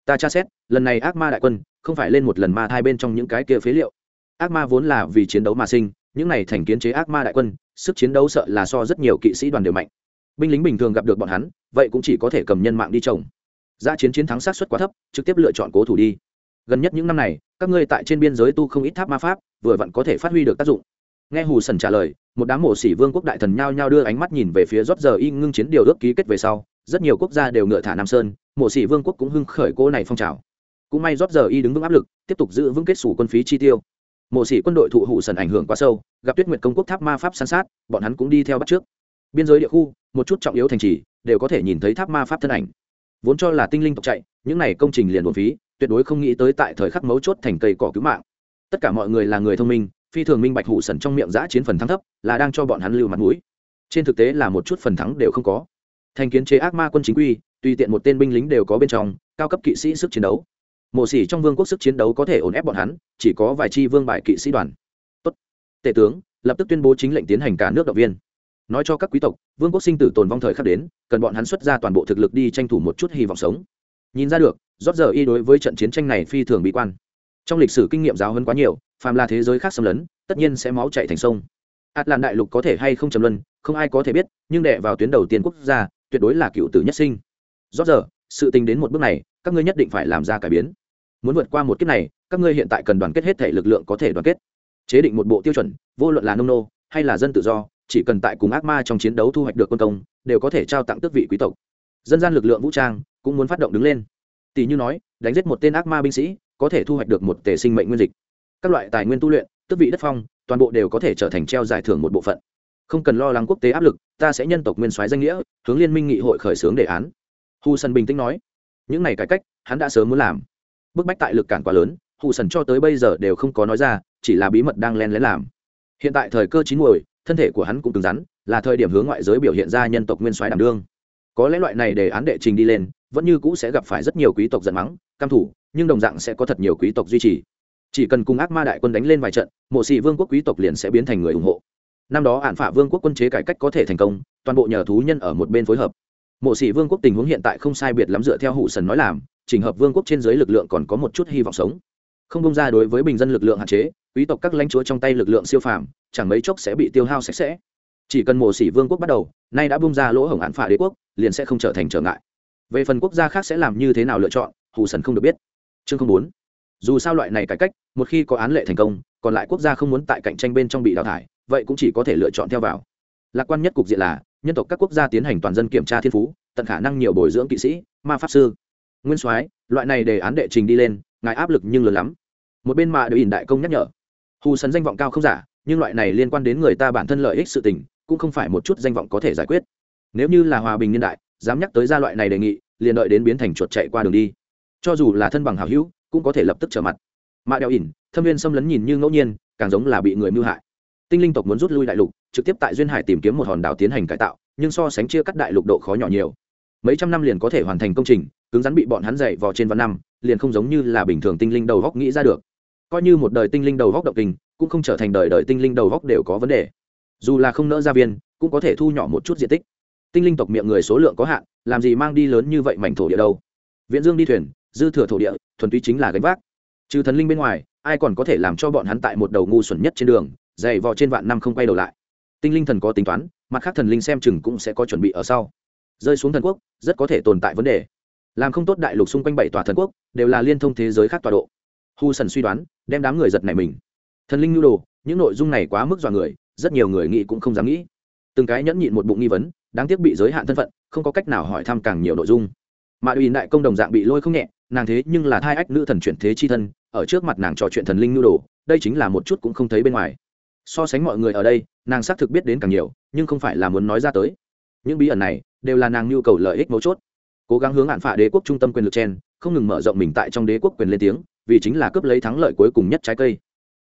ta tra xét, lần này ác ma đại quân không phải lên một lần ma thai bên trong những cái kia phế liệu. Ác ma vốn là vì chiến đấu mà sinh, những này thành kiến chế ác ma đại quân, sức chiến đấu sợ là so rất nhiều kỵ sĩ đoàn đều mạnh. Binh lính bình thường gặp được bọn hắn, vậy cũng chỉ có thể cầm nhân mạng đi trồng. Ra chiến chiến thắng sát xuất quá thấp, trực tiếp lựa chọn cố thủ đi. Gần nhất những năm này, các ngươi tại trên biên giới tu không ít tháp ma pháp, vừa vặn có thể phát huy được tác dụng. Nghe hù sần trả lời, một đám mổ sĩ vương quốc đại thần nhao nhao đưa ánh mắt nhìn về phía rót giờ y ngưng chiến điều ước ký kết về sau, rất nhiều quốc gia đều ngựa thả nam sơn mộ sĩ vương quốc cũng hưng khởi cô này phong trào. Cũng may rót giờ y đứng vững áp lực, tiếp tục giữ vững kết xù quân phí chi tiêu. Mộ sĩ quân đội thụ hụ sần ảnh hưởng quá sâu, gặp tuyết nguyệt công quốc tháp ma pháp san sát, bọn hắn cũng đi theo bắt trước. Biên giới địa khu, một chút trọng yếu thành trì, đều có thể nhìn thấy tháp ma pháp thân ảnh. Vốn cho là tinh linh tộc chạy, những này công trình liền buồn phí, tuyệt đối không nghĩ tới tại thời khắc mấu chốt thành cây cỏ cứu mạng. Tất cả mọi người là người thông minh, phi thường minh bạch hụ sần trong miệng giã chiến phần thắng thấp, là đang cho bọn hắn lưu mặt mũi. Trên thực tế là một chút phần thắng đều không có. Thành kiến chế ác ma quân chính quy tùy tiện một tên binh lính đều có bên trong, cao cấp kỵ sĩ sức chiến đấu. Mộ xỉ trong vương quốc sức chiến đấu có thể ổn ép bọn hắn, chỉ có vài chi vương bại kỵ sĩ đoàn. Tốt. Tể tướng, lập tức tuyên bố chính lệnh tiến hành cả nước động viên. Nói cho các quý tộc, vương quốc sinh tử tồn vong thời khắc đến, cần bọn hắn xuất ra toàn bộ thực lực đi tranh thủ một chút hy vọng sống. Nhìn ra được, rót giờ y đối với trận chiến tranh này phi thường bị quan. Trong lịch sử kinh nghiệm giáo hơn quá nhiều, phàm là thế giới khác xâm lấn, tất nhiên sẽ máu chạy thành sông. Ạt làn đại lục có thể hay không trầm luân, không ai có thể biết, nhưng đệ vào tuyến đầu tiên quốc gia, tuyệt đối là cựu tử nhất sinh rót giờ, sự tình đến một bước này, các ngươi nhất định phải làm ra cải biến. Muốn vượt qua một kiếp này, các ngươi hiện tại cần đoàn kết hết thể lực lượng có thể đoàn kết. Chế định một bộ tiêu chuẩn, vô luận là nông nô, hay là dân tự do, chỉ cần tại cùng ác ma trong chiến đấu thu hoạch được quân công, đều có thể trao tặng tước vị quý tộc. Dân gian lực lượng vũ trang cũng muốn phát động đứng lên. Tỷ như nói, đánh giết một tên ác ma binh sĩ, có thể thu hoạch được một tể sinh mệnh nguyên dịch. Các loại tài nguyên tu luyện, tước vị đất phong, toàn bộ đều có thể trở thành treo giải thưởng một bộ phận. Không cần lo lắng quốc tế áp lực, ta sẽ nhân tộc nguyên soái danh nghĩa, hướng liên minh nghị hội khởi xướng đề án hu sân bình tĩnh nói, những này cải cách, hắn đã sớm muốn làm. Bức bách tại lực cản quá lớn hù sần cho tới bây giờ đều không có nói ra, chỉ là bí mật đang len lén làm. Hiện tại thời cơ chín muồi, thân thể của hắn cũng cứng rắn, là thời điểm hướng ngoại giới biểu hiện ra nhân tộc nguyên soái đảm đương. Có lẽ loại này để án đệ trình đi lên, vẫn như cũ sẽ gặp phải rất nhiều quý tộc giận mắng cam thủ, nhưng đồng dạng sẽ có thật nhiều quý tộc duy trì. Chỉ cần cùng ác ma đại quân đánh lên vài trận, mộ sĩ vương quốc quý tộc liền sẽ biến thành người ủng hộ. Năm đó ạn phả vương quốc quân chế cải cách có thể thành công, toàn bộ nhờ thú nhân ở một bên phối hợp mộ sĩ vương quốc tình huống hiện tại không sai biệt lắm dựa theo hụ sần nói làm trình hợp vương quốc trên dưới lực lượng còn có một chút hy vọng sống. Không bông ra đối với bình dân lực lượng hạn chế, quý tộc các lãnh chúa trong tay lực lượng siêu phàm, chẳng mấy chốc sẽ bị tiêu hao sạch sẽ. Chỉ cần mộ sĩ vương quốc bắt đầu, nay đã bung ra lỗ hổng án phả đế quốc, liền sẽ không trở thành trở ngại. Về phần quốc gia khác sẽ làm như thế nào lựa chọn hù sần không được biết. Chương không bốn. Dù sao loại này cải cách, một khi có án lệ thành công, còn lại quốc gia không muốn tại cạnh tranh bên trong bị đào thải, vậy cũng chỉ có thể lựa chọn theo vào. Lạc quan nhất cục diện là nhân tộc các quốc gia tiến hành toàn dân kiểm tra thiên phú, tận khả năng nhiều bồi dưỡng kỵ sĩ, ma pháp sư. Nguyên soái, loại này đề án đệ trình đi lên, ngài áp lực nhưng lớn lắm. Một bên mà đều ỉn đại công nhắc nhở, hù sấn danh vọng cao không giả, nhưng loại này liên quan đến người ta bản thân lợi ích sự tình, cũng không phải một chút danh vọng có thể giải quyết. Nếu như là hòa bình niên đại, dám nhắc tới ra loại này đề nghị, liền đợi đến biến thành chuột chạy qua đường đi. Cho dù là thân bằng hảo hữu, cũng có thể lập tức trở mặt. Mạ đeo ỉn, thâm viên xâm lấn nhìn như ngẫu nhiên, càng giống là bị người mưu hại. Tinh linh tộc muốn rút lui đại lục trực tiếp tại duyên hải tìm kiếm một hòn đảo tiến hành cải tạo, nhưng so sánh chia cắt đại lục độ khó nhỏ nhiều. Mấy trăm năm liền có thể hoàn thành công trình, cứng rắn bị bọn hắn dạy vào trên văn năm, liền không giống như là bình thường tinh linh đầu góc nghĩ ra được. Coi như một đời tinh linh đầu góc động tình cũng không trở thành đời đời tinh linh đầu góc đều có vấn đề. Dù là không nỡ ra viên, cũng có thể thu nhỏ một chút diện tích. Tinh linh tộc miệng người số lượng có hạn, làm gì mang đi lớn như vậy mảnh thổ địa đâu. Viễn dương đi thuyền, dư thừa thổ địa, thuần túy chính là gánh vác. Trừ thần linh bên ngoài, ai còn có thể làm cho bọn hắn tại một đầu ngu xuẩn nhất trên đường dày vò trên vạn năm không quay đầu lại tinh linh thần có tính toán, mặt khác thần linh xem chừng cũng sẽ có chuẩn bị ở sau. Rơi xuống thần quốc, rất có thể tồn tại vấn đề. Làm không tốt đại lục xung quanh bảy tòa thần quốc, đều là liên thông thế giới khác tọa độ. Hu sần suy đoán, đem đám người giật này mình. Thần linh nhu đồ, những nội dung này quá mức dọa người, rất nhiều người nghĩ cũng không dám nghĩ. Từng cái nhẫn nhịn một bụng nghi vấn, đáng tiếc bị giới hạn thân phận, không có cách nào hỏi thăm càng nhiều nội dung. Mà ủy đại công đồng dạng bị lôi không nhẹ, nàng thế nhưng là thai ách nữ thần chuyển thế chi thân, ở trước mặt nàng trò chuyện thần linh nhu đồ, đây chính là một chút cũng không thấy bên ngoài so sánh mọi người ở đây, nàng xác thực biết đến càng nhiều, nhưng không phải là muốn nói ra tới. Những bí ẩn này đều là nàng nhu cầu lợi ích mấu chốt. Cố gắng hướng hạn phả đế quốc trung tâm quyền lực trên không ngừng mở rộng mình tại trong đế quốc quyền lên tiếng, vì chính là cướp lấy thắng lợi cuối cùng nhất trái cây.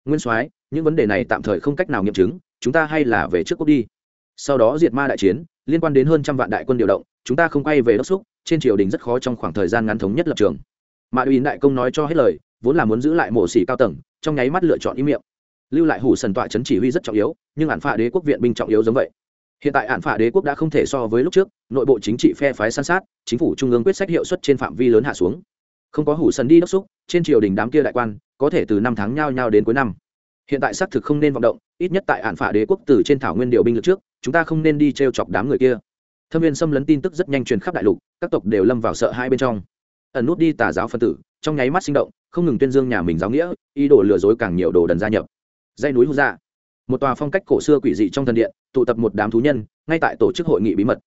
Nguyên soái, những vấn đề này tạm thời không cách nào nghiệm chứng, chúng ta hay là về trước quốc đi. Sau đó diệt ma đại chiến, liên quan đến hơn trăm vạn đại quân điều động, chúng ta không quay về đốc xúc, trên triều đình rất khó trong khoảng thời gian ngắn thống nhất lập trường. Mạ uy đại công nói cho hết lời, vốn là muốn giữ lại mổ xỉ cao tầng, trong nháy mắt lựa chọn ý miệng lưu lại hủ sần tọa chấn chỉ huy rất trọng yếu, nhưng hạn phạ đế quốc viện binh trọng yếu giống vậy. Hiện tại hạn phạ đế quốc đã không thể so với lúc trước, nội bộ chính trị phe phái san sát, chính phủ trung ương quyết sách hiệu suất trên phạm vi lớn hạ xuống. Không có hủ sần đi đốc xúc, trên triều đình đám kia đại quan, có thể từ năm tháng nhau nhau đến cuối năm. Hiện tại xác thực không nên vọng động, ít nhất tại hạn phả đế quốc từ trên thảo nguyên điều binh lực trước, chúng ta không nên đi t r e o chọc đám người kia. Thâm viên xâm lấn tin tức rất nhanh truyền khắp đại lục, các tộc đều lâm vào sợ hai bên trong. Ẩn nút đi tà giáo phân tử, trong nháy mắt sinh động, không ngừng tuyên dương nhà mình giáo nghĩa, ý đồ lừa dối càng nhiều đồ đần gia nhập dây núi hú dạ một tòa phong cách cổ xưa quỷ dị trong thần điện, tụ tập một đám thú nhân, ngay tại tổ chức hội nghị bí mật.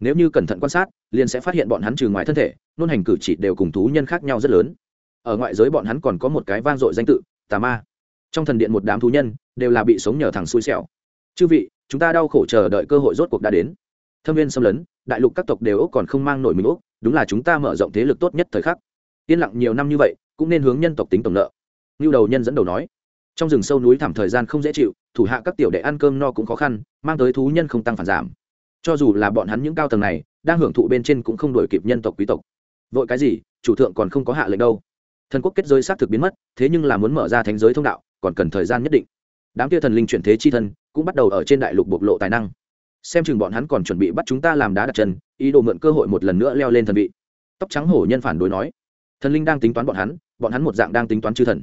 Nếu như cẩn thận quan sát, liền sẽ phát hiện bọn hắn trừ ngoài thân thể, nôn hành cử chỉ đều cùng thú nhân khác nhau rất lớn. Ở ngoại giới bọn hắn còn có một cái vang dội danh tự, tà ma. Trong thần điện một đám thú nhân đều là bị sống nhờ thằng xui xẻo. Chư vị, chúng ta đau khổ chờ đợi cơ hội rốt cuộc đã đến. Thâm viên xâm lấn, đại lục các tộc đều úc còn không mang nổi mình úc, đúng là chúng ta mở rộng thế lực tốt nhất thời khắc. Yên lặng nhiều năm như vậy, cũng nên hướng nhân tộc tính tổng nợ. Như đầu nhân dẫn đầu nói trong rừng sâu núi thảm thời gian không dễ chịu, thủ hạ các tiểu đệ ăn cơm no cũng khó khăn, mang tới thú nhân không tăng phản giảm. Cho dù là bọn hắn những cao tầng này, đang hưởng thụ bên trên cũng không đổi kịp nhân tộc quý tộc. Vội cái gì, chủ thượng còn không có hạ lệnh đâu. Thần quốc kết giới xác thực biến mất, thế nhưng là muốn mở ra thánh giới thông đạo, còn cần thời gian nhất định. Đám kia thần linh chuyển thế chi thân, cũng bắt đầu ở trên đại lục bộc lộ tài năng. Xem chừng bọn hắn còn chuẩn bị bắt chúng ta làm đá đặt chân, ý đồ mượn cơ hội một lần nữa leo lên thần vị. Tóc trắng hổ nhân phản đối nói. Thần linh đang tính toán bọn hắn bọn hắn một dạng đang tính toán chư thần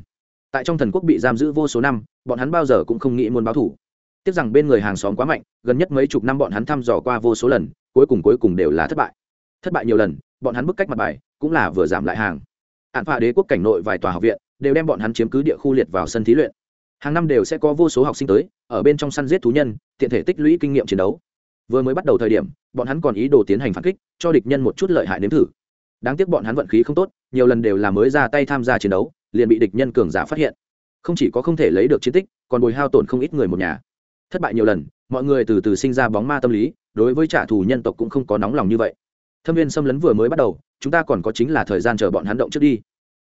tại trong thần quốc bị giam giữ vô số năm, bọn hắn bao giờ cũng không nghĩ muốn báo thủ. Tiếc rằng bên người hàng xóm quá mạnh, gần nhất mấy chục năm bọn hắn thăm dò qua vô số lần, cuối cùng cuối cùng đều là thất bại. Thất bại nhiều lần, bọn hắn bức cách mặt bài cũng là vừa giảm lại hàng. Hạn phạ đế quốc cảnh nội vài tòa học viện đều đem bọn hắn chiếm cứ địa khu liệt vào sân thí luyện. Hàng năm đều sẽ có vô số học sinh tới, ở bên trong săn giết thú nhân, tiện thể tích lũy kinh nghiệm chiến đấu. Vừa mới bắt đầu thời điểm, bọn hắn còn ý đồ tiến hành phản kích, cho địch nhân một chút lợi hại nếm thử. Đáng tiếc bọn hắn vận khí không tốt, nhiều lần đều là mới ra tay tham gia chiến đấu liền bị địch nhân cường giả phát hiện. Không chỉ có không thể lấy được chiến tích, còn bồi hao tổn không ít người một nhà. Thất bại nhiều lần, mọi người từ từ sinh ra bóng ma tâm lý, đối với trả thù nhân tộc cũng không có nóng lòng như vậy. Thâm viên xâm lấn vừa mới bắt đầu, chúng ta còn có chính là thời gian chờ bọn hắn động trước đi.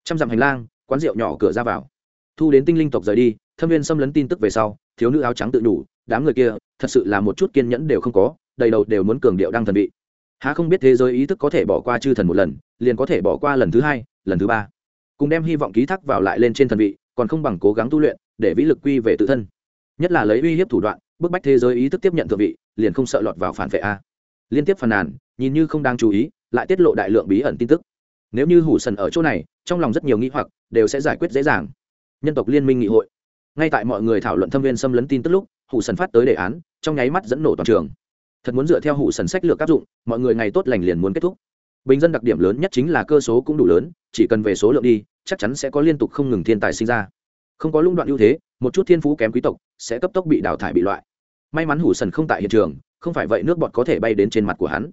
Trăm dặm hành lang, quán rượu nhỏ cửa ra vào. Thu đến tinh linh tộc rời đi, thâm viên xâm lấn tin tức về sau, thiếu nữ áo trắng tự đủ đám người kia, thật sự là một chút kiên nhẫn đều không có, đầy đầu đều muốn cường điệu đang thần vị. Há không biết thế giới ý thức có thể bỏ qua chư thần một lần, liền có thể bỏ qua lần thứ hai, lần thứ ba cùng đem hy vọng ký thác vào lại lên trên thần vị, còn không bằng cố gắng tu luyện để vĩ lực quy về tự thân. Nhất là lấy uy hiếp thủ đoạn, bức bách thế giới ý thức tiếp nhận thượng vị, liền không sợ lọt vào phản vệ a. Liên tiếp phàn nàn, nhìn như không đang chú ý, lại tiết lộ đại lượng bí ẩn tin tức. Nếu như hủ sần ở chỗ này, trong lòng rất nhiều nghĩ hoặc, đều sẽ giải quyết dễ dàng. Nhân tộc liên minh nghị hội. Ngay tại mọi người thảo luận thâm viên xâm lấn tin tức lúc, hủ sần phát tới đề án, trong nháy mắt dẫn nổ toàn trường. Thật muốn dựa theo hủ sần sách lược áp dụng, mọi người ngày tốt lành liền muốn kết thúc bình dân đặc điểm lớn nhất chính là cơ số cũng đủ lớn, chỉ cần về số lượng đi, chắc chắn sẽ có liên tục không ngừng thiên tài sinh ra. Không có lung đoạn ưu thế, một chút thiên phú kém quý tộc, sẽ cấp tốc bị đào thải bị loại. May mắn hủ sần không tại hiện trường, không phải vậy nước bọt có thể bay đến trên mặt của hắn.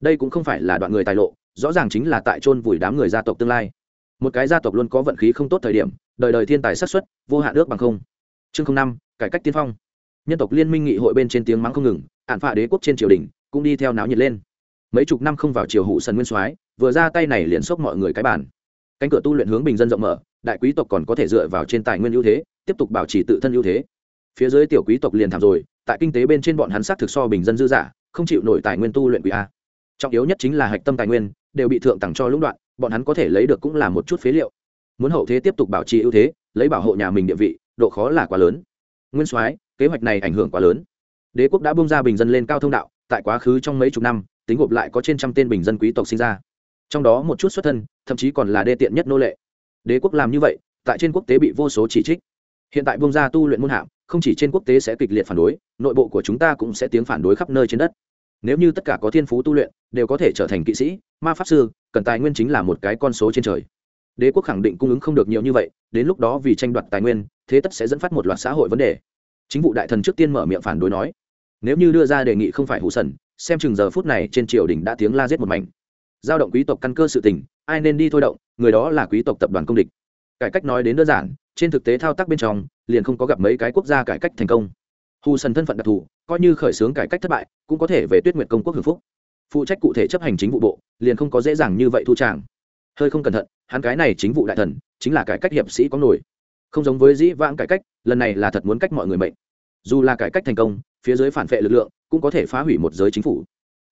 Đây cũng không phải là đoạn người tài lộ, rõ ràng chính là tại chôn vùi đám người gia tộc tương lai. Một cái gia tộc luôn có vận khí không tốt thời điểm, đời đời thiên tài sát xuất vô hạn ước bằng không. Chương năm, cải cách tiên phong. Nhân tộc liên minh nghị hội bên trên tiếng mắng không ngừng ạn phạ đế quốc trên triều đình cũng đi theo náo nhiệt lên mấy chục năm không vào triều hụ sần nguyên soái, vừa ra tay này liền xốc mọi người cái bàn. Cánh cửa tu luyện hướng bình dân rộng mở, đại quý tộc còn có thể dựa vào trên tài nguyên ưu thế, tiếp tục bảo trì tự thân ưu thế. Phía dưới tiểu quý tộc liền thảm rồi, tại kinh tế bên trên bọn hắn sát thực so bình dân dư giả không chịu nổi tài nguyên tu luyện quý a. Trọng yếu nhất chính là hạch tâm tài nguyên, đều bị thượng tặng cho lũng đoạn, bọn hắn có thể lấy được cũng là một chút phế liệu. Muốn hậu thế tiếp tục bảo trì ưu thế, lấy bảo hộ nhà mình địa vị, độ khó là quá lớn. Nguyên soái, kế hoạch này ảnh hưởng quá lớn. Đế quốc đã bung ra bình dân lên cao thông đạo, tại quá khứ trong mấy chục năm tính gộp lại có trên trăm tên bình dân quý tộc sinh ra. Trong đó một chút xuất thân, thậm chí còn là đê tiện nhất nô lệ. Đế quốc làm như vậy, tại trên quốc tế bị vô số chỉ trích. Hiện tại vương ra tu luyện môn hạm, không chỉ trên quốc tế sẽ kịch liệt phản đối, nội bộ của chúng ta cũng sẽ tiếng phản đối khắp nơi trên đất. Nếu như tất cả có thiên phú tu luyện, đều có thể trở thành kỵ sĩ, ma pháp sư, cần tài nguyên chính là một cái con số trên trời. Đế quốc khẳng định cung ứng không được nhiều như vậy, đến lúc đó vì tranh đoạt tài nguyên, thế tất sẽ dẫn phát một loạt xã hội vấn đề. Chính vụ đại thần trước tiên mở miệng phản đối nói, nếu như đưa ra đề nghị không phải hủ sần xem chừng giờ phút này trên triều đình đã tiếng la giết một mảnh. Giao động quý tộc căn cơ sự tình, ai nên đi thôi động, người đó là quý tộc tập đoàn công địch. Cải cách nói đến đơn giản, trên thực tế thao tác bên trong, liền không có gặp mấy cái quốc gia cải cách thành công. Hù sần thân phận đặc thù, coi như khởi xướng cải cách thất bại, cũng có thể về tuyết nguyệt công quốc hưởng phúc. Phụ trách cụ thể chấp hành chính vụ bộ, liền không có dễ dàng như vậy thu tràng. Hơi không cẩn thận, hắn cái này chính vụ đại thần, chính là cải cách hiệp sĩ có nổi. Không giống với dĩ vãng cải cách, lần này là thật muốn cách mọi người mệnh dù là cải cách thành công phía dưới phản vệ lực lượng cũng có thể phá hủy một giới chính phủ.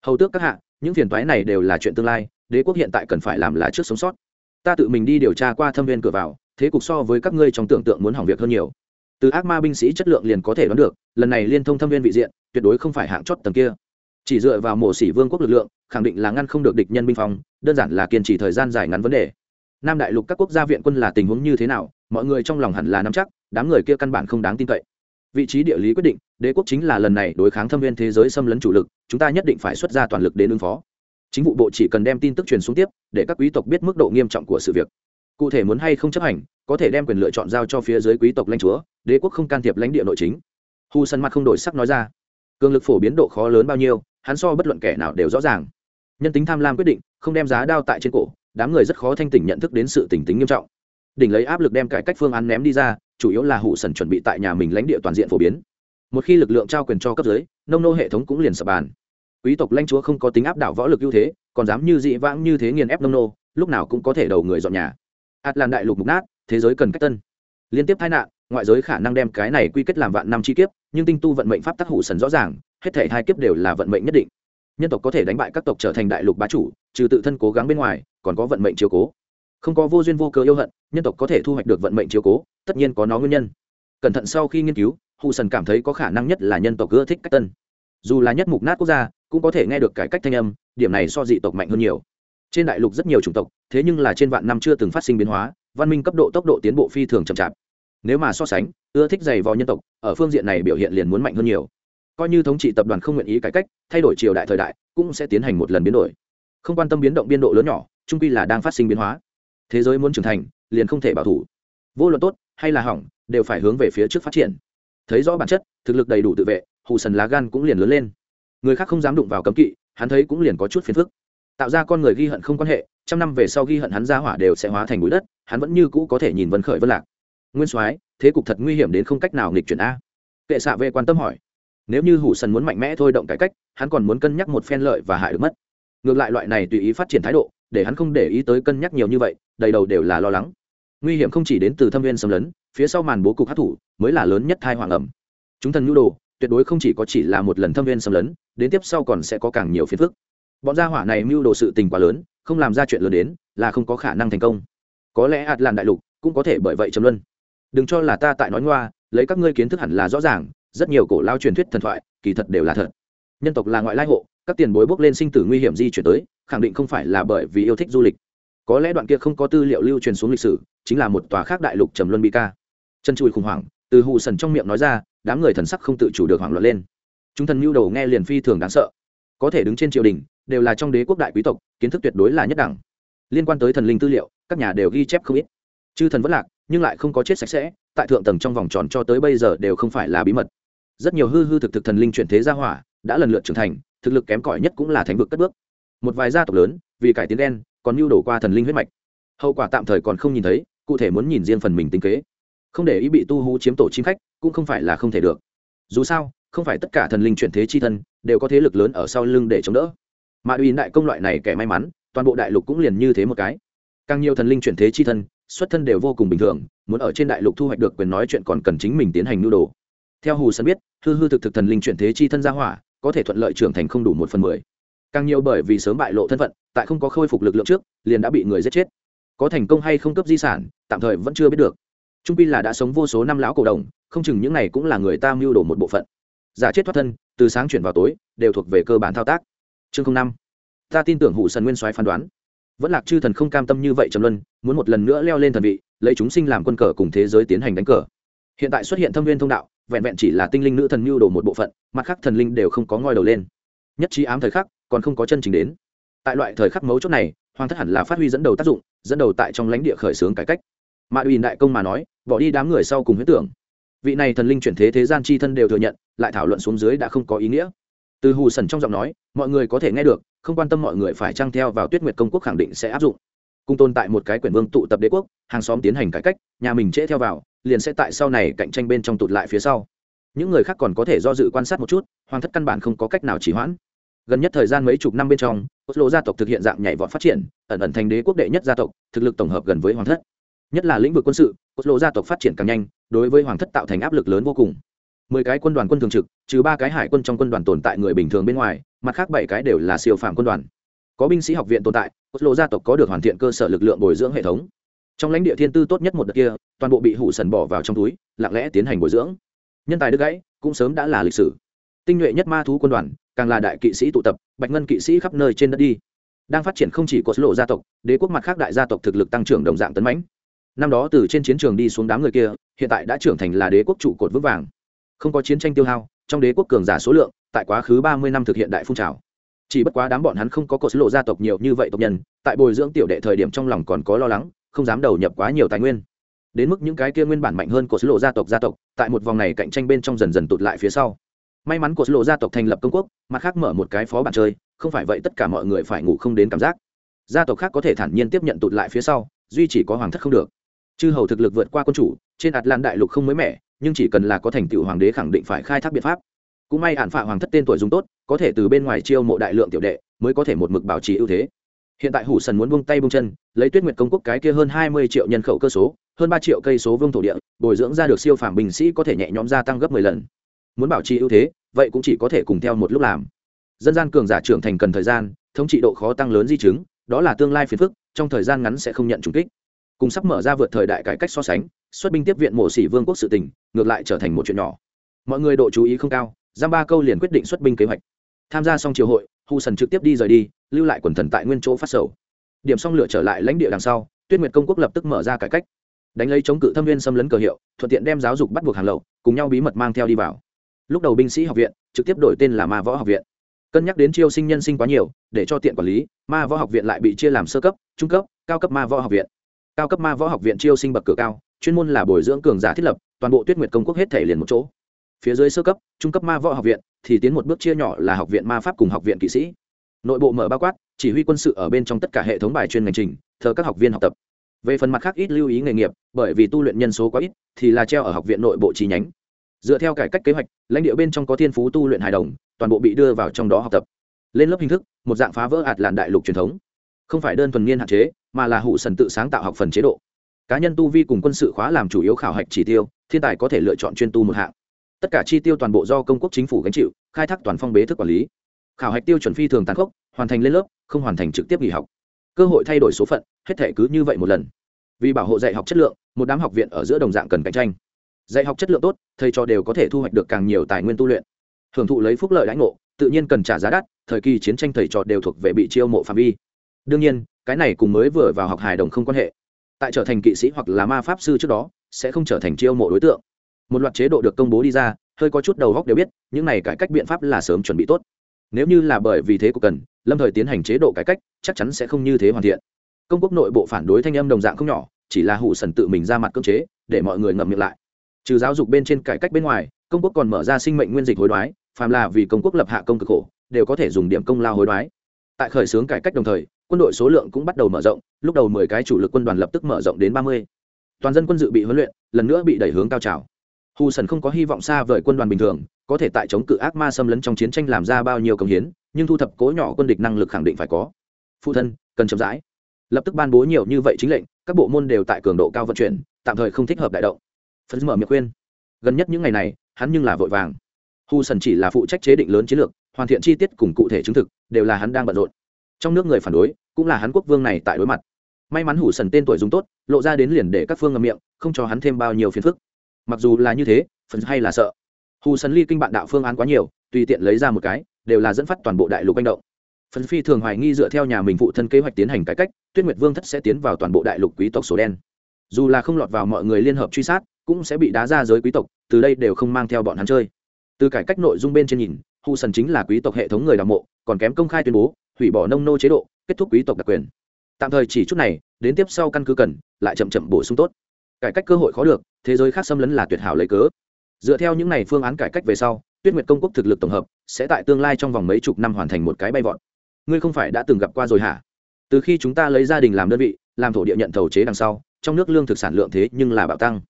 Hầu tước các hạ những phiền toái này đều là chuyện tương lai đế quốc hiện tại cần phải làm là trước sống sót. Ta tự mình đi điều tra qua thâm viên cửa vào thế cục so với các ngươi trong tưởng tượng muốn hỏng việc hơn nhiều. Từ ác ma binh sĩ chất lượng liền có thể đoán được lần này liên thông thâm viên vị diện tuyệt đối không phải hạng chót tầng kia. Chỉ dựa vào mổ xỉ vương quốc lực lượng khẳng định là ngăn không được địch nhân binh phòng, đơn giản là kiên trì thời gian dài ngắn vấn đề. Nam đại lục các quốc gia viện quân là tình huống như thế nào mọi người trong lòng hẳn là nắm chắc đám người kia căn bản không đáng tin cậy vị trí địa lý quyết định, đế quốc chính là lần này đối kháng thâm viên thế giới xâm lấn chủ lực, chúng ta nhất định phải xuất ra toàn lực đến ứng phó. Chính vụ bộ chỉ cần đem tin tức truyền xuống tiếp, để các quý tộc biết mức độ nghiêm trọng của sự việc. Cụ thể muốn hay không chấp hành, có thể đem quyền lựa chọn giao cho phía dưới quý tộc lãnh chúa, đế quốc không can thiệp lãnh địa nội chính. Hu sân mặt không đổi sắc nói ra. Cường lực phổ biến độ khó lớn bao nhiêu, hắn so bất luận kẻ nào đều rõ ràng. Nhân tính tham lam quyết định, không đem giá đao tại trên cổ, đám người rất khó thanh tỉnh nhận thức đến sự tỉnh tính nghiêm trọng. Đỉnh lấy áp lực đem cải cách phương án ném đi ra chủ yếu là hụ sần chuẩn bị tại nhà mình lãnh địa toàn diện phổ biến. Một khi lực lượng trao quyền cho cấp dưới, nông nô hệ thống cũng liền sập bàn. Quý tộc lãnh chúa không có tính áp đảo võ lực ưu thế, còn dám như dị vãng như thế nghiền ép nông nô, lúc nào cũng có thể đầu người dọn nhà. Ạt làn đại lục mục nát, thế giới cần cách tân. Liên tiếp tai nạn, ngoại giới khả năng đem cái này quy kết làm vạn năm chi kiếp, nhưng tinh tu vận mệnh pháp tác hủ sần rõ ràng, hết thể hai kiếp đều là vận mệnh nhất định. Nhân tộc có thể đánh bại các tộc trở thành đại lục bá chủ, trừ tự thân cố gắng bên ngoài, còn có vận mệnh chiếu cố. Không có vô duyên vô cớ yêu hận, nhân tộc có thể thu hoạch được vận mệnh chiếu cố tất nhiên có nó nguyên nhân. Cẩn thận sau khi nghiên cứu, hù sần cảm thấy có khả năng nhất là nhân tộc ưa thích cách tân. Dù là nhất mục nát quốc gia, cũng có thể nghe được cải cách thanh âm, điểm này so dị tộc mạnh hơn nhiều. Trên đại lục rất nhiều chủng tộc, thế nhưng là trên vạn năm chưa từng phát sinh biến hóa, văn minh cấp độ tốc độ tiến bộ phi thường chậm chạp. Nếu mà so sánh, ưa thích dày vò nhân tộc, ở phương diện này biểu hiện liền muốn mạnh hơn nhiều. Coi như thống trị tập đoàn không nguyện ý cải cách, thay đổi triều đại thời đại, cũng sẽ tiến hành một lần biến đổi. Không quan tâm biến động biên độ lớn nhỏ trung quy là đang phát sinh biến hóa. Thế giới muốn trưởng thành, liền không thể bảo thủ. Vô luận tốt hay là hỏng, đều phải hướng về phía trước phát triển. Thấy rõ bản chất, thực lực đầy đủ tự vệ, hù sần lá gan cũng liền lớn lên. Người khác không dám đụng vào cấm kỵ, hắn thấy cũng liền có chút phiền phức. Tạo ra con người ghi hận không quan hệ, trăm năm về sau ghi hận hắn ra hỏa đều sẽ hóa thành bụi đất, hắn vẫn như cũ có thể nhìn vân khởi vân lạc. Nguyên soái, thế cục thật nguy hiểm đến không cách nào nghịch chuyển a. Kệ xạ vệ quan tâm hỏi. Nếu như hủ sần muốn mạnh mẽ thôi động cải cách, hắn còn muốn cân nhắc một phen lợi và hại được mất. Ngược lại loại này tùy ý phát triển thái độ, để hắn không để ý tới cân nhắc nhiều như vậy, đầy đầu đều là lo lắng nguy hiểm không chỉ đến từ thâm viên xâm lấn, phía sau màn bố cục hát thủ mới là lớn nhất thai hoàng ẩm. Chúng thần nhu đồ, tuyệt đối không chỉ có chỉ là một lần thâm viên xâm lấn, đến tiếp sau còn sẽ có càng nhiều phiền phức. Bọn gia hỏa này mưu đồ sự tình quá lớn, không làm ra chuyện lớn đến là không có khả năng thành công. Có lẽ hạt làn đại lục cũng có thể bởi vậy chấm luân. Đừng cho là ta tại nói ngoa, lấy các ngươi kiến thức hẳn là rõ ràng, rất nhiều cổ lao truyền thuyết thần thoại, kỳ thật đều là thật. Nhân tộc là ngoại lai hộ, các tiền bối bước lên sinh tử nguy hiểm di chuyển tới, khẳng định không phải là bởi vì yêu thích du lịch có lẽ đoạn kia không có tư liệu lưu truyền xuống lịch sử, chính là một tòa khác đại lục trầm luân bị ca. Chân chùi khủng hoảng, từ hụ sần trong miệng nói ra, đám người thần sắc không tự chủ được hoảng loạn lên. Chúng thần mưu đầu nghe liền phi thường đáng sợ. Có thể đứng trên triều đình, đều là trong đế quốc đại quý tộc, kiến thức tuyệt đối là nhất đẳng. Liên quan tới thần linh tư liệu, các nhà đều ghi chép không ít. Chư thần vẫn lạc, nhưng lại không có chết sạch sẽ, tại thượng tầng trong vòng tròn cho tới bây giờ đều không phải là bí mật. Rất nhiều hư hư thực thực thần linh chuyển thế gia hỏa, đã lần lượt trưởng thành, thực lực kém cỏi nhất cũng là thánh vực cất bước. Một vài gia tộc lớn, vì cải tiến đen còn nhu đổ qua thần linh huyết mạch. Hậu quả tạm thời còn không nhìn thấy, cụ thể muốn nhìn riêng phần mình tính kế. Không để ý bị tu hú chiếm tổ chim khách, cũng không phải là không thể được. Dù sao, không phải tất cả thần linh chuyển thế chi thân, đều có thế lực lớn ở sau lưng để chống đỡ. Mà uy đại công loại này kẻ may mắn, toàn bộ đại lục cũng liền như thế một cái. Càng nhiều thần linh chuyển thế chi thân, xuất thân đều vô cùng bình thường, muốn ở trên đại lục thu hoạch được quyền nói chuyện còn cần chính mình tiến hành nhu đồ. Theo hù sân biết, hư hư thực thực thần linh chuyển thế chi thân ra hỏa, có thể thuận lợi trưởng thành không đủ một phần mười càng nhiều bởi vì sớm bại lộ thân phận, tại không có khôi phục lực lượng trước, liền đã bị người giết chết. Có thành công hay không cấp di sản, tạm thời vẫn chưa biết được. Trung pi là đã sống vô số năm lão cổ đồng, không chừng những này cũng là người ta mưu đồ một bộ phận. Giả chết thoát thân, từ sáng chuyển vào tối, đều thuộc về cơ bản thao tác. Chương năm. Ta tin tưởng hụ sần nguyên soái phán đoán. Vẫn lạc chư thần không cam tâm như vậy trầm luân, muốn một lần nữa leo lên thần vị, lấy chúng sinh làm quân cờ cùng thế giới tiến hành đánh cờ. Hiện tại xuất hiện thâm viên thông đạo, vẹn vẹn chỉ là tinh linh nữ thần mưu đồ một bộ phận, mặt khác thần linh đều không có ngoi đầu lên. Nhất trí ám thời khắc còn không có chân chính đến. Tại loại thời khắc mấu chốt này, hoàng thất hẳn là phát huy dẫn đầu tác dụng, dẫn đầu tại trong lãnh địa khởi xướng cải cách. Mạ uy đại công mà nói, bỏ đi đám người sau cùng huyết tưởng. Vị này thần linh chuyển thế thế gian chi thân đều thừa nhận, lại thảo luận xuống dưới đã không có ý nghĩa. Từ hù sần trong giọng nói, mọi người có thể nghe được, không quan tâm mọi người phải trang theo vào tuyết nguyệt công quốc khẳng định sẽ áp dụng. Cung tồn tại một cái quyền vương tụ tập đế quốc, hàng xóm tiến hành cải cách, nhà mình trễ theo vào, liền sẽ tại sau này cạnh tranh bên trong tụt lại phía sau. Những người khác còn có thể do dự quan sát một chút, hoàng thất căn bản không có cách nào chỉ hoãn gần nhất thời gian mấy chục năm bên trong, oslo gia tộc thực hiện dạng nhảy vọt phát triển, ẩn ẩn thành đế quốc đệ nhất gia tộc, thực lực tổng hợp gần với hoàng thất. Nhất là lĩnh vực quân sự, oslo gia tộc phát triển càng nhanh, đối với hoàng thất tạo thành áp lực lớn vô cùng. Mười cái quân đoàn quân thường trực, trừ ba cái hải quân trong quân đoàn tồn tại người bình thường bên ngoài, mặt khác bảy cái đều là siêu phạm quân đoàn. Có binh sĩ học viện tồn tại, oslo gia tộc có được hoàn thiện cơ sở lực lượng bồi dưỡng hệ thống. Trong lãnh địa thiên tư tốt nhất một đợt kia, toàn bộ bị hủ sần bỏ vào trong túi, lặng lẽ tiến hành bồi dưỡng. Nhân tài đứt gãy, cũng sớm đã là lịch sử tinh nhuệ nhất ma thú quân đoàn, càng là đại kỵ sĩ tụ tập, bạch ngân kỵ sĩ khắp nơi trên đất đi. Đang phát triển không chỉ có lộ gia tộc, đế quốc mặt khác đại gia tộc thực lực tăng trưởng đồng dạng tấn mãnh. Năm đó từ trên chiến trường đi xuống đám người kia, hiện tại đã trưởng thành là đế quốc trụ cột vững vàng. Không có chiến tranh tiêu hao, trong đế quốc cường giả số lượng, tại quá khứ ba mươi năm thực hiện đại phun trào. Chỉ bất quá đám bọn hắn không có cột lộ gia tộc nhiều như vậy tộc nhân, tại bồi dưỡng tiểu đệ thời điểm trong lòng còn có lo lắng, không dám đầu nhập quá nhiều tài nguyên. Đến mức những cái kia nguyên bản mạnh hơn cột lộ gia tộc gia tộc, tại một vòng này cạnh tranh bên trong dần dần tụt lại phía sau may mắn cột lộ gia tộc thành lập công quốc mặt khác mở một cái phó bạn chơi, không phải vậy tất cả mọi người phải ngủ không đến cảm giác. Gia tộc khác có thể thản nhiên tiếp nhận tụt lại phía sau, duy chỉ có hoàng thất không được. Chư hầu thực lực vượt qua quân chủ, trên ạt lan đại lục không mới mẻ, nhưng chỉ cần là có thành tựu hoàng đế khẳng định phải khai thác biện pháp. Cũng may hạn phạ hoàng thất tên tuổi dùng tốt, có thể từ bên ngoài chiêu mộ đại lượng tiểu đệ, mới có thể một mực bảo trì ưu thế. Hiện tại hủ sần muốn buông tay buông chân, lấy tuyết nguyệt công quốc cái kia hơn hai mươi triệu nhân khẩu cơ số, hơn ba triệu cây số vương thổ địa, bồi dưỡng ra được siêu phàm binh sĩ có thể nhẹ nhõm gia tăng gấp mười lần muốn bảo trì ưu thế, vậy cũng chỉ có thể cùng theo một lúc làm. Dân gian cường giả trưởng thành cần thời gian, thống trị độ khó tăng lớn di chứng, đó là tương lai phiền phức, trong thời gian ngắn sẽ không nhận trùng kích. Cùng sắp mở ra vượt thời đại cải cách so sánh, xuất binh tiếp viện mộ sĩ vương quốc sự tình, ngược lại trở thành một chuyện nhỏ. Mọi người độ chú ý không cao, giam ba câu liền quyết định xuất binh kế hoạch. Tham gia xong triều hội hù sần trực tiếp đi rời đi, lưu lại quần thần tại nguyên chỗ phát sầu. Điểm xong lửa trở lại lãnh địa đằng sau, tuyết nguyệt công quốc lập tức mở ra cải cách. Đánh lấy chống cự thâm viên xâm lấn cờ hiệu, thuận tiện đem giáo dục bắt buộc hàng lậu, cùng nhau bí mật mang theo đi vào lúc đầu binh sĩ học viện, trực tiếp đổi tên là ma võ học viện. Cân nhắc đến chiêu sinh nhân sinh quá nhiều, để cho tiện quản lý, ma võ học viện lại bị chia làm sơ cấp, trung cấp, cao cấp ma võ học viện. Cao cấp ma võ học viện chiêu sinh bậc cửa cao, chuyên môn là bồi dưỡng cường giả thiết lập, toàn bộ tuyết nguyệt công quốc hết thể liền một chỗ. Phía dưới sơ cấp, trung cấp ma võ học viện, thì tiến một bước chia nhỏ là học viện ma pháp cùng học viện kỵ sĩ. Nội bộ mở bao quát, chỉ huy quân sự ở bên trong tất cả hệ thống bài chuyên ngành trình, thờ các học viên học tập. Về phần mặt khác ít lưu ý nghề nghiệp, bởi vì tu luyện nhân số quá ít, thì là treo ở học viện nội bộ chi nhánh dựa theo cải cách kế hoạch, lãnh địa bên trong có thiên phú tu luyện hài đồng, toàn bộ bị đưa vào trong đó học tập. Lên lớp hình thức, một dạng phá vỡ ạt làn đại lục truyền thống. Không phải đơn thuần niên hạn chế, mà là hụ sần tự sáng tạo học phần chế độ. Cá nhân tu vi cùng quân sự khóa làm chủ yếu khảo hạch chỉ tiêu, thiên tài có thể lựa chọn chuyên tu một hạng. Tất cả chi tiêu toàn bộ do công quốc chính phủ gánh chịu, khai thác toàn phong bế thức quản lý. Khảo hạch tiêu chuẩn phi thường tàn khốc, hoàn thành lên lớp, không hoàn thành trực tiếp nghỉ học. Cơ hội thay đổi số phận, hết thể cứ như vậy một lần. Vì bảo hộ dạy học chất lượng, một đám học viện ở giữa đồng dạng cần cạnh tranh dạy học chất lượng tốt, thầy trò đều có thể thu hoạch được càng nhiều tài nguyên tu luyện. Hưởng thụ lấy phúc lợi lãnh ngộ, tự nhiên cần trả giá đắt, thời kỳ chiến tranh thầy trò đều thuộc về bị chiêu mộ phạm vi. Đương nhiên, cái này cùng mới vừa vào học hài đồng không quan hệ. Tại trở thành kỵ sĩ hoặc là ma pháp sư trước đó, sẽ không trở thành chiêu mộ đối tượng. Một loạt chế độ được công bố đi ra, hơi có chút đầu góc đều biết, những này cải cách biện pháp là sớm chuẩn bị tốt. Nếu như là bởi vì thế của cần, lâm thời tiến hành chế độ cải cách, chắc chắn sẽ không như thế hoàn thiện. Công quốc nội bộ phản đối thanh âm đồng dạng không nhỏ, chỉ là hụ sần tự mình ra mặt cưỡng chế, để mọi người ngậm miệng lại trừ giáo dục bên trên cải cách bên ngoài, công quốc còn mở ra sinh mệnh nguyên dịch hối đoái, phàm là vì công quốc lập hạ công cực khổ, đều có thể dùng điểm công lao hối đoái. Tại khởi xướng cải cách đồng thời, quân đội số lượng cũng bắt đầu mở rộng, lúc đầu mười cái chủ lực quân đoàn lập tức mở rộng đến ba mươi. Toàn dân quân dự bị huấn luyện, lần nữa bị đẩy hướng cao trào. Hù sần không có hy vọng xa vời quân đoàn bình thường, có thể tại chống cự ác ma xâm lấn trong chiến tranh làm ra bao nhiêu công hiến, nhưng thu thập cố nhỏ quân địch năng lực khẳng định phải có. Phụ thân, cần chậm rãi. Lập tức ban bố nhiều như vậy chính lệnh, các bộ môn đều tại cường độ cao vận chuyển, tạm thời không thích hợp đại động phấn mở miệng khuyên. Gần nhất những ngày này, hắn nhưng là vội vàng. Hu sần chỉ là phụ trách chế định lớn chiến lược, hoàn thiện chi tiết cùng cụ thể chứng thực, đều là hắn đang bận rộn. Trong nước người phản đối, cũng là hắn quốc vương này tại đối mặt. May mắn hủ sần tên tuổi dùng tốt, lộ ra đến liền để các phương ngầm miệng, không cho hắn thêm bao nhiêu phiền phức. Mặc dù là như thế phần hay là sợ. Hù sần ly kinh bạn đạo phương án quá nhiều, tùy tiện lấy ra một cái, đều là dẫn phát toàn bộ đại lục manh động. Phần phi thường hoài nghi dựa theo nhà mình phụ thân kế hoạch tiến hành cải cách, tuyết nguyệt vương thất sẽ tiến vào toàn bộ đại lục quý tộc sổ đen. Dù là không lọt vào mọi người liên hợp truy sát cũng sẽ bị đá ra giới quý tộc, từ đây đều không mang theo bọn hắn chơi. Từ cải cách nội dung bên trên nhìn, hù sần chính là quý tộc hệ thống người đ mộ, còn kém công khai tuyên bố, hủy bỏ nông nô chế độ, kết thúc quý tộc đặc quyền. Tạm thời chỉ chút này, đến tiếp sau căn cứ cần, lại chậm chậm bổ sung tốt. Cải cách cơ hội khó được, thế giới khác xâm lấn là tuyệt hảo lấy cớ. Dựa theo những n à y phương án cải cách về sau, tuyết nguyệt công quốc thực lực tổng hợp, sẽ tại tương lai trong vòng mấy chục năm hoàn thành một cái bay vọt. Ngươi không phải đã từng gặp qua rồi hả? Từ khi chúng ta lấy gia đình làm đơn vị, làm thổ địa nhận thầu chế đằng sau, trong nước lương thực sản lượng thế nhưng là bạo tăng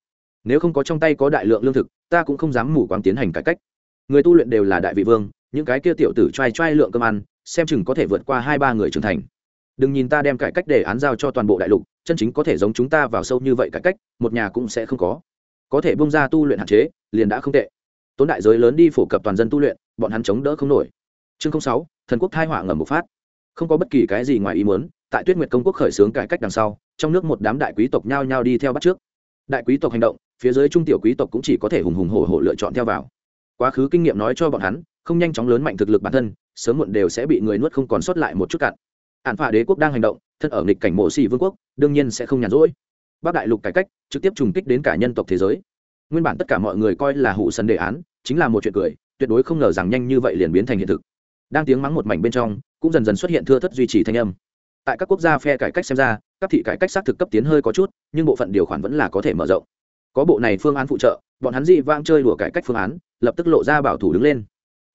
nếu không có trong tay có đại lượng lương thực, ta cũng không dám mù quáng tiến hành cải cách. Người tu luyện đều là đại vị vương, những cái kia tiểu tử t r a i t r a i lượng cơm ăn, xem chừng có thể vượt qua hai ba người trưởng thành. Đừng nhìn ta đem cải cách đề án giao cho toàn bộ đại lục, chân chính có thể giống chúng ta vào sâu như vậy cải cách, một nhà cũng sẽ không có. Có thể bông ra tu luyện hạn chế, liền đã không tệ. Tốn đại giới lớn đi phổ cập toàn dân tu luyện, bọn hắn chống đỡ không nổi. Chương sáu, thần quốc thai họa ngầm một phát. Không có bất kỳ cái gì ngoài ý muốn, tại tuyết nguyệt công quốc khởi xướng cải cách đằng sau, trong nước một đám đại quý tộc nhao nhao đi theo bắt trước. Đại quý tộc hành động phía dưới trung tiểu quý tộc cũng chỉ có thể hùng hùng hổ hổ lựa chọn theo vào. Quá khứ kinh nghiệm nói cho bọn hắn, không nhanh chóng lớn mạnh thực lực bản thân, sớm muộn đều sẽ bị người nuốt không còn sót lại một chút cạn. Ạn phả đế quốc đang hành động, thân ở nghịch cảnh mộ xì vương quốc, đương nhiên sẽ không nhàn rỗi. Bắc đại lục cải cách, trực tiếp trùng kích đến cả nhân tộc thế giới. Nguyên bản tất cả mọi người coi là hụ sân đề án, chính là một chuyện cười, tuyệt đối không ngờ rằng nhanh như vậy liền biến thành hiện thực. Đang tiếng mắng một mảnh bên trong, cũng dần dần xuất hiện thưa thất duy trì thanh âm. Tại các quốc gia phe cải cách xem ra, các thị cải cách xác thực cấp tiến hơi có chút, nhưng bộ phận điều khoản vẫn là có thể mở rộng có bộ này phương án phụ trợ, bọn hắn dị vang chơi đùa cải cách phương án, lập tức lộ ra bảo thủ đứng lên.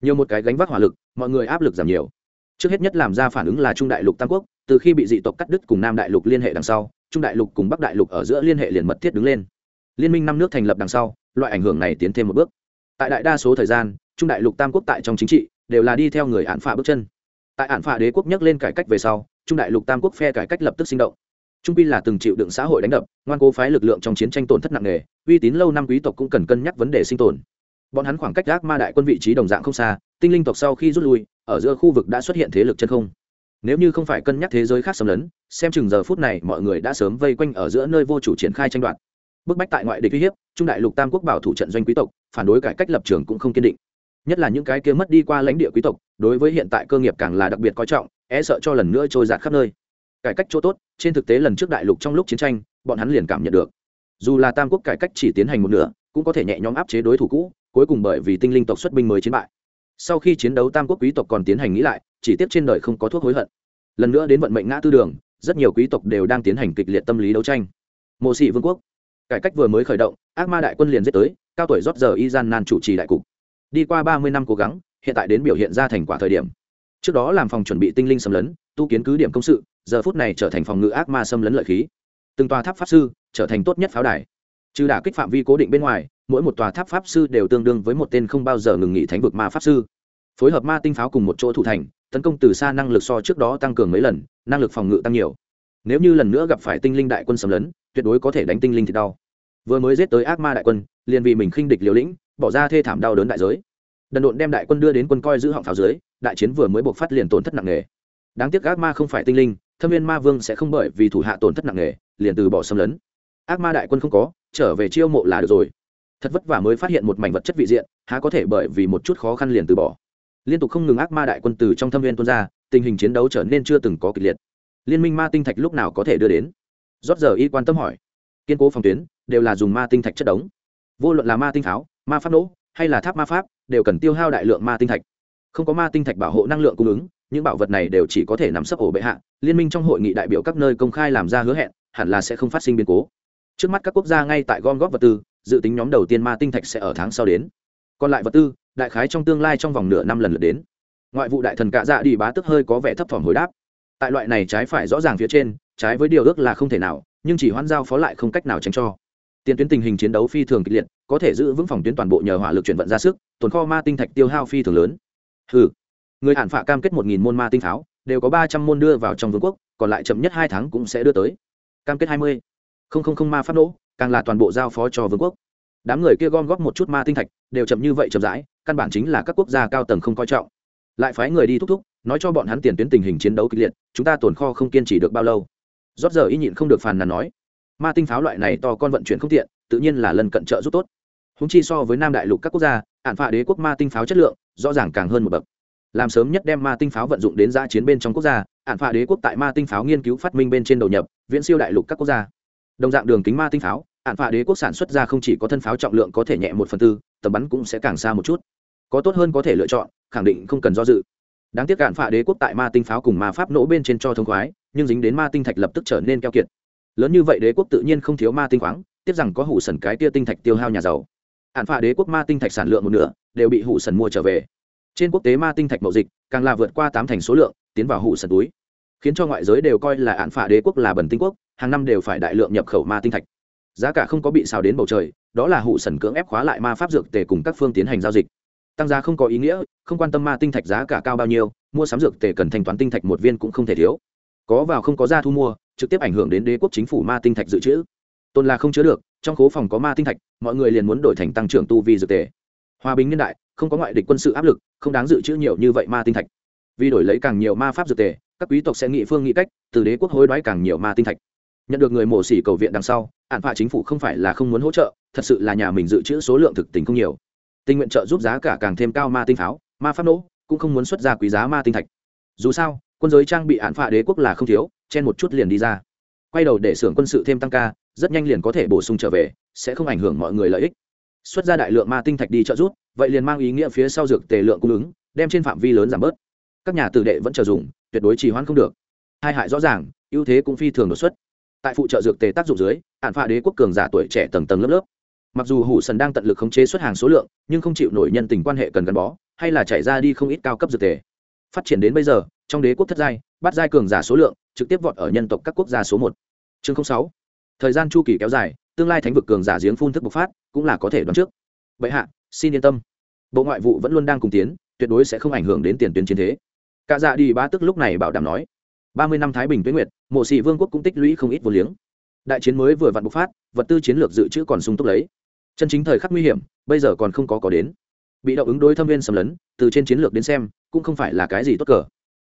Nhiều một cái gánh vác hỏa lực, mọi người áp lực giảm nhiều. Trước hết nhất làm ra phản ứng là trung đại lục tam quốc, từ khi bị dị tộc cắt đứt cùng nam đại lục liên hệ đằng sau, trung đại lục cùng bắc đại lục ở giữa liên hệ liền mật thiết đứng lên. Liên minh năm nước thành lập đằng sau, loại ảnh hưởng này tiến thêm một bước. Tại đại đa số thời gian, trung đại lục tam quốc tại trong chính trị đều là đi theo người án phạ bước chân. Tại án phạ đế quốc nhắc lên cải cách về sau, trung đại lục tam quốc phe cải cách lập tức sinh động trung pi là từng chịu đựng xã hội đánh đập, ngoan cố phái lực lượng trong chiến tranh tổn thất nặng nề, uy tín lâu năm quý tộc cũng cần cân nhắc vấn đề sinh tồn. Bọn hắn khoảng cách gác ma đại quân vị trí đồng dạng không xa, tinh linh tộc sau khi rút lui, ở giữa khu vực đã xuất hiện thế lực chân không. Nếu như không phải cân nhắc thế giới khác xâm lấn, xem chừng giờ phút này mọi người đã sớm vây quanh ở giữa nơi vô chủ triển khai tranh đoạt. Bức bách tại ngoại địch uy hiếp, trung đại lục tam quốc bảo thủ trận doanh quý tộc, phản đối cải cách lập trường cũng không kiên định. Nhất là những cái kia mất đi qua lãnh địa quý tộc, đối với hiện tại cơ nghiệp càng là đặc biệt coi trọng e sợ cho lần nữa trôi giạt khắp nơi cải cách chỗ tốt, trên thực tế lần trước đại lục trong lúc chiến tranh, bọn hắn liền cảm nhận được. Dù là tam quốc cải cách chỉ tiến hành một nửa, cũng có thể nhẹ nhõm áp chế đối thủ cũ, cuối cùng bởi vì tinh linh tộc xuất binh mới chiến bại. Sau khi chiến đấu tam quốc quý tộc còn tiến hành nghĩ lại, chỉ tiếp trên đời không có thuốc hối hận. Lần nữa đến vận mệnh ngã tư đường, rất nhiều quý tộc đều đang tiến hành kịch liệt tâm lý đấu tranh. Mộ sĩ vương quốc. Cải cách vừa mới khởi động, ác ma đại quân liền giết tới, cao tuổi rót giờ y gian nan chủ trì đại cục. Đi qua ba mươi năm cố gắng, hiện tại đến biểu hiện ra thành quả thời điểm. Trước đó làm phòng chuẩn bị tinh linh xâm lấn tu kiến cứ điểm công sự, giờ phút này trở thành phòng ngự ác ma xâm lấn lợi khí. Từng tòa tháp pháp sư trở thành tốt nhất pháo đài. Trừ đả kích phạm vi cố định bên ngoài, mỗi một tòa tháp pháp sư đều tương đương với một tên không bao giờ ngừng nghỉ thánh vực ma pháp sư. Phối hợp ma tinh pháo cùng một chỗ thủ thành, tấn công từ xa năng lực so trước đó tăng cường mấy lần, năng lực phòng ngự tăng nhiều. Nếu như lần nữa gặp phải tinh linh đại quân xâm lấn, tuyệt đối có thể đánh tinh linh thì đau. Vừa mới giết tới ác ma đại quân, liền vì mình khinh địch liều lĩnh, bỏ ra thê thảm đau đớn đại giới. Đần độn đem đại quân đưa đến quân coi giữ họng pháo dưới, đại chiến vừa mới buộc phát liền tổn thất nặng nề đáng tiếc ác ma không phải tinh linh thâm viên ma vương sẽ không bởi vì thủ hạ tổn thất nặng nề liền từ bỏ xâm lấn. Ác ma đại quân không có trở về chiêu mộ là được rồi. Thật vất vả mới phát hiện một mảnh vật chất vị diện há có thể bởi vì một chút khó khăn liền từ bỏ. Liên tục không ngừng ác ma đại quân từ trong thâm viên tuôn ra tình hình chiến đấu trở nên chưa từng có kịch liệt. Liên minh ma tinh thạch lúc nào có thể đưa đến? Rót giờ y quan tâm hỏi. Kiên cố phòng tuyến đều là dùng ma tinh thạch chất đống. Vô luận là ma tinh tháo, ma pháp nỗ hay là tháp ma pháp đều cần tiêu hao đại lượng ma tinh thạch. Không có ma tinh thạch bảo hộ năng lượng cung ứng những bảo vật này đều chỉ có thể nắm sấp ổ bệ hạ, liên minh trong hội nghị đại biểu các nơi công khai làm ra hứa hẹn, hẳn là sẽ không phát sinh biến cố. Trước mắt các quốc gia ngay tại gom góp vật tư, dự tính nhóm đầu tiên ma tinh thạch sẽ ở tháng sau đến. Còn lại vật tư, đại khái trong tương lai trong vòng nửa năm lần lượt đến. Ngoại vụ đại thần cạ dạ đi bá tức hơi có vẻ thấp thỏm hồi đáp. Tại loại này trái phải rõ ràng phía trên, trái với điều ước là không thể nào, nhưng chỉ hoãn giao phó lại không cách nào tránh cho. Tiền tuyến tình hình chiến đấu phi thường kịch liệt, có thể giữ vững phòng tuyến toàn bộ nhờ hỏa lực chuyển vận ra sức, tồn kho ma tinh thạch tiêu hao phi thường lớn. Ừ người hạn phạ cam kết một nghìn môn ma tinh pháo, đều có ba trăm môn đưa vào trong vương quốc, còn lại chậm nhất hai tháng cũng sẽ đưa tới. Cam kết hai mươi. Không không không ma phát nổ, càng là toàn bộ giao phó cho vương quốc. Đám người kia gom góp một chút ma tinh thạch, đều chậm như vậy chậm rãi, căn bản chính là các quốc gia cao tầng không coi trọng. Lại phái người đi thúc thúc, nói cho bọn hắn tiền tuyến tình hình chiến đấu kịch liệt, chúng ta tồn kho không kiên trì được bao lâu. Rót giờ y nhịn không được phàn nàn nói. Ma tinh pháo loại này to con vận chuyển không tiện, tự nhiên là lần cận trợ giúp tốt. Húng chi so với nam đại lục các quốc gia ạn phạ đế quốc ma tinh pháo chất lượng, rõ ràng càng hơn một bậc làm sớm nhất đem ma tinh pháo vận dụng đến giã chiến bên trong quốc gia ạn phạ đế quốc tại ma tinh pháo nghiên cứu phát minh bên trên đầu nhập, viễn siêu đại lục các quốc gia. Đồng dạng đường kính ma tinh pháo ạn phạ đế quốc sản xuất ra không chỉ có thân pháo trọng lượng có thể nhẹ một phần tư, tầm bắn cũng sẽ càng xa một chút. Có tốt hơn có thể lựa chọn, khẳng định không cần do dự. Đáng tiếc ạn phạ đế quốc tại ma tinh pháo cùng ma pháp nổ bên trên cho thông khoái, nhưng dính đến ma tinh thạch lập tức trở nên keo kiệt. Lớn như vậy đế quốc tự nhiên không thiếu ma tinh khoáng tiếp rằng có hủ sần cái tia tinh thạch tiêu hao nhà giàu. Ạn phạ đế quốc ma tinh thạch sản lượng một nửa, đều bị hủ sần mua trở về trên quốc tế ma tinh thạch mậu dịch, càng là vượt qua tám thành số lượng, tiến vào hụ sần túi. Khiến cho ngoại giới đều coi là án phả đế quốc là bẩn tinh quốc, hàng năm đều phải đại lượng nhập khẩu ma tinh thạch. Giá cả không có bị xào đến bầu trời, đó là hụ sần cưỡng ép khóa lại ma pháp dược tề cùng các phương tiến hành giao dịch. Tăng giá không có ý nghĩa, không quan tâm ma tinh thạch giá cả cao bao nhiêu, mua sắm dược tề cần thanh toán tinh thạch một viên cũng không thể thiếu. Có vào không có ra thu mua, trực tiếp ảnh hưởng đến đế quốc chính phủ ma tinh thạch dự trữ. Tôn là không chứa được, trong khố phòng có ma tinh thạch, mọi người liền muốn đổi thành tăng trưởng tu vi dược tề. Hòa bình niên đại không có ngoại địch quân sự áp lực, không đáng dự trữ nhiều như vậy ma tinh thạch. Vì đổi lấy càng nhiều ma pháp dược tề, các quý tộc sẽ nghị phương nghĩ cách, từ đế quốc hối đoái càng nhiều ma tinh thạch. Nhận được người mổ xỉ cầu viện đằng sau ạn phạ chính phủ không phải là không muốn hỗ trợ, thật sự là nhà mình dự trữ số lượng thực tình không nhiều. Tình nguyện trợ giúp giá cả càng thêm cao ma tinh pháo, ma pháp nỗ cũng không muốn xuất ra quý giá ma tinh thạch. Dù sao, quân giới trang bị ạn phạ đế quốc là không thiếu, chen một chút liền đi ra. Quay đầu để xưởng quân sự thêm tăng ca, rất nhanh liền có thể bổ sung trở về, sẽ không ảnh hưởng mọi người lợi ích. Xuất ra đại lượng ma tinh thạch đi trợ giúp vậy liền mang ý nghĩa phía sau dược tề lượng cung ứng, đem trên phạm vi lớn giảm bớt. Các nhà tử đệ vẫn chờ dùng, tuyệt đối trì hoãn không được. Hai hại rõ ràng, ưu thế cũng phi thường đột xuất. Tại phụ trợ dược tề tác dụng dưới, ản phạ đế quốc cường giả tuổi trẻ tầng tầng lớp lớp. Mặc dù hủ sần đang tận lực khống chế xuất hàng số lượng, nhưng không chịu nổi nhân tình quan hệ cần gắn bó, hay là chạy ra đi không ít cao cấp dược tề. Phát triển đến bây giờ, trong đế quốc thất giai, bắt giai cường giả số lượng, trực tiếp vọt ở nhân tộc các quốc gia số một. Chương sáu. Thời gian chu kỳ kéo dài, tương lai thánh vực cường giả giếng phun thức bộc phát, cũng là có thể đoán trước. Vậy hạ xin yên tâm. Bộ ngoại vụ vẫn luôn đang cùng tiến, tuyệt đối sẽ không ảnh hưởng đến tiền tuyến chiến thế. Cả dạ đi ba tức lúc này bảo đảm nói, ba mươi năm thái bình tuyến nguyệt, mộ sĩ vương quốc cũng tích lũy không ít vô liếng. Đại chiến mới vừa vặn bộc phát, vật tư chiến lược dự trữ còn sung túc lấy. Chân chính thời khắc nguy hiểm, bây giờ còn không có có đến. Bị động ứng đối thâm viên xâm lấn, từ trên chiến lược đến xem, cũng không phải là cái gì tốt cờ.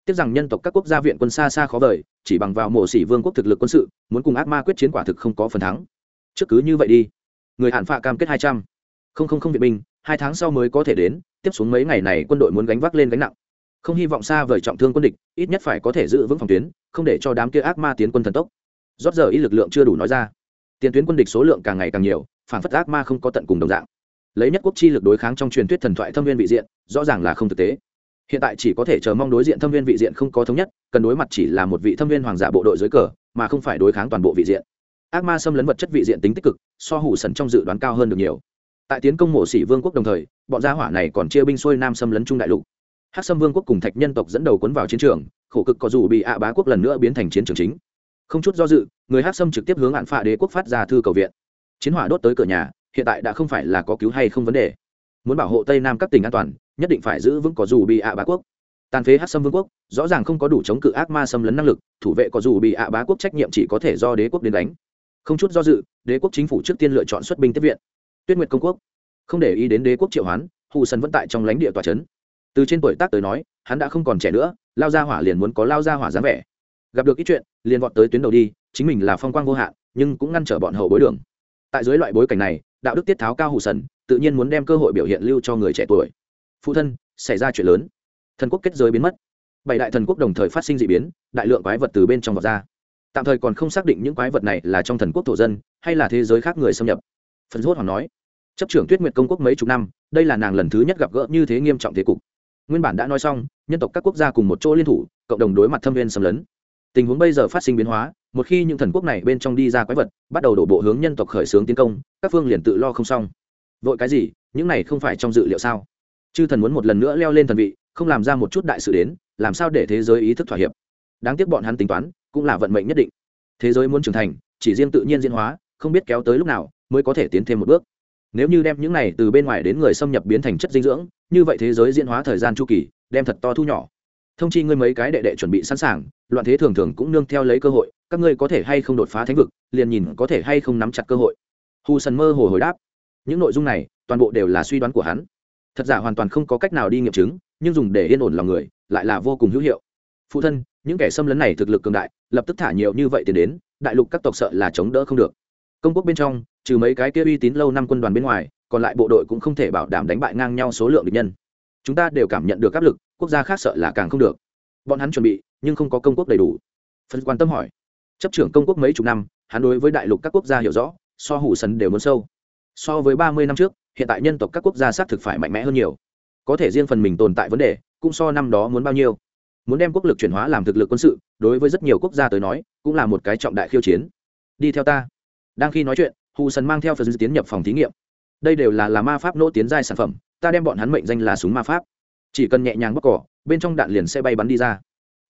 Tiếc rằng nhân tộc các quốc gia viện quân xa xa khó vời, chỉ bằng vào mộ sĩ vương quốc thực lực quân sự, muốn cùng ác ma quyết chiến quả thực không có phần thắng. Trước cứ như vậy đi. Người hạn phạ cam kết hai trăm. Không không không viện binh hai tháng sau mới có thể đến, tiếp xuống mấy ngày này quân đội muốn gánh vác lên gánh nặng. Không hy vọng xa vời trọng thương quân địch, ít nhất phải có thể giữ vững phòng tuyến, không để cho đám kia ác ma tiến quân thần tốc. Rót giờ ít lực lượng chưa đủ nói ra. Tiền tuyến quân địch số lượng càng ngày càng nhiều, phản phất ác ma không có tận cùng đồng dạng. Lấy nhất quốc chi lực đối kháng trong truyền thuyết thần thoại thâm viên vị diện, rõ ràng là không thực tế. Hiện tại chỉ có thể chờ mong đối diện thâm viên vị diện không có thống nhất, cần đối mặt chỉ là một vị thâm viên hoàng giả bộ đội dưới cờ, mà không phải đối kháng toàn bộ vị diện. Ác ma xâm lấn vật chất vị diện tính tích cực, so hủ sần trong dự đoán cao hơn được nhiều tại tiến công mộ sĩ vương quốc đồng thời, bọn gia hỏa này còn chia binh xuôi nam xâm lấn trung đại lục. Hát xâm vương quốc cùng thạch nhân tộc dẫn đầu cuốn vào chiến trường, khổ cực có dù bị ạ bá quốc lần nữa biến thành chiến trường chính. Không chút do dự, người hát xâm trực tiếp hướng hạn phạ đế quốc phát ra thư cầu viện. Chiến hỏa đốt tới cửa nhà, hiện tại đã không phải là có cứu hay không vấn đề. Muốn bảo hộ tây nam các tỉnh an toàn, nhất định phải giữ vững có dù bị ạ bá quốc. Tàn phế hát xâm vương quốc, rõ ràng không có đủ chống cự ác ma xâm lấn năng lực, thủ vệ có dù bị ạ bá quốc trách nhiệm chỉ có thể do đế quốc đến đánh. Không chút do dự, đế quốc chính phủ trước tiên lựa chọn xuất binh tiếp viện tuyết nguyệt công quốc. Không để ý đến đế quốc triệu hoán, hù sân vẫn tại trong lãnh địa tòa trấn. Từ trên tuổi tác tới nói, hắn đã không còn trẻ nữa, lao ra hỏa liền muốn có lao ra hỏa dáng vẻ. Gặp được ít chuyện, liền vọt tới tuyến đầu đi, chính mình là phong quang vô hạn, nhưng cũng ngăn trở bọn hậu bối đường. Tại dưới loại bối cảnh này, đạo đức tiết tháo cao hù sần, tự nhiên muốn đem cơ hội biểu hiện lưu cho người trẻ tuổi. Phụ thân, xảy ra chuyện lớn. Thần quốc kết giới biến mất. Bảy đại thần quốc đồng thời phát sinh d ị biến, đại lượng quái vật từ bên trong vọt ra. Tạm thời còn không xác định những quái vật này là trong thần quốc thổ dân, hay là thế giới khác người xâm nhập phần rốt hoàng nói, chấp trưởng tuyết nguyệt công quốc mấy chục năm, đây là nàng lần thứ nhất gặp gỡ như thế nghiêm trọng thế cục. Nguyên bản đã nói xong, nhân tộc các quốc gia cùng một chỗ liên thủ, cộng đồng đối mặt thâm viên xâm lấn. Tình huống bây giờ phát sinh biến hóa, một khi những thần quốc này bên trong đi ra quái vật, bắt đầu đổ bộ hướng nhân tộc khởi xướng tiến công, các phương liền tự lo không xong. Vội cái gì? Những này không phải trong dự liệu sao? Chư thần muốn một lần nữa leo lên thần vị, không làm ra một chút đại sự đến, làm sao để thế giới ý thức thỏa hiệp? Đáng tiếc bọn hắn tính toán, cũng là vận mệnh nhất định. Thế giới muốn trưởng thành, chỉ riêng tự nhiên diễn hóa, không biết kéo tới lúc nào mới có thể tiến thêm một bước. Nếu như đem những này từ bên ngoài đến người xâm nhập biến thành chất dinh dưỡng, như vậy thế giới diễn hóa thời gian chu kỳ, đem thật to thu nhỏ. Thông chi ngươi mấy cái đệ đệ chuẩn bị sẵn sàng, loạn thế thường thường cũng nương theo lấy cơ hội, các ngươi có thể hay không đột phá thánh vực, liền nhìn có thể hay không nắm chặt cơ hội. Hù sần mơ hồ hồi đáp. Những nội dung này, toàn bộ đều là suy đoán của hắn. Thật giả hoàn toàn không có cách nào đi nghiệm chứng, nhưng dùng để yên ổn lòng người, lại là vô cùng hữu hiệu. Phụ thân, những kẻ xâm lấn này thực lực cường đại, lập tức thả nhiều như vậy tiền đến, đại lục các tộc sợ là chống đỡ không được công quốc bên trong, trừ mấy cái kia uy tín lâu năm quân đoàn bên ngoài, còn lại bộ đội cũng không thể bảo đảm đánh bại ngang nhau số lượng địch nhân. Chúng ta đều cảm nhận được áp lực, quốc gia khác sợ là càng không được. Bọn hắn chuẩn bị, nhưng không có công quốc đầy đủ. Phần quan tâm hỏi. Chấp trưởng công quốc mấy chục năm, hắn đối với đại lục các quốc gia hiểu rõ, so hủ sần đều muốn sâu. So với ba mươi năm trước, hiện tại nhân tộc các quốc gia xác thực phải mạnh mẽ hơn nhiều. Có thể riêng phần mình tồn tại vấn đề, cũng so năm đó muốn bao nhiêu. Muốn đem quốc lực chuyển hóa làm thực lực quân sự, đối với rất nhiều quốc gia tới nói, cũng là một cái trọng đại khiêu chiến. Đi theo ta đang khi nói chuyện hù sần mang theo phần tiến nhập phòng thí nghiệm. Đây đều là là ma pháp nỗ tiến giai sản phẩm, ta đem bọn hắn mệnh danh là súng ma pháp. Chỉ cần nhẹ nhàng bóc cỏ, bên trong đạn liền sẽ bay bắn đi ra.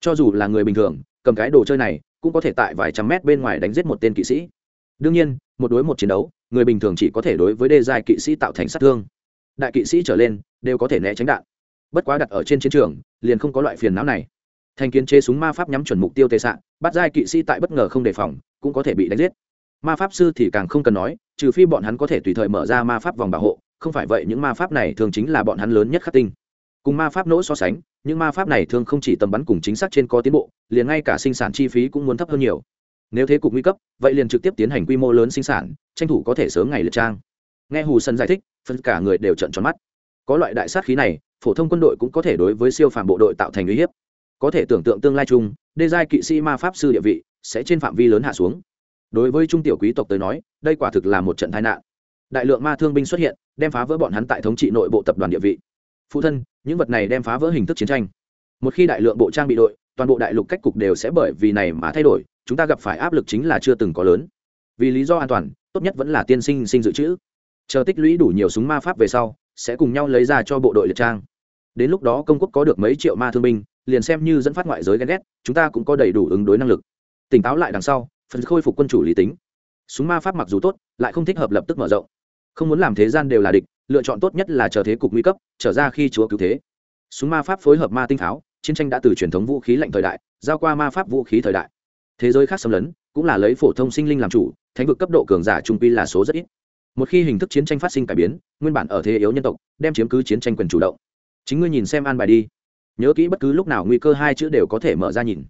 Cho dù là người bình thường, cầm cái đồ chơi này, cũng có thể tại vài trăm mét bên ngoài đánh giết một tên kỵ sĩ. Đương nhiên, một đối một chiến đấu, người bình thường chỉ có thể đối với đê giai kỵ sĩ tạo thành sát thương. Đại kỵ sĩ trở lên, đều có thể né tránh đạn. Bất quá đặt ở trên chiến trường, liền không có loại phiền não này. Thành kiến chế súng ma pháp nhắm chuẩn mục tiêu tệ xạ bắt giai kỵ sĩ tại bất ngờ không đề phòng, cũng có thể bị đánh giết ma pháp sư thì càng không cần nói, trừ phi bọn hắn có thể tùy thời mở ra ma pháp vòng bảo hộ, không phải vậy những ma pháp này thường chính là bọn hắn lớn nhất khắc tinh. Cùng ma pháp nỗ so sánh, những ma pháp này thường không chỉ tầm bắn cùng chính xác trên có tiến bộ, liền ngay cả sinh sản chi phí cũng muốn thấp hơn nhiều. Nếu thế cục nguy cấp, vậy liền trực tiếp tiến hành quy mô lớn sinh sản, tranh thủ có thể sớm ngày liệt trang. Nghe hù sân giải thích phân cả người đều trận tròn mắt. Có loại đại sát khí này, phổ thông quân đội cũng có thể đối với siêu phàm bộ đội tạo thành uy hiếp. Có thể tưởng tượng tương lai chung, đê giai kỵ sĩ ma pháp sư địa vị sẽ trên phạm vi lớn hạ xuống đối với trung tiểu quý tộc tới nói, đây quả thực là một trận tai nạn. Đại lượng ma thương binh xuất hiện, đem phá vỡ bọn hắn tại thống trị nội bộ tập đoàn địa vị. Phụ thân, những vật này đem phá vỡ hình thức chiến tranh. Một khi đại lượng bộ trang bị đội, toàn bộ đại lục cách cục đều sẽ bởi vì này mà thay đổi, chúng ta gặp phải áp lực chính là chưa từng có lớn. Vì lý do an toàn, tốt nhất vẫn là tiên sinh sinh dự trữ. Chờ tích lũy đủ nhiều súng ma pháp về sau, sẽ cùng nhau lấy ra cho bộ đội liệt trang. Đến lúc đó công quốc có được mấy triệu ma thương binh, liền xem như dẫn phát ngoại giới ghen ghét, chúng ta cũng có đầy đủ ứng đối năng lực. Tỉnh táo lại đằng sau phần khôi phục quân chủ lý tính. Súng ma pháp mặc dù tốt, lại không thích hợp lập tức mở rộng. Không muốn làm thế gian đều là địch, lựa chọn tốt nhất là chờ thế cục nguy cấp, trở ra khi chúa cứu thế. Súng ma pháp phối hợp ma tinh pháo, chiến tranh đã từ truyền thống vũ khí lạnh thời đại, giao qua ma pháp vũ khí thời đại. Thế giới khác xâm lấn, cũng là lấy phổ thông sinh linh làm chủ, thánh vực cấp độ cường giả trung pi là số rất ít. Một khi hình thức chiến tranh phát sinh cải biến, nguyên bản ở thế yếu nhân tộc, đem chiếm cứ chiến tranh quyền chủ động. Chính ngươi nhìn xem an bài đi. Nhớ kỹ bất cứ lúc nào nguy cơ hai chữ đều có thể mở ra nhìn.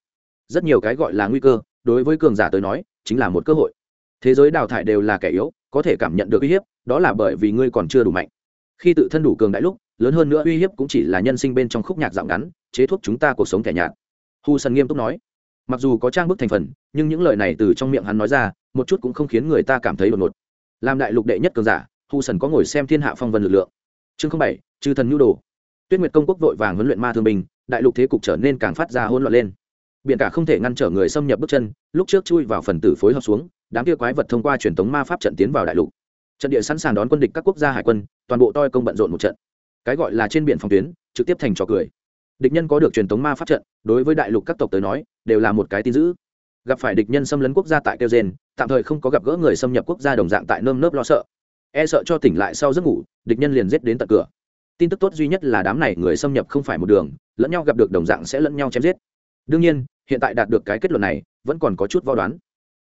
Rất nhiều cái gọi là nguy cơ đối với cường giả tới nói, chính là một cơ hội. Thế giới đào thải đều là kẻ yếu, có thể cảm nhận được uy hiếp, đó là bởi vì ngươi còn chưa đủ mạnh. Khi tự thân đủ cường đại lúc, lớn hơn nữa uy hiếp cũng chỉ là nhân sinh bên trong khúc nhạc dạo ngắn, chế thuốc chúng ta cuộc sống thẻ nhạt. Hu sân nghiêm túc nói. Mặc dù có trang bức thành phần, nhưng những lời này từ trong miệng hắn nói ra, một chút cũng không khiến người ta cảm thấy đột ngột. Làm đại lục đệ nhất cường giả, hu sân có ngồi xem thiên hạ phong vân lực lượng. Chương bảy, chư thần nhu đồ. Tuyết nguyệt công quốc vội vàng huấn luyện ma thương binh, đại lục thế cục trở nên càng phát ra hỗn loạn lên biển cả không thể ngăn trở người xâm nhập bước chân, lúc trước chui vào phần tử phối hợp xuống, đám kia quái vật thông qua truyền thống ma pháp trận tiến vào đại lục. Trận địa sẵn sàng đón quân địch các quốc gia hải quân, toàn bộ toi công bận rộn một trận. Cái gọi là trên biển phòng tuyến, trực tiếp thành trò cười. Địch nhân có được truyền thống ma pháp trận, đối với đại lục các tộc tới nói, đều là một cái tin dữ. Gặp phải địch nhân xâm lấn quốc gia tại kêu gen tạm thời không có gặp gỡ người xâm nhập quốc gia đồng dạng tại nơm nớp lo sợ. E sợ cho tỉnh lại sau giấc ngủ, địch nhân liền giết đến tận cửa. Tin tức tốt duy nhất là đám này người xâm nhập không phải một đường, lẫn nhau gặp được đồng dạng sẽ lẫn nhau chém giết. Đương nhiên hiện tại đạt được cái kết luận này, vẫn còn có chút vo đoán.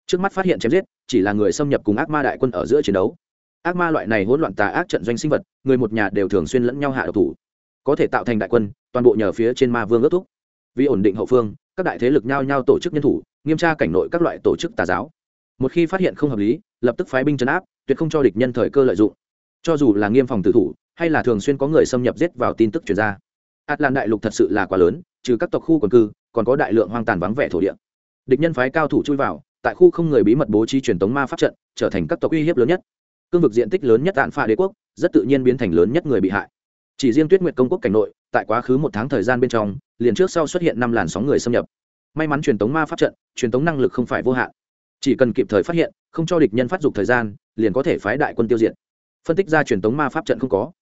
Trước mắt phát hiện chém giết, chỉ là người xâm nhập cùng ác ma đại quân ở giữa chiến đấu. Ác ma loại này hỗn loạn tà ác trận doanh sinh vật, người một nhà đều thường xuyên lẫn nhau hạ độc thủ. Có thể tạo thành đại quân, toàn bộ nhờ phía trên ma vương ước thúc. Vì ổn định hậu phương, các đại thế lực nhau nhau tổ chức nhân thủ, nghiêm tra cảnh nội các loại tổ chức tà giáo. Một khi phát hiện không hợp lý, lập tức phái binh chấn áp, tuyệt không cho địch nhân thời cơ lợi dụng. Cho dù là nghiêm phòng tử thủ, hay là thường xuyên có người xâm nhập giết vào tin tức truyền ra. Atlan đại lục thật sự là quá lớn, trừ các tộc khu quần cư còn có đại lượng hoang tàn vắng vẻ thổ địa. Địch nhân phái cao thủ chui vào, tại khu không người bí mật bố trí truyền tống ma pháp trận, trở thành các tộc uy hiếp lớn nhất. Cương vực diện tích lớn nhất tạn pha đế quốc, rất tự nhiên biến thành lớn nhất người bị hại. Chỉ riêng tuyết nguyệt công quốc cảnh nội, tại quá khứ một tháng thời gian bên trong, liền trước sau xuất hiện năm làn sóng người xâm nhập. May mắn truyền tống ma pháp trận, truyền tống năng lực không phải vô hạn. Chỉ cần kịp thời phát hiện, không cho địch nhân phát dục thời gian, liền có thể phái đại quân tiêu diệt. Phân tích ra truyền tống ma pháp trận không có.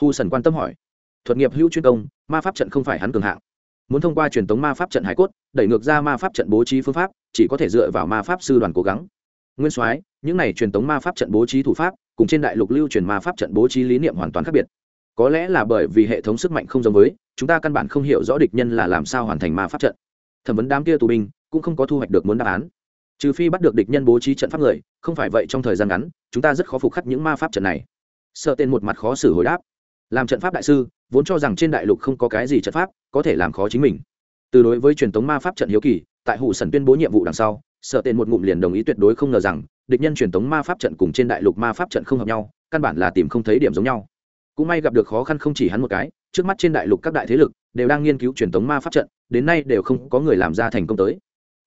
Hu sần quan tâm hỏi. Thuật nghiệp hữu chuyên công, ma pháp trận không phải hắn cường hạng muốn thông qua truyền tống ma pháp trận hải cốt, đẩy ngược ra ma pháp trận bố trí phương pháp, chỉ có thể dựa vào ma pháp sư đoàn cố gắng. Nguyên soái, những này truyền tống ma pháp trận bố trí thủ pháp, cùng trên đại lục lưu truyền ma pháp trận bố trí lý niệm hoàn toàn khác biệt. Có lẽ là bởi vì hệ thống sức mạnh không giống với, chúng ta căn bản không hiểu rõ địch nhân là làm sao hoàn thành ma pháp trận. Thẩm vấn đám kia tù binh cũng không có thu hoạch được muốn đáp án. Trừ phi bắt được địch nhân bố trí trận pháp người, không phải vậy trong thời gian ngắn, chúng ta rất khó phục khắc những ma pháp trận này. Sợ tên một mặt khó xử hồi đáp. Làm trận pháp đại sư vốn cho rằng trên đại lục không có cái gì trận pháp có thể làm khó chính mình. Từ đối với truyền thống ma pháp trận hiếu kỳ, tại hủ sần tuyên bố nhiệm vụ đằng sau, sợ tên một ngụm liền đồng ý tuyệt đối không ngờ rằng, địch nhân truyền thống ma pháp trận cùng trên đại lục ma pháp trận không hợp nhau, căn bản là tìm không thấy điểm giống nhau. Cũng may gặp được khó khăn không chỉ hắn một cái, trước mắt trên đại lục các đại thế lực đều đang nghiên cứu truyền thống ma pháp trận, đến nay đều không có người làm ra thành công tới.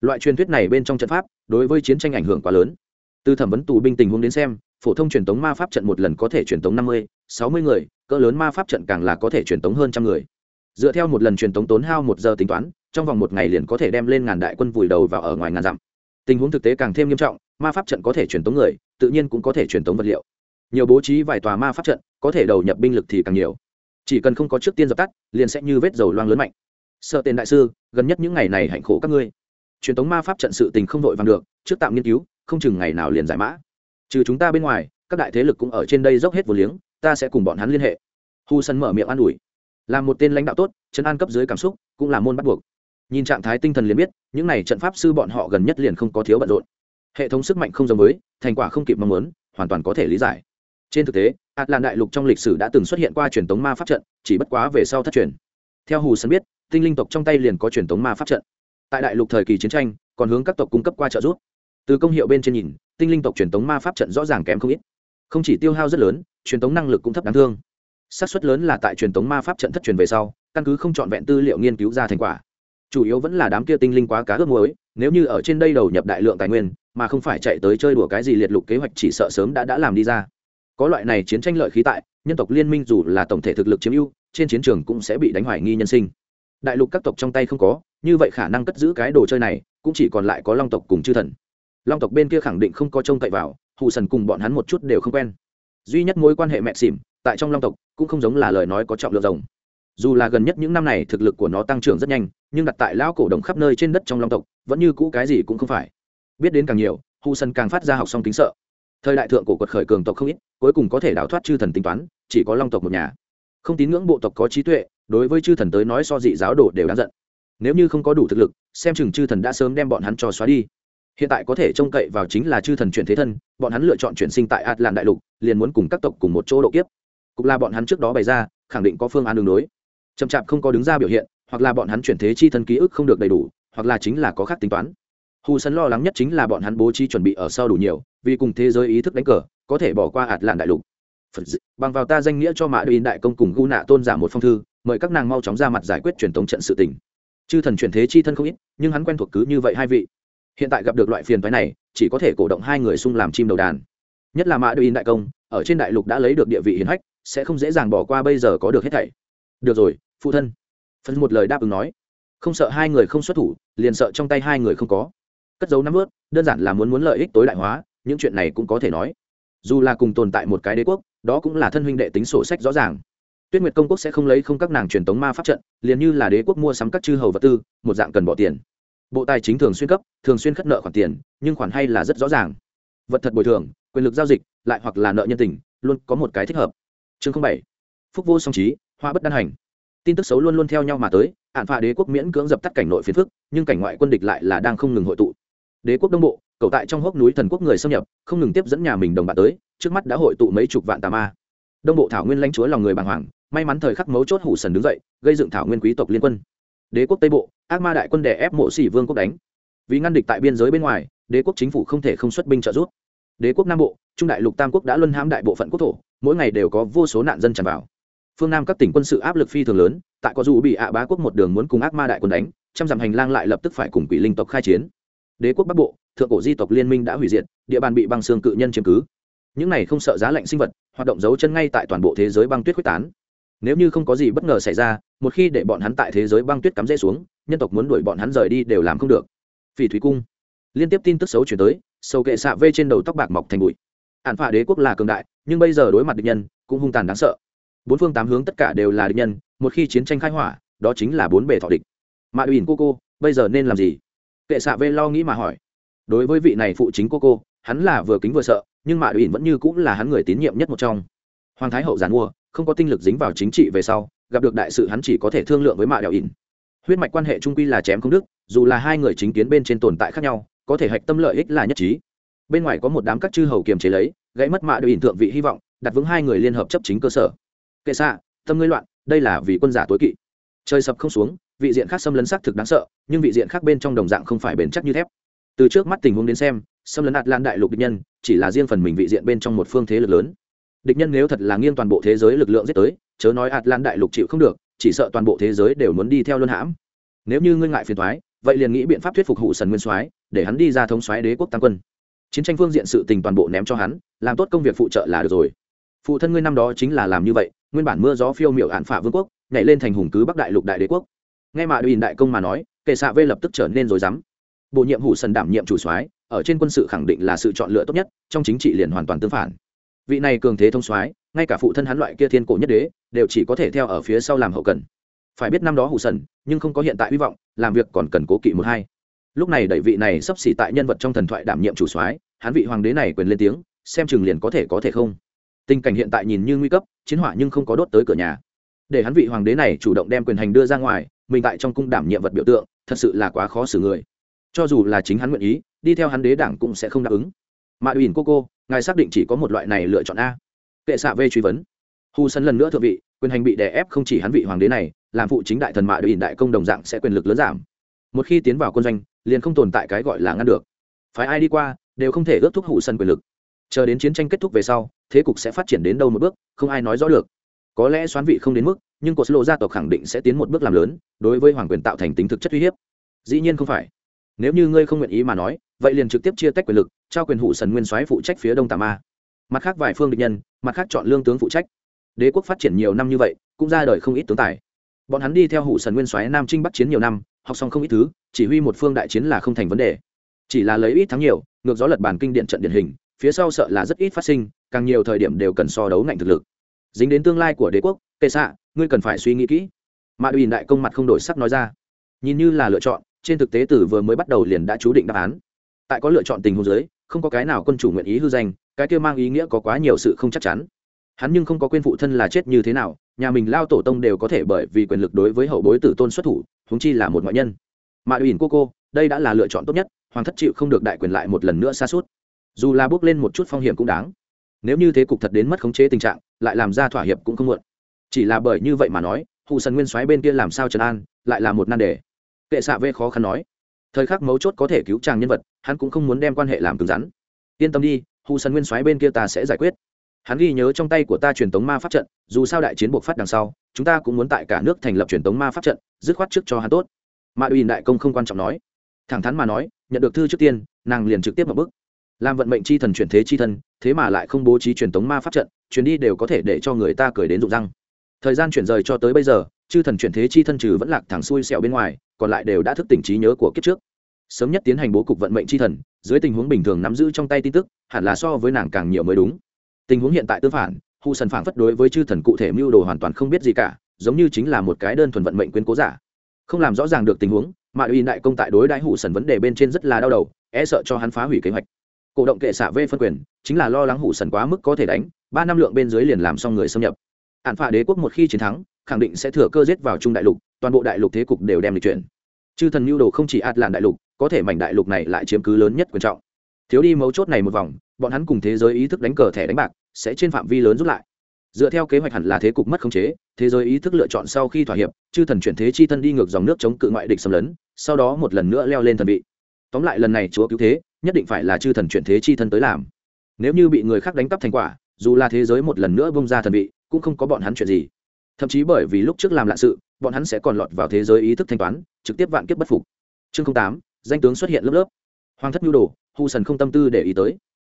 Loại truyền thuyết này bên trong trận pháp, đối với chiến tranh ảnh hưởng quá lớn. Từ thẩm vấn tù binh tình huống đến xem phổ thông truyền tống ma pháp trận một lần có thể truyền tống năm mươi, sáu mươi người, cỡ lớn ma pháp trận càng là có thể truyền tống hơn trăm người. Dựa theo một lần truyền tống tốn hao một giờ tính toán, trong vòng một ngày liền có thể đem lên ngàn đại quân vùi đầu vào ở ngoài ngàn dặm. Tình huống thực tế càng thêm nghiêm trọng, ma pháp trận có thể truyền tống người, tự nhiên cũng có thể truyền tống vật liệu. Nhiều bố trí vài tòa ma pháp trận, có thể đầu nhập binh lực thì càng nhiều. Chỉ cần không có trước tiên dập tắt, liền sẽ như vết dầu loang lớn mạnh. Sợ tên đại sư, gần nhất những ngày này hạnh khổ các ngươi. Truyền tống ma pháp trận sự tình không vội vàng được, trước tạm nghiên cứu, không chừng ngày nào liền giải mã trừ chúng ta bên ngoài, các đại thế lực cũng ở trên đây dốc hết vô liếng, ta sẽ cùng bọn hắn liên hệ. Hu sân mở miệng an ủi. Là một tên lãnh đạo tốt chấn an cấp dưới cảm xúc, cũng là môn bắt buộc. Nhìn trạng thái tinh thần liền biết, những n à y trận pháp sư bọn họ gần nhất liền không có thiếu bận rộn. Hệ thống sức mạnh không giống với, thành quả không kịp mong muốn, hoàn toàn có thể lý giải. Trên thực tế ạt làn đại lục trong lịch sử đã từng xuất hiện qua truyền thống ma pháp trận, chỉ bất quá về sau thất truyền. Theo hù sân biết, tinh linh tộc trong tay liền có truyền thống ma pháp trận. Tại đại lục thời kỳ chiến tranh, còn hướng các tộc cung cấp qua trợ giúp. Từ công hiệu bên trên nhìn tinh linh tộc truyền thống ma pháp trận rõ ràng kém không ít. Không chỉ tiêu hao rất lớn, truyền thống năng lực cũng thấp đáng thương. Xác suất lớn là tại truyền thống ma pháp trận thất truyền về sau, căn cứ không trọn vẹn tư liệu nghiên cứu ra thành quả. Chủ yếu vẫn là đám kia tinh linh quá cá ướp muối, nếu như ở trên đây đầu nhập đại lượng tài nguyên, mà không phải chạy tới chơi đùa cái gì liệt lục kế hoạch chỉ sợ sớm đã đã làm đi ra. Có loại này chiến tranh lợi khí tại, nhân tộc liên minh dù là tổng thể thực lực chiếm ưu, trên chiến trường cũng sẽ bị đánh hoài nghi nhân sinh. Đại lục các tộc trong tay không có, như vậy khả năng cất giữ cái đồ chơi này, cũng chỉ còn lại có long tộc cùng chư thần long tộc bên kia khẳng định không có trông cậy vào hụ sần cùng bọn hắn một chút đều không quen. Duy nhất mối quan hệ mẹ xỉm, tại trong long tộc, cũng không giống là lời nói có trọng lượng rồng dù là gần nhất những năm này thực lực của nó tăng trưởng rất nhanh, nhưng đặt tại lão cổ đồng khắp nơi trên đất trong long tộc, vẫn như cũ cái gì cũng không phải. Biết đến càng nhiều hụ sần càng phát ra học xong kính sợ. Thời đại thượng cổ quật khởi cường tộc không ít, cuối cùng có thể đào thoát chư thần tính toán, chỉ có long tộc một nhà. Không tín ngưỡng bộ tộc có trí tuệ, đối với chư thần tới nói so dị giáo đồ đều đáng giận. Nếu như không có đủ thực lực, xem chừng chư thần đã sớm đem bọn hắn cho xóa đi hiện tại có thể trông cậy vào chính là chư thần chuyển thế thân, bọn hắn lựa chọn chuyển sinh tại atlan đại lục, liền muốn cùng các tộc cùng một chỗ độ kiếp. Cũng là bọn hắn trước đó bày ra, khẳng định có phương án đường đối chậm chạp không có đứng ra biểu hiện, hoặc là bọn hắn chuyển thế chi thân ký ức không được đầy đủ, hoặc là chính là có khác tính toán. Hù sân lo lắng nhất chính là bọn hắn bố trí chuẩn bị ở sau đủ nhiều, vì cùng thế giới ý thức đánh cờ, có thể bỏ qua ạt lạn đại lục. Bằng vào ta danh nghĩa cho mã đuyin đại công cùng gu nạ tôn giả một phong thư, mời các nàng mau chóng ra mặt giải quyết truyền thống trận sự tình. Chư thần chuyển thế chi thân không ít, nhưng hắn quen thuộc cứ như vậy hai vị hiện tại gặp được loại phiền phái này, chỉ có thể cổ động hai người xung làm chim đầu đàn. Nhất là mã in đại công, ở trên đại lục đã lấy được địa vị hiến hách, sẽ không dễ dàng bỏ qua bây giờ có được hết thảy. Được rồi, phụ thân. Phân một lời đáp ứng nói. Không sợ hai người không xuất thủ, liền sợ trong tay hai người không có. Cất dấu nắm ướt, đơn giản là muốn muốn lợi ích tối đại hóa, những chuyện này cũng có thể nói. Dù là cùng tồn tại một cái đế quốc, đó cũng là thân huynh đệ tính sổ sách rõ ràng. Tuyết nguyệt công quốc sẽ không lấy không các nàng truyền tống ma pháp trận, liền như là đế quốc mua sắm các chư hầu vật tư, một dạng cần bỏ tiền bộ tài chính thường xuyên cấp, thường xuyên khất nợ khoản tiền, nhưng khoản hay là rất rõ ràng. Vật thật bồi thường, quyền lực giao dịch, lại hoặc là nợ nhân tình, luôn có một cái thích hợp. Chương bảy. Phúc vô song trí, hoa bất đan hành. Tin tức xấu luôn luôn theo nhau mà tới, hạn phạ đế quốc miễn cưỡng dập tắt cảnh nội phiến phức, nhưng cảnh ngoại quân địch lại là đang không ngừng hội tụ. Đế quốc đông bộ cầu tại trong hốc núi thần quốc người xâm nhập, không ngừng tiếp dẫn nhà mình đồng bạn tới, trước mắt đã hội tụ mấy chục vạn tà ma. Đông bộ thảo nguyên lãnh chúa lòng người bàng hoàng, may mắn thời khắc mấu chốt hủ sần đứng dậy, gây dựng thảo nguyên quý tộc liên quân đế quốc tây bộ, ác ma đại quân đè ép mộ xỉ vương quốc đánh. Vì ngăn địch tại biên giới bên ngoài, đế quốc chính phủ không thể không xuất binh trợ giúp. Đế quốc nam bộ, trung đại lục tam quốc đã luân hãm đại bộ phận quốc thổ, mỗi ngày đều có vô số nạn dân tràn vào. Phương nam các tỉnh quân sự áp lực phi thường lớn, tại có dù bị ạ bá quốc một đường muốn cùng ác ma đại quân đánh, trăm dặm hành lang lại lập tức phải cùng quỷ linh tộc khai chiến. Đế quốc bắc bộ, thượng cổ di tộc liên minh đã hủy diệt, địa bàn bị băng xương cự nhân chiếm cứ. Những này không sợ giá lạnh sinh vật, hoạt động giấu chân ngay tại toàn bộ thế giới băng tuyết quyết tán. Nếu như không có gì bất ngờ xảy ra một khi để bọn hắn tại thế giới băng tuyết cắm rễ xuống, nhân tộc muốn đuổi bọn hắn rời đi đều làm không được. Phỉ thúy cung. Liên tiếp tin tức xấu chuyển tới sâu kệ xạ vê trên đầu tóc bạc mọc thành bụi. Ạn phả đế quốc là cường đại, nhưng bây giờ đối mặt địch nhân, cũng hung tàn đáng sợ. Bốn phương tám hướng tất cả đều là địch nhân, một khi chiến tranh khai hỏa, đó chính là bốn bề thọ địch. Mạ ủy cô cô, bây giờ nên làm gì? Kệ xạ vê lo nghĩ mà hỏi. Đối với vị này phụ chính cô cô, hắn là vừa kính vừa sợ, nhưng mạ ủy vẫn như cũng là hắn người tín nhiệm nhất một trong. Hoàng thái hậu giàn mua, không có tinh lực dính vào chính trị về sau gặp được đại sự hắn chỉ có thể thương lượng với mạ đèo ỉn. Huyết mạch quan hệ trung quy là chém không đức dù là hai người chính kiến bên trên tồn tại khác nhau, có thể hạch tâm lợi ích là nhất trí. Bên ngoài có một đám các chư hầu kiềm chế lấy, gãy mất mạ đèo ỉn thượng vị hy vọng, đặt vững hai người liên hợp chấp chính cơ sở. Kệ xạ, tâm ngươi loạn, đây là vì quân giả tối kỵ. Trời sập không xuống, vị diện khác xâm lấn xác thực đáng sợ, nhưng vị diện khác bên trong đồng dạng không phải bền chắc như thép. Từ trước mắt tình huống đến xem, xâm lấn lan đại lục địch nhân, chỉ là riêng phần mình vị diện bên trong một phương thế lực lớn địch nhân nếu thật là nghiêng toàn bộ thế giới lực lượng giết tới, chớ nói lan đại lục chịu không được, chỉ sợ toàn bộ thế giới đều muốn đi theo luân hãm. Nếu như ngươi ngại phiền thoái vậy liền nghĩ biện pháp thuyết phục hụ sần nguyên soái, để hắn đi ra thống soái đế quốc tam quân. Chiến tranh phương diện sự tình toàn bộ ném cho hắn, làm tốt công việc phụ trợ là được rồi. Phụ thân ngươi năm đó chính là làm như vậy, nguyên bản mưa gió phiêu miểu hạn phả vương quốc, nhảy lên thành hùng cứ bắc đại lục đại đế quốc. Ngay mà đùi đại công mà nói, kệ xạ vê lập tức trở nên rồi dám Bổ nhiệm hủ sần đảm nhiệm chủ soái, ở trên quân sự khẳng định là sự chọn lựa tốt nhất, trong chính trị liền hoàn toàn tương phản vị này cường thế thông soái, ngay cả phụ thân hắn loại kia thiên cổ nhất đế, đều chỉ có thể theo ở phía sau làm hậu cần. Phải biết năm đó hủ sần, nhưng không có hiện tại hy vọng, làm việc còn cần cố kỵ một hai. Lúc này đẩy vị này sắp xỉ tại nhân vật trong thần thoại đảm nhiệm chủ soái, hắn vị hoàng đế này quyền lên tiếng, xem chừng liền có thể có thể không. Tình cảnh hiện tại nhìn như nguy cấp, chiến hỏa nhưng không có đốt tới cửa nhà. Để hắn vị hoàng đế này chủ động đem quyền hành đưa ra ngoài, mình tại trong cung đảm nhiệm vật biểu tượng, thật sự là quá khó xử người. Cho dù là chính hắn nguyện ý, đi theo hắn đế đảng cũng sẽ không đáp ứng. Mà ủy cô cô ngài xác định chỉ có một loại này lựa chọn a. Kệ xạ vê truy vấn. Hù sân lần nữa thượng vị, quyền hành bị đè ép không chỉ hắn vị hoàng đế này, làm phụ chính đại thần mạ ủy đại công đồng dạng sẽ quyền lực lớn giảm. Một khi tiến vào quân doanh, liền không tồn tại cái gọi là ngăn được. Phái ai đi qua, đều không thể ước thúc Hù sân quyền lực. Chờ đến chiến tranh kết thúc về sau, thế cục sẽ phát triển đến đâu một bước, không ai nói rõ được. Có lẽ xoán vị không đến mức, nhưng cột lộ gia tộc khẳng định sẽ tiến một bước làm lớn, đối với hoàng quyền tạo thành tính thực chất uy hiếp. Dĩ nhiên không phải. Nếu như ngươi không nguyện ý mà nói, vậy liền trực tiếp chia tách quyền lực trao quyền hụ sần nguyên soái phụ trách phía đông tà ma. Mặt khác vài phương địch nhân, mặt khác chọn lương tướng phụ trách. Đế quốc phát triển nhiều năm như vậy, cũng ra đời không ít tướng tài. Bọn hắn đi theo hụ sần nguyên soái nam trinh bắc chiến nhiều năm, học xong không ít thứ, chỉ huy một phương đại chiến là không thành vấn đề. Chỉ là lấy ít thắng nhiều, ngược gió lật bàn kinh điện trận điển hình, phía sau sợ là rất ít phát sinh, càng nhiều thời điểm đều cần so đấu ngạnh thực lực. Dính đến tương lai của đế quốc, kệ xạ, ngươi cần phải suy nghĩ kỹ. Mạ ủy đại công mặt không đổi sắc nói ra. Nhìn như là lựa chọn, trên thực tế từ vừa mới bắt đầu liền đã chú định đáp án. Tại có lựa chọn tình huống giới không có cái nào quân chủ nguyện ý hư danh, cái kia mang ý nghĩa có quá nhiều sự không chắc chắn. Hắn nhưng không có quên phụ thân là chết như thế nào, nhà mình lao tổ tông đều có thể bởi vì quyền lực đối với hậu bối tử tôn xuất thủ húng chi là một ngoại nhân. Mà ủy cô cô, đây đã là lựa chọn tốt nhất, hoàng thất chịu không được đại quyền lại một lần nữa xa suốt dù là bước lên một chút phong hiểm cũng đáng. Nếu như thế cục thật đến mất khống chế tình trạng, lại làm ra thỏa hiệp cũng không muộn. Chỉ là bởi như vậy mà nói hụ sần nguyên soái bên kia làm sao trấn an, lại là một nan đề. Kệ xạ vê khó khăn nói thời khắc mấu chốt có thể cứu chàng nhân vật, hắn cũng không muốn đem quan hệ làm cứng rắn. Yên tâm đi hù sân nguyên soái bên kia ta sẽ giải quyết. Hắn ghi nhớ trong tay của ta truyền tống ma pháp trận, dù sao đại chiến buộc phát đằng sau, chúng ta cũng muốn tại cả nước thành lập truyền tống ma pháp trận, dứt khoát trước cho hắn tốt. Mà ủy đại công không quan trọng nói. Thẳng thắn mà nói, nhận được thư trước tiên, nàng liền trực tiếp một bức. Làm vận mệnh chi thần chuyển thế chi thân thế mà lại không bố trí truyền tống ma pháp trận, chuyến đi đều có thể để cho người ta cười đến rụng răng. Thời gian chuyển rời cho tới bây giờ chư thần chuyển thế chi thân trừ vẫn lạc thẳng xuôi sẹo bên ngoài, còn lại đều đã thức tỉnh trí nhớ của kiếp trước. Sớm nhất tiến hành bố cục vận mệnh chi thần, dưới tình huống bình thường nắm giữ trong tay tin tức, hẳn là so với nàng càng nhiều mới đúng. Tình huống hiện tại tương phản hù sần phản phất đối với chư thần cụ thể mưu đồ hoàn toàn không biết gì cả, giống như chính là một cái đơn thuần vận mệnh quyến cố giả. Không làm rõ ràng được tình huống, mà uy đại công tại đối đãi hủ sần vấn đề bên trên rất là đau đầu e sợ cho hắn phá hủy kế hoạch. Cổ động kệ xả vê phân quyền, chính là lo lắng hủ sần quá mức có thể đánh, ba năm lượng bên dưới liền làm xong người xâm nhập ản phạ đế quốc một khi chiến thắng, khẳng định sẽ thừa cơ giết vào trung đại lục, toàn bộ đại lục thế cục đều đem lịch chuyển. Chư thần mưu đồ không chỉ ạt làn đại lục, có thể mảnh đại lục này lại chiếm cứ lớn nhất quan trọng. Thiếu đi mấu chốt này một vòng, bọn hắn cùng thế giới ý thức đánh cờ thẻ đánh bạc, sẽ trên phạm vi lớn rút lại. Dựa theo kế hoạch hẳn là thế cục mất khống chế, thế giới ý thức lựa chọn sau khi thỏa hiệp, chư thần chuyển thế chi thân đi ngược dòng nước chống cự ngoại địch xâm lấn, sau đó một lần nữa leo lên thần vị. Tóm lại lần này chúa cứu thế, nhất định phải là chư thần chuyển thế chi thân tới làm. Nếu như bị người khác đánh cắp thành quả, dù là thế giới một lần nữa bông ra thần vị cũng không có bọn hắn chuyện gì. Thậm chí bởi vì lúc trước làm lạ sự, bọn hắn sẽ còn lọt vào thế giới ý thức thanh toán, trực tiếp vạn kiếp bất phục. Chương tám, danh tướng xuất hiện lớp lớp. Hoàng thất nhu đồ, hu sần không tâm tư để ý tới.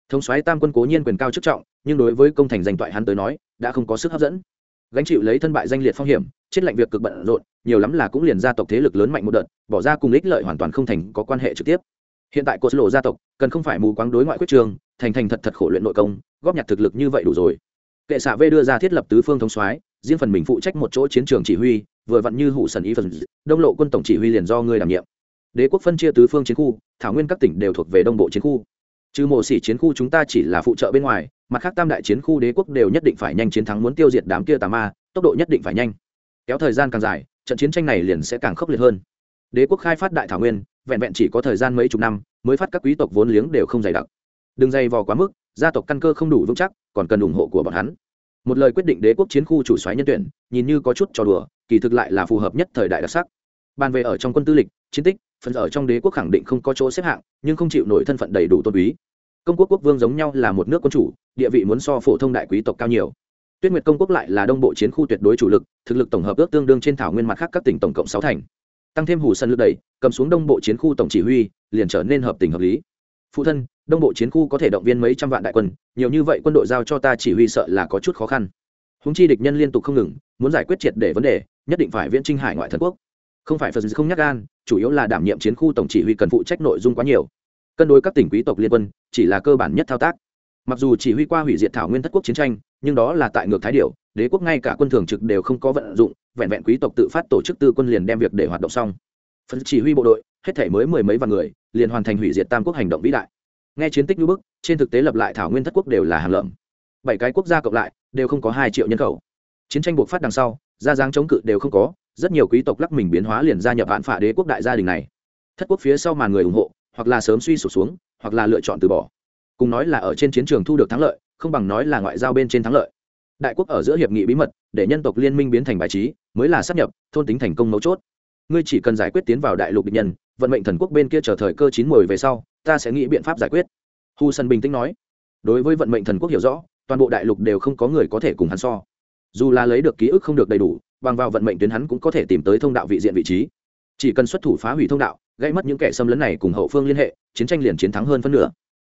Thống soái tam quân cố nhiên quyền cao chức trọng, nhưng đối với công thành danh toại hắn tới nói, đã không có sức hấp dẫn. Gánh chịu lấy thân bại danh liệt phong hiểm, chết lạnh việc cực bận rộn, nhiều lắm là cũng liền gia tộc thế lực lớn mạnh một đợt, bỏ ra cùng ích lợi hoàn toàn không thành có quan hệ trực tiếp. Hiện tại cột lộ gia tộc, cần không phải mù quáng đối ngoại quyết trường, thành thành thật thật khổ luyện nội công, góp nhặt thực lực như vậy đủ rồi kệ xạ v đưa ra thiết lập tứ phương thống soái, riêng phần mình phụ trách một chỗ chiến trường chỉ huy, vừa vặn như hụ sần ý phần, đông lộ quân tổng chỉ huy liền do ngươi đảm nhiệm. Đế quốc phân chia tứ phương chiến khu, thảo nguyên các tỉnh đều thuộc về đông bộ chiến khu. Trừ mộ xỉ chiến khu chúng ta chỉ là phụ trợ bên ngoài, mặt khác tam đại chiến khu đế quốc đều nhất định phải nhanh chiến thắng muốn tiêu diệt đám kia tà ma, tốc độ nhất định phải nhanh. Kéo thời gian càng dài, trận chiến tranh này liền sẽ càng khốc liệt hơn. Đế quốc khai phát đại thảo nguyên, vẹn vẹn chỉ có thời gian mấy chục năm, mới phát các quý tộc vốn liếng đều không dày đặc. Đừng dày vò quá mức gia tộc căn cơ không đủ vững chắc, còn cần ủng hộ của bọn hắn. Một lời quyết định đế quốc chiến khu chủ xoáy nhân tuyển, nhìn như có chút trò đùa, kỳ thực lại là phù hợp nhất thời đại đặc sắc. Bàn về ở trong quân tư lịch, chiến tích, phần ở trong đế quốc khẳng định không có chỗ xếp hạng, nhưng không chịu nổi thân phận đầy đủ tôn quý. Công quốc quốc vương giống nhau là một nước quân chủ, địa vị muốn so phổ thông đại quý tộc cao nhiều. Tuyết nguyệt công quốc lại là đông bộ chiến khu tuyệt đối chủ lực, thực lực tổng hợp ước tương đương trên thảo nguyên mặt khác các tỉnh tổng cộng sáu thành. Tăng thêm hủ sân lực đẩy, cầm xuống đông bộ chiến khu tổng chỉ huy, liền trở nên hợp tình hợp lý phụ thân, đông bộ chiến khu có thể động viên mấy trăm vạn đại quân, nhiều như vậy quân đội giao cho ta chỉ huy sợ là có chút khó khăn. Húng chi địch nhân liên tục không ngừng, muốn giải quyết triệt để vấn đề, nhất định phải viễn trinh hải ngoại thần quốc. Không phải phật không nhắc gan, chủ yếu là đảm nhiệm chiến khu tổng chỉ huy cần phụ trách nội dung quá nhiều. Cân đối các tỉnh quý tộc liên quân, chỉ là cơ bản nhất thao tác. Mặc dù chỉ huy qua hủy diệt thảo nguyên thất quốc chiến tranh, nhưng đó là tại ngược thái điệu, đế quốc ngay cả quân thường trực đều không có vận dụng, vẹn vẹn quý tộc tự phát tổ chức tư quân liền đem việc để hoạt động xong. Phần chỉ huy bộ đội, hết thể mới mười mấy vạn người liền hoàn thành hủy diệt tam quốc hành động vĩ đại. Nghe chiến tích như bức, trên thực tế lập lại thảo nguyên thất quốc đều là hàng lợm. Bảy cái quốc gia cộng lại, đều không có hai triệu nhân khẩu. Chiến tranh buộc phát đằng sau, gia giáng chống cự đều không có, rất nhiều quý tộc lắc mình biến hóa liền gia nhập hạn phả đế quốc đại gia đình này. Thất quốc phía sau mà người ủng hộ, hoặc là sớm suy sụp xuống, hoặc là lựa chọn từ bỏ. Cùng nói là ở trên chiến trường thu được thắng lợi, không bằng nói là ngoại giao bên trên thắng lợi. Đại quốc ở giữa hiệp nghị bí mật, để nhân tộc liên minh biến thành bài trí, mới là sắp nhập, thôn tính thành công mấu chốt. Ngươi chỉ cần giải quyết tiến vào đại lục địch nhân vận mệnh thần quốc bên kia chờ thời cơ chín mùi về sau, ta sẽ nghĩ biện pháp giải quyết. Hu sân bình tĩnh nói. Đối với vận mệnh thần quốc hiểu rõ, toàn bộ đại lục đều không có người có thể cùng hắn so. Dù là lấy được ký ức không được đầy đủ, bằng vào vận mệnh tuyến hắn cũng có thể tìm tới thông đạo vị diện vị trí. Chỉ cần xuất thủ phá hủy thông đạo, gây mất những kẻ xâm lấn này cùng hậu phương liên hệ, chiến tranh liền chiến thắng hơn phân nửa.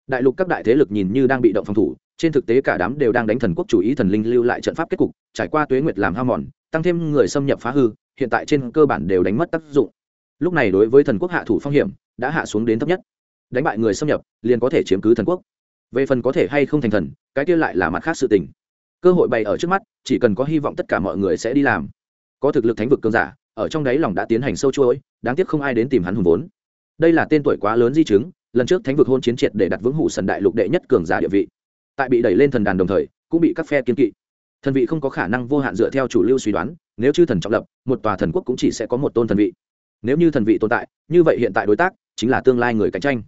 Đại lục các đại thế lực nhìn như đang bị động phòng thủ, trên thực tế cả đám đều đang đánh thần quốc chủ ý thần linh lưu lại trận pháp kết cục, trải qua tuế nguyệt làm hao mòn, tăng thêm người xâm nhập phá hư, hiện tại trên cơ bản đều đánh mất tác dụng lúc này đối với thần quốc hạ thủ phong hiểm, đã hạ xuống đến thấp nhất. Đánh bại người xâm nhập, liền có thể chiếm cứ thần quốc. Về phần có thể hay không thành thần, cái kia lại là mặt khác sự tình. Cơ hội bày ở trước mắt, chỉ cần có hy vọng tất cả mọi người sẽ đi làm. Có thực lực thánh vực cơn giả, ở trong đáy lòng đã tiến hành sâu chuỗi, đáng tiếc không ai đến tìm hắn hùng vốn. Đây là tên tuổi quá lớn di chứng, lần trước thánh vực hôn chiến triệt để đặt vững hủ sần đại lục đệ nhất cường giả địa vị. Tại bị đẩy lên thần đàn đồng thời, cũng bị các phe kiên kỵ. Thần vị không có khả năng vô hạn dựa theo chủ lưu suy đoán, nếu chư thần trọng lập, một tòa thần quốc cũng chỉ sẽ có một tôn thần vị nếu như thần vị tồn tại, như vậy hiện tại đối tác chính là tương lai người cạnh tranh.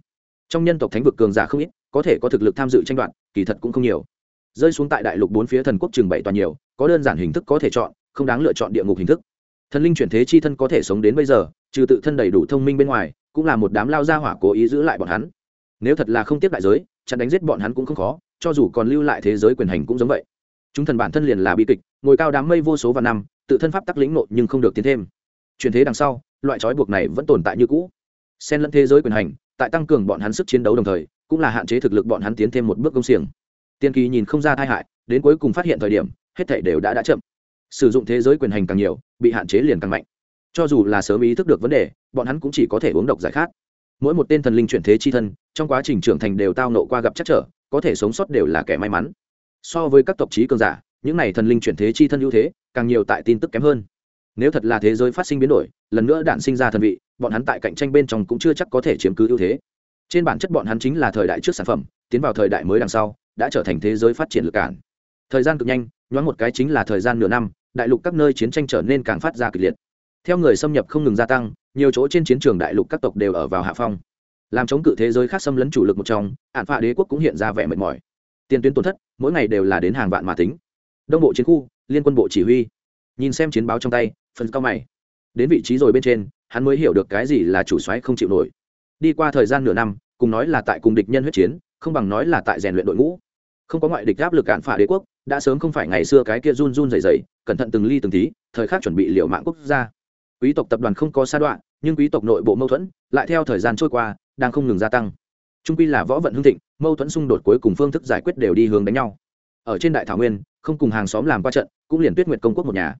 Trong nhân tộc thánh vực cường giả không ít, có thể có thực lực tham dự tranh đoạt, kỳ thật cũng không nhiều. Rơi xuống tại đại lục bốn phía thần quốc trường bảy toàn nhiều, có đơn giản hình thức có thể chọn, không đáng lựa chọn địa ngục hình thức. Thần linh chuyển thế chi thân có thể sống đến bây giờ, trừ tự thân đầy đủ thông minh bên ngoài, cũng là một đám lao gia hỏa cố ý giữ lại bọn hắn. Nếu thật là không tiếp đại giới, chặn đánh giết bọn hắn cũng không khó, cho dù còn lưu lại thế giới quyền hành cũng giống vậy. Chúng thần bản thân liền là bi kịch, ngồi cao đám mây vô số và năm, tự thân pháp tắc lĩnh nộ nhưng không được tiến thêm. Chuyển thế đằng sau loại trói buộc này vẫn tồn tại như cũ. Xen lẫn thế giới quyền hành, tại tăng cường bọn hắn sức chiến đấu đồng thời, cũng là hạn chế thực lực bọn hắn tiến thêm một bước công xiềng. Tiên kỳ nhìn không ra tai hại, đến cuối cùng phát hiện thời điểm, hết thảy đều đã đã chậm. Sử dụng thế giới quyền hành càng nhiều, bị hạn chế liền càng mạnh. Cho dù là sớm ý thức được vấn đề, bọn hắn cũng chỉ có thể uống độc giải khát. Mỗi một tên thần linh chuyển thế chi thân, trong quá trình trưởng thành đều tao nộ qua gặp chắc trở, có thể sống sót đều là kẻ may mắn. So với các tộc trí cường giả, những này thần linh chuyển thế chi thân ưu thế, càng nhiều tại tin tức kém hơn nếu thật là thế giới phát sinh biến đổi, lần nữa đạn sinh ra thần vị, bọn hắn tại cạnh tranh bên trong cũng chưa chắc có thể chiếm cứ ưu thế. Trên bản chất bọn hắn chính là thời đại trước sản phẩm, tiến vào thời đại mới đằng sau, đã trở thành thế giới phát triển lực cản. Thời gian cực nhanh, nhoáng một cái chính là thời gian nửa năm, đại lục các nơi chiến tranh trở nên càng phát ra kịch liệt. Theo người xâm nhập không ngừng gia tăng, nhiều chỗ trên chiến trường đại lục các tộc đều ở vào hạ phong. Làm chống cự thế giới khác xâm lấn chủ lực một trong ạn phạ đế quốc cũng hiện ra vẻ mệt mỏi. Tiền tuyến tổn thất, mỗi ngày đều là đến hàng vạn mà tính. Đông bộ chiến khu, liên quân bộ chỉ huy. Nhìn xem chiến báo trong tay phần cao mày. Đến vị trí rồi bên trên, hắn mới hiểu được cái gì là chủ xoáy không chịu nổi. Đi qua thời gian nửa năm, cùng nói là tại cùng địch nhân huyết chiến, không bằng nói là tại rèn luyện đội ngũ. Không có ngoại địch áp lực cản phả đế quốc, đã sớm không phải ngày xưa cái kia run run dày dày cẩn thận từng ly từng tí, thời khắc chuẩn bị liệu mạng quốc gia. Quý tộc tập đoàn không có sa đoạn, nhưng quý tộc nội bộ mâu thuẫn, lại theo thời gian trôi qua, đang không ngừng gia tăng. Trung quy là võ vận hưng thịnh, mâu thuẫn xung đột cuối cùng phương thức giải quyết đều đi hướng đánh nhau. Ở trên đại thảo nguyên, không cùng hàng xóm làm qua trận, cũng liền tuyết nguyệt công quốc một nhà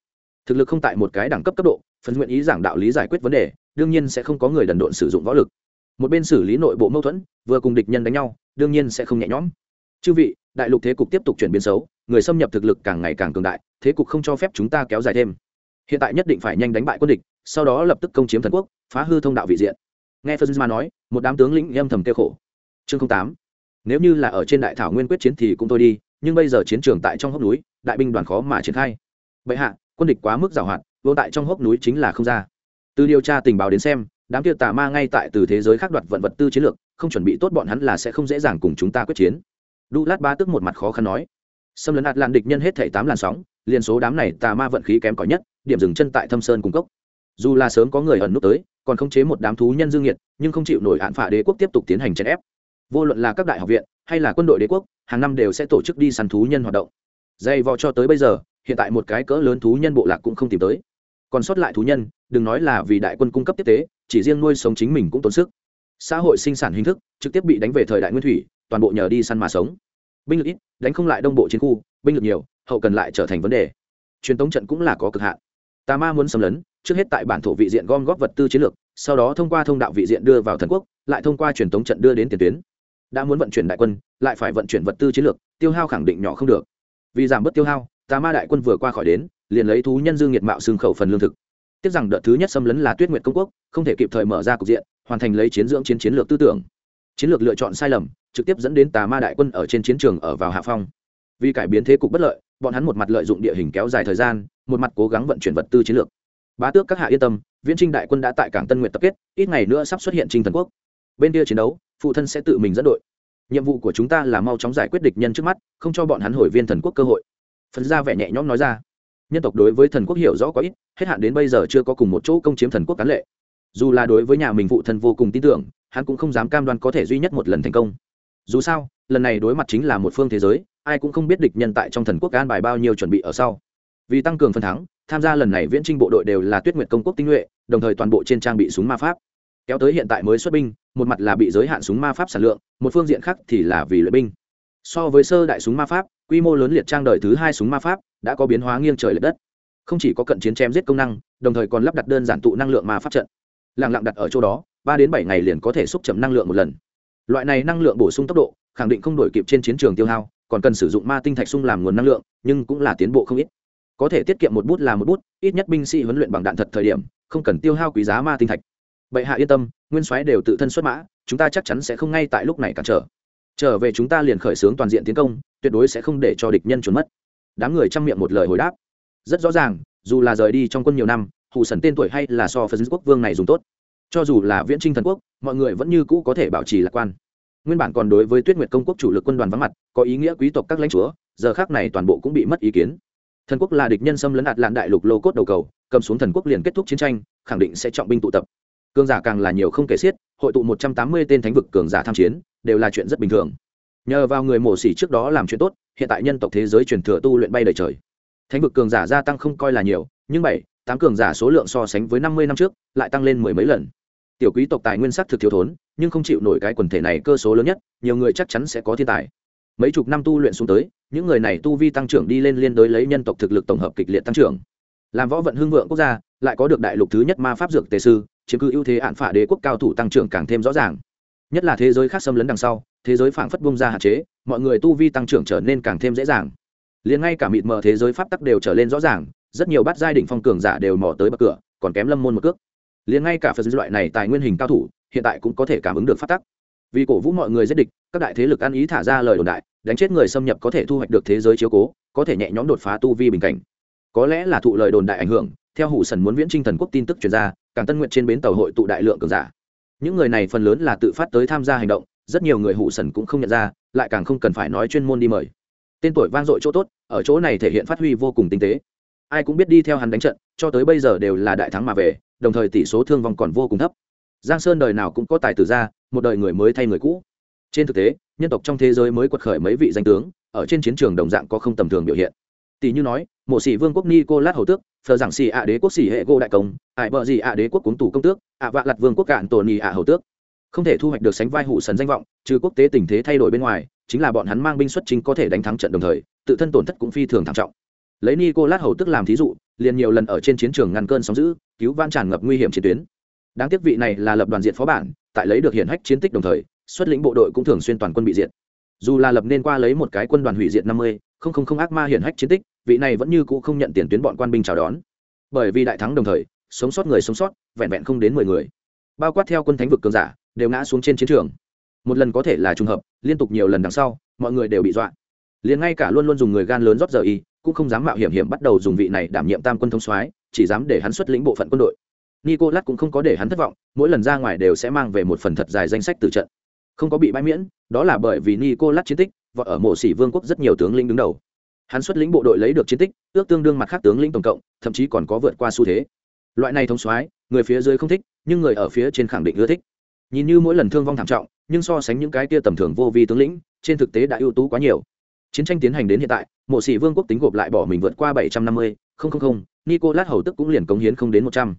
thực lực không tại một cái đẳng cấp cấp độ phần nguyện ý giảng đạo lý giải quyết vấn đề, đương nhiên sẽ không có người đần độn sử dụng võ lực. Một bên xử lý nội bộ mâu thuẫn, vừa cùng địch nhân đánh nhau, đương nhiên sẽ không nhẹ nhõm. Chư vị, đại lục thế cục tiếp tục chuyển biến xấu, người xâm nhập thực lực càng ngày càng cường đại, thế cục không cho phép chúng ta kéo dài thêm. Hiện tại nhất định phải nhanh đánh bại quân địch, sau đó lập tức công chiếm thần quốc, phá hư thông đạo vị diện. Nghe phân ma nói, một đám tướng lĩnh âm thầm kêu khổ. Chương tám. Nếu như là ở trên đại thảo nguyên quyết chiến thì cũng thôi đi, nhưng bây giờ chiến trường tại trong hốc núi, đại binh đoàn khó mà triển khai. Bệ hạ quân địch quá mức giàu hạn, vô tại trong hốc núi chính là không ra. Từ điều tra tình báo đến xem, đám kia tà ma ngay tại từ thế giới khác đoạt vận vật tư chiến lược, không chuẩn bị tốt bọn hắn là sẽ không dễ dàng cùng chúng ta quyết chiến. Đu lát ba tức một mặt khó khăn nói. Xâm lấn hạt làn địch nhân hết thể tám làn sóng, liền số đám này tà ma vận khí kém cỏi nhất, điểm dừng chân tại thâm sơn cung cốc. Dù là sớm có người ẩn nút tới, còn khống chế một đám thú nhân dương nhiệt, nhưng không chịu nổi hạn phả đế quốc tiếp tục tiến hành chèn ép. Vô luận là các đại học viện, hay là quân đội đế quốc, hàng năm đều sẽ tổ chức đi săn thú nhân hoạt động. Dày vò cho tới bây giờ hiện tại một cái cỡ lớn thú nhân bộ lạc cũng không tìm tới. Còn sót lại thú nhân, đừng nói là vì đại quân cung cấp tiếp tế, chỉ riêng nuôi sống chính mình cũng tốn sức. Xã hội sinh sản hình thức trực tiếp bị đánh về thời đại nguyên thủy, toàn bộ nhờ đi săn mà sống. Binh lực ít, đánh không lại đông bộ chiến khu, binh lực nhiều, hậu cần lại trở thành vấn đề. Truyền thống trận cũng là có cực hạn. Tà ma muốn xâm lấn, trước hết tại bản thổ vị diện gom góp vật tư chiến lược, sau đó thông qua thông đạo vị diện đưa vào thần quốc, lại thông qua truyền thống trận đưa đến tiền tuyến. Đã muốn vận chuyển đại quân, lại phải vận chuyển vật tư chiến lược, tiêu hao khẳng định nhỏ không được. Vì giảm bớt tiêu hao tà ma đại quân vừa qua khỏi đến, liền lấy thú nhân dương nhiệt mạo xương khẩu phần lương thực. Tiếc rằng đợt thứ nhất xâm lấn là tuyết nguyệt công quốc, không thể kịp thời mở ra cục diện, hoàn thành lấy chiến dưỡng chiến chiến lược tư tưởng. Chiến lược lựa chọn sai lầm, trực tiếp dẫn đến tà ma đại quân ở trên chiến trường ở vào hạ phong. Vì cải biến thế cục bất lợi, bọn hắn một mặt lợi dụng địa hình kéo dài thời gian, một mặt cố gắng vận chuyển vật tư chiến lược. Bá tước các hạ yên tâm, viễn trinh đại quân đã tại cảng tân nguyện tập kết, ít ngày nữa sắp xuất hiện trinh thần quốc. Bên kia chiến đấu, phụ thân sẽ tự mình dẫn đội. Nhiệm vụ của chúng ta là mau chóng giải quyết địch nhân trước mắt, không cho bọn hắn hồi viên thần quốc cơ hội phần ra vẻ nhẹ nhõm nói ra. Nhân tộc đối với thần quốc hiểu rõ có ít, hết hạn đến bây giờ chưa có cùng một chỗ công chiếm thần quốc cán lệ. Dù là đối với nhà mình phụ thần vô cùng tin tưởng, hắn cũng không dám cam đoan có thể duy nhất một lần thành công. Dù sao, lần này đối mặt chính là một phương thế giới, ai cũng không biết địch nhân tại trong thần quốc an bài bao nhiêu chuẩn bị ở sau. Vì tăng cường phần thắng, tham gia lần này viễn trinh bộ đội đều là tuyết nguyệt công quốc tinh nhuệ, đồng thời toàn bộ trên trang bị súng ma pháp. Kéo tới hiện tại mới xuất binh, một mặt là bị giới hạn súng ma pháp sản lượng, một phương diện khác thì là vì luyện binh so với sơ đại súng ma pháp, quy mô lớn liệt trang đời thứ hai súng ma pháp đã có biến hóa nghiêng trời l ệ đất. Không chỉ có cận chiến chém giết công năng, đồng thời còn lắp đặt đơn giản tụ năng lượng ma pháp trận. Lạng lặng đặt ở chỗ đó, ba đến bảy ngày liền có thể xúc chậm năng lượng một lần. Loại này năng lượng bổ sung tốc độ, khẳng định không đổi kịp trên chiến trường tiêu hao, còn cần sử dụng ma tinh thạch sung làm nguồn năng lượng, nhưng cũng là tiến bộ không ít. Có thể tiết kiệm một bút là một bút, ít nhất binh sĩ huấn luyện bằng đạn thật thời điểm, không cần tiêu hao quý giá ma tinh thạch. Bệ hạ yên tâm, nguyên soái đều tự thân xuất mã, chúng ta chắc chắn sẽ không ngay tại lúc này cản trở trở về chúng ta liền khởi xướng toàn diện tiến công, tuyệt đối sẽ không để cho địch nhân trốn mất. Đám người chăm miệng một lời hồi đáp. Rất rõ ràng, dù là rời đi trong quân nhiều năm, hù sần tên tuổi hay là so với quốc vương này dùng tốt. Cho dù là viễn trinh thần quốc, mọi người vẫn như cũ có thể bảo trì lạc quan. Nguyên bản còn đối với tuyết nguyệt công quốc chủ lực quân đoàn vắng mặt, có ý nghĩa quý tộc các lãnh chúa, giờ khác này toàn bộ cũng bị mất ý kiến. Thần quốc là địch nhân xâm lấn ạt lạn đại lục lô cốt đầu cầu, cầm xuống thần quốc liền kết thúc chiến tranh, khẳng định sẽ trọng binh tụ tập. Cường giả càng là nhiều không kể xiết hội tụ một trăm tám mươi tên thánh vực cường giả tham chiến, đều là chuyện rất bình thường. Nhờ vào người mổ xỉ trước đó làm chuyện tốt, hiện tại nhân tộc thế giới truyền thừa tu luyện bay đầy trời. Thánh vực cường giả gia tăng không coi là nhiều, nhưng bảy, tám cường giả số lượng so sánh với năm mươi năm trước, lại tăng lên mười mấy lần. Tiểu quý tộc tài nguyên sắc thực thiếu thốn, nhưng không chịu nổi cái quần thể này cơ số lớn nhất, nhiều người chắc chắn sẽ có thiên tài. Mấy chục năm tu luyện xuống tới, những người này tu vi tăng trưởng đi lên liên đối lấy nhân tộc thực lực tổng hợp kịch liệt tăng trưởng. Làm võ vận hưng vượng quốc gia lại có được đại lục thứ nhất ma pháp dược tề sư, chiếm cứ ưu thế hạn phả đế quốc cao thủ tăng trưởng càng thêm rõ ràng. Nhất là thế giới khác xâm lấn đằng sau, thế giới phảng phất bung ra hạn chế, mọi người tu vi tăng trưởng trở nên càng thêm dễ dàng. Liền ngay cả mịt mờ thế giới pháp tắc đều trở lên rõ ràng, rất nhiều bát giai đỉnh phong cường giả đều mò tới bậc cửa, còn kém lâm môn một cước. Liền ngay cả phật loại này tài nguyên hình cao thủ, hiện tại cũng có thể cảm ứng được pháp tắc. Vì cổ vũ mọi người giết địch, các đại thế lực ăn ý thả ra lời đồn đại, đánh chết người xâm nhập có thể thu hoạch được thế giới chiếu cố, có thể nhẹ nhõm đột phá tu vi bình cảnh. Có lẽ là thụ lời đồn đại ảnh hưởng theo hủ sần muốn viễn trinh thần quốc tin tức truyền ra càng tân nguyện trên bến tàu hội tụ đại lượng cường giả. Những người này phần lớn là tự phát tới tham gia hành động, rất nhiều người hủ sần cũng không nhận ra, lại càng không cần phải nói chuyên môn đi mời. Tên tuổi vang dội chỗ tốt, ở chỗ này thể hiện phát huy vô cùng tinh tế. Ai cũng biết đi theo hắn đánh trận, cho tới bây giờ đều là đại thắng mà về, đồng thời tỷ số thương vong còn vô cùng thấp. Giang sơn đời nào cũng có tài tử ra, một đời người mới thay người cũ. Trên thực tế, nhân tộc trong thế giới mới quật khởi mấy vị danh tướng, ở trên chiến trường đồng dạng có không tầm thường biểu hiện tỷ như nói, mộ sĩ vương quốc nicolas hầu tước, phờ giảng xì ạ đế quốc xì hệ gô đại công, ải bờ gì ạ đế quốc cúng tù công tước, ạ vạ lặt vương quốc cạn tổ nì ạ hầu tước. Không thể thu hoạch được sánh vai hụ sần danh vọng, trừ quốc tế tình thế thay đổi bên ngoài, chính là bọn hắn mang binh xuất chính có thể đánh thắng trận đồng thời, tự thân tổn thất cũng phi thường thảm trọng. Lấy nicolas hầu tước làm thí dụ, liền nhiều lần ở trên chiến trường ngăn cơn sóng giữ cứu van tràn ngập nguy hiểm chiến tuyến. Đáng tiếc vị này là lập đoàn diện phó bản, tại lấy được hiển hách chiến tích đồng thời, xuất lĩnh bộ đội cũng thường xuyên toàn quân bị diệt. Dù là lập nên qua lấy một cái quân đoàn hủy diệt năm mươi, không không không ác ma hiển hách chiến tích vị này vẫn như cũ không nhận tiền tuyến bọn quan binh chào đón. Bởi vì đại thắng đồng thời, sống sót người sống sót, vẹn vẹn không đến mười người. Bao quát theo quân thánh vực cường giả, đều ngã xuống trên chiến trường. Một lần có thể là trùng hợp, liên tục nhiều lần đằng sau, mọi người đều bị dọa. Liền ngay cả luôn luôn dùng người gan lớn rót giờ y, cũng không dám mạo hiểm hiểm bắt đầu dùng vị này đảm nhiệm tam quân thống soái, chỉ dám để hắn xuất lĩnh bộ phận quân đội. Nicolas cũng không có để hắn thất vọng, mỗi lần ra ngoài đều sẽ mang về một phần thật dài danh sách từ trận. Không có bị bãi miễn, đó là bởi vì nicolas chiến tích và ở mộ sĩ vương quốc rất nhiều tướng lĩnh đứng đầu hắn xuất lĩnh bộ đội lấy được chiến tích, ước tương đương mặt khác tướng lĩnh tổng cộng, thậm chí còn có vượt qua xu thế. Loại này thống soái, người phía dưới không thích, nhưng người ở phía trên khẳng định ưa thích. Nhìn như mỗi lần thương vong thảm trọng, nhưng so sánh những cái kia tầm thường vô vi tướng lĩnh, trên thực tế đã ưu tú quá nhiều. Chiến tranh tiến hành đến hiện tại, mộ sĩ vương quốc tính gộp lại bỏ mình vượt qua bảy trăm năm mươi nicolas hầu tức cũng liền cống hiến không đến một trăm.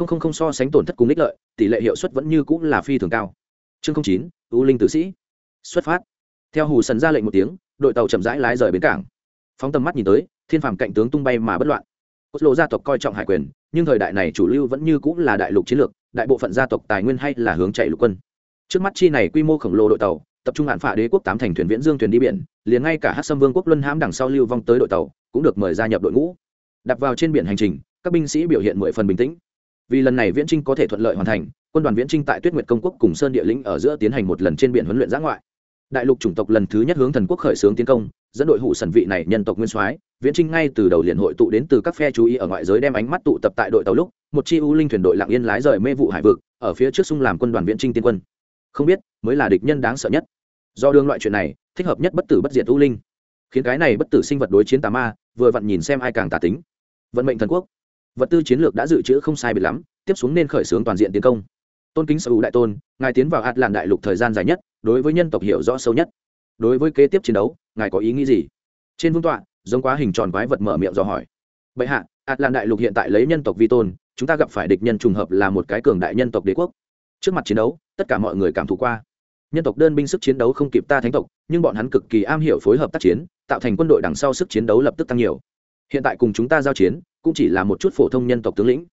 Linh so sánh tổn thất cùng ích lợi, tỷ lệ hiệu suất vẫn như cũng là phi thường cao. Chương chín, u linh tử sĩ. Xuất phát. Theo hù sần ra lệnh một tiếng, đội tàu chậm rãi lái rời bến cảng phóng tầm mắt nhìn tới, thiên phàm cạnh tướng tung bay mà bất loạn. Cốt lộ gia tộc coi trọng hải quyền, nhưng thời đại này chủ lưu vẫn như cũng là đại lục chiến lược, đại bộ phận gia tộc tài nguyên hay là hướng chạy lục quân. Trước mắt chi này quy mô khổng lồ đội tàu, tập trung hạn phả đế quốc tám thành thuyền viễn dương thuyền đi biển, liền ngay cả hát sâm vương quốc luân hãm đằng sau lưu vong tới đội tàu, cũng được mời gia nhập đội ngũ. Đặt vào trên biển hành trình, các binh sĩ biểu hiện mười phần bình tĩnh. Vì lần này viễn trinh có thể thuận lợi hoàn thành, quân đoàn viễn trinh tại tuyết nguyệt công quốc cùng sơn địa lĩnh ở giữa tiến hành một lần trên biển huấn luyện giã ngoại. Đại lục chủng tộc lần thứ nhất hướng thần quốc khởi xướng tiến công dẫn đội hụ sần vị này nhân tộc nguyên soái, viễn trinh ngay từ đầu liền hội tụ đến từ các phe chú ý ở ngoại giới đem ánh mắt tụ tập tại đội tàu lúc, một chi u linh thuyền đội lặng yên lái rời mê vụ hải vực, ở phía trước sung làm quân đoàn viễn trinh tiên quân. Không biết, mới là địch nhân đáng sợ nhất. Do đương loại chuyện này, thích hợp nhất bất tử bất diệt u linh. Khiến cái này bất tử sinh vật đối chiến tà ma, vừa vặn nhìn xem ai càng tà tính. Vận mệnh thần quốc. Vật tư chiến lược đã dự trữ không sai biệt lắm, tiếp xuống nên khởi xướng toàn diện tiến công. Tôn kính sở hữu đại tôn, ngài tiến vào hạt làn đại lục thời gian dài nhất, đối với nhân tộc hiểu rõ sâu nhất đối với kế tiếp chiến đấu, ngài có ý nghĩ gì? Trên vương tọa, giống quá hình tròn quái vật mở miệng dò hỏi. Bệ hạ hạt làn đại lục hiện tại lấy nhân tộc vi tôn, chúng ta gặp phải địch nhân trùng hợp là một cái cường đại nhân tộc đế quốc. Trước mặt chiến đấu, tất cả mọi người cảm thụ qua. Nhân tộc đơn binh sức chiến đấu không kịp ta thánh tộc, nhưng bọn hắn cực kỳ am hiểu phối hợp tác chiến, tạo thành quân đội đằng sau sức chiến đấu lập tức tăng nhiều. Hiện tại cùng chúng ta giao chiến, cũng chỉ là một chút phổ thông nhân tộc tướng lĩnh.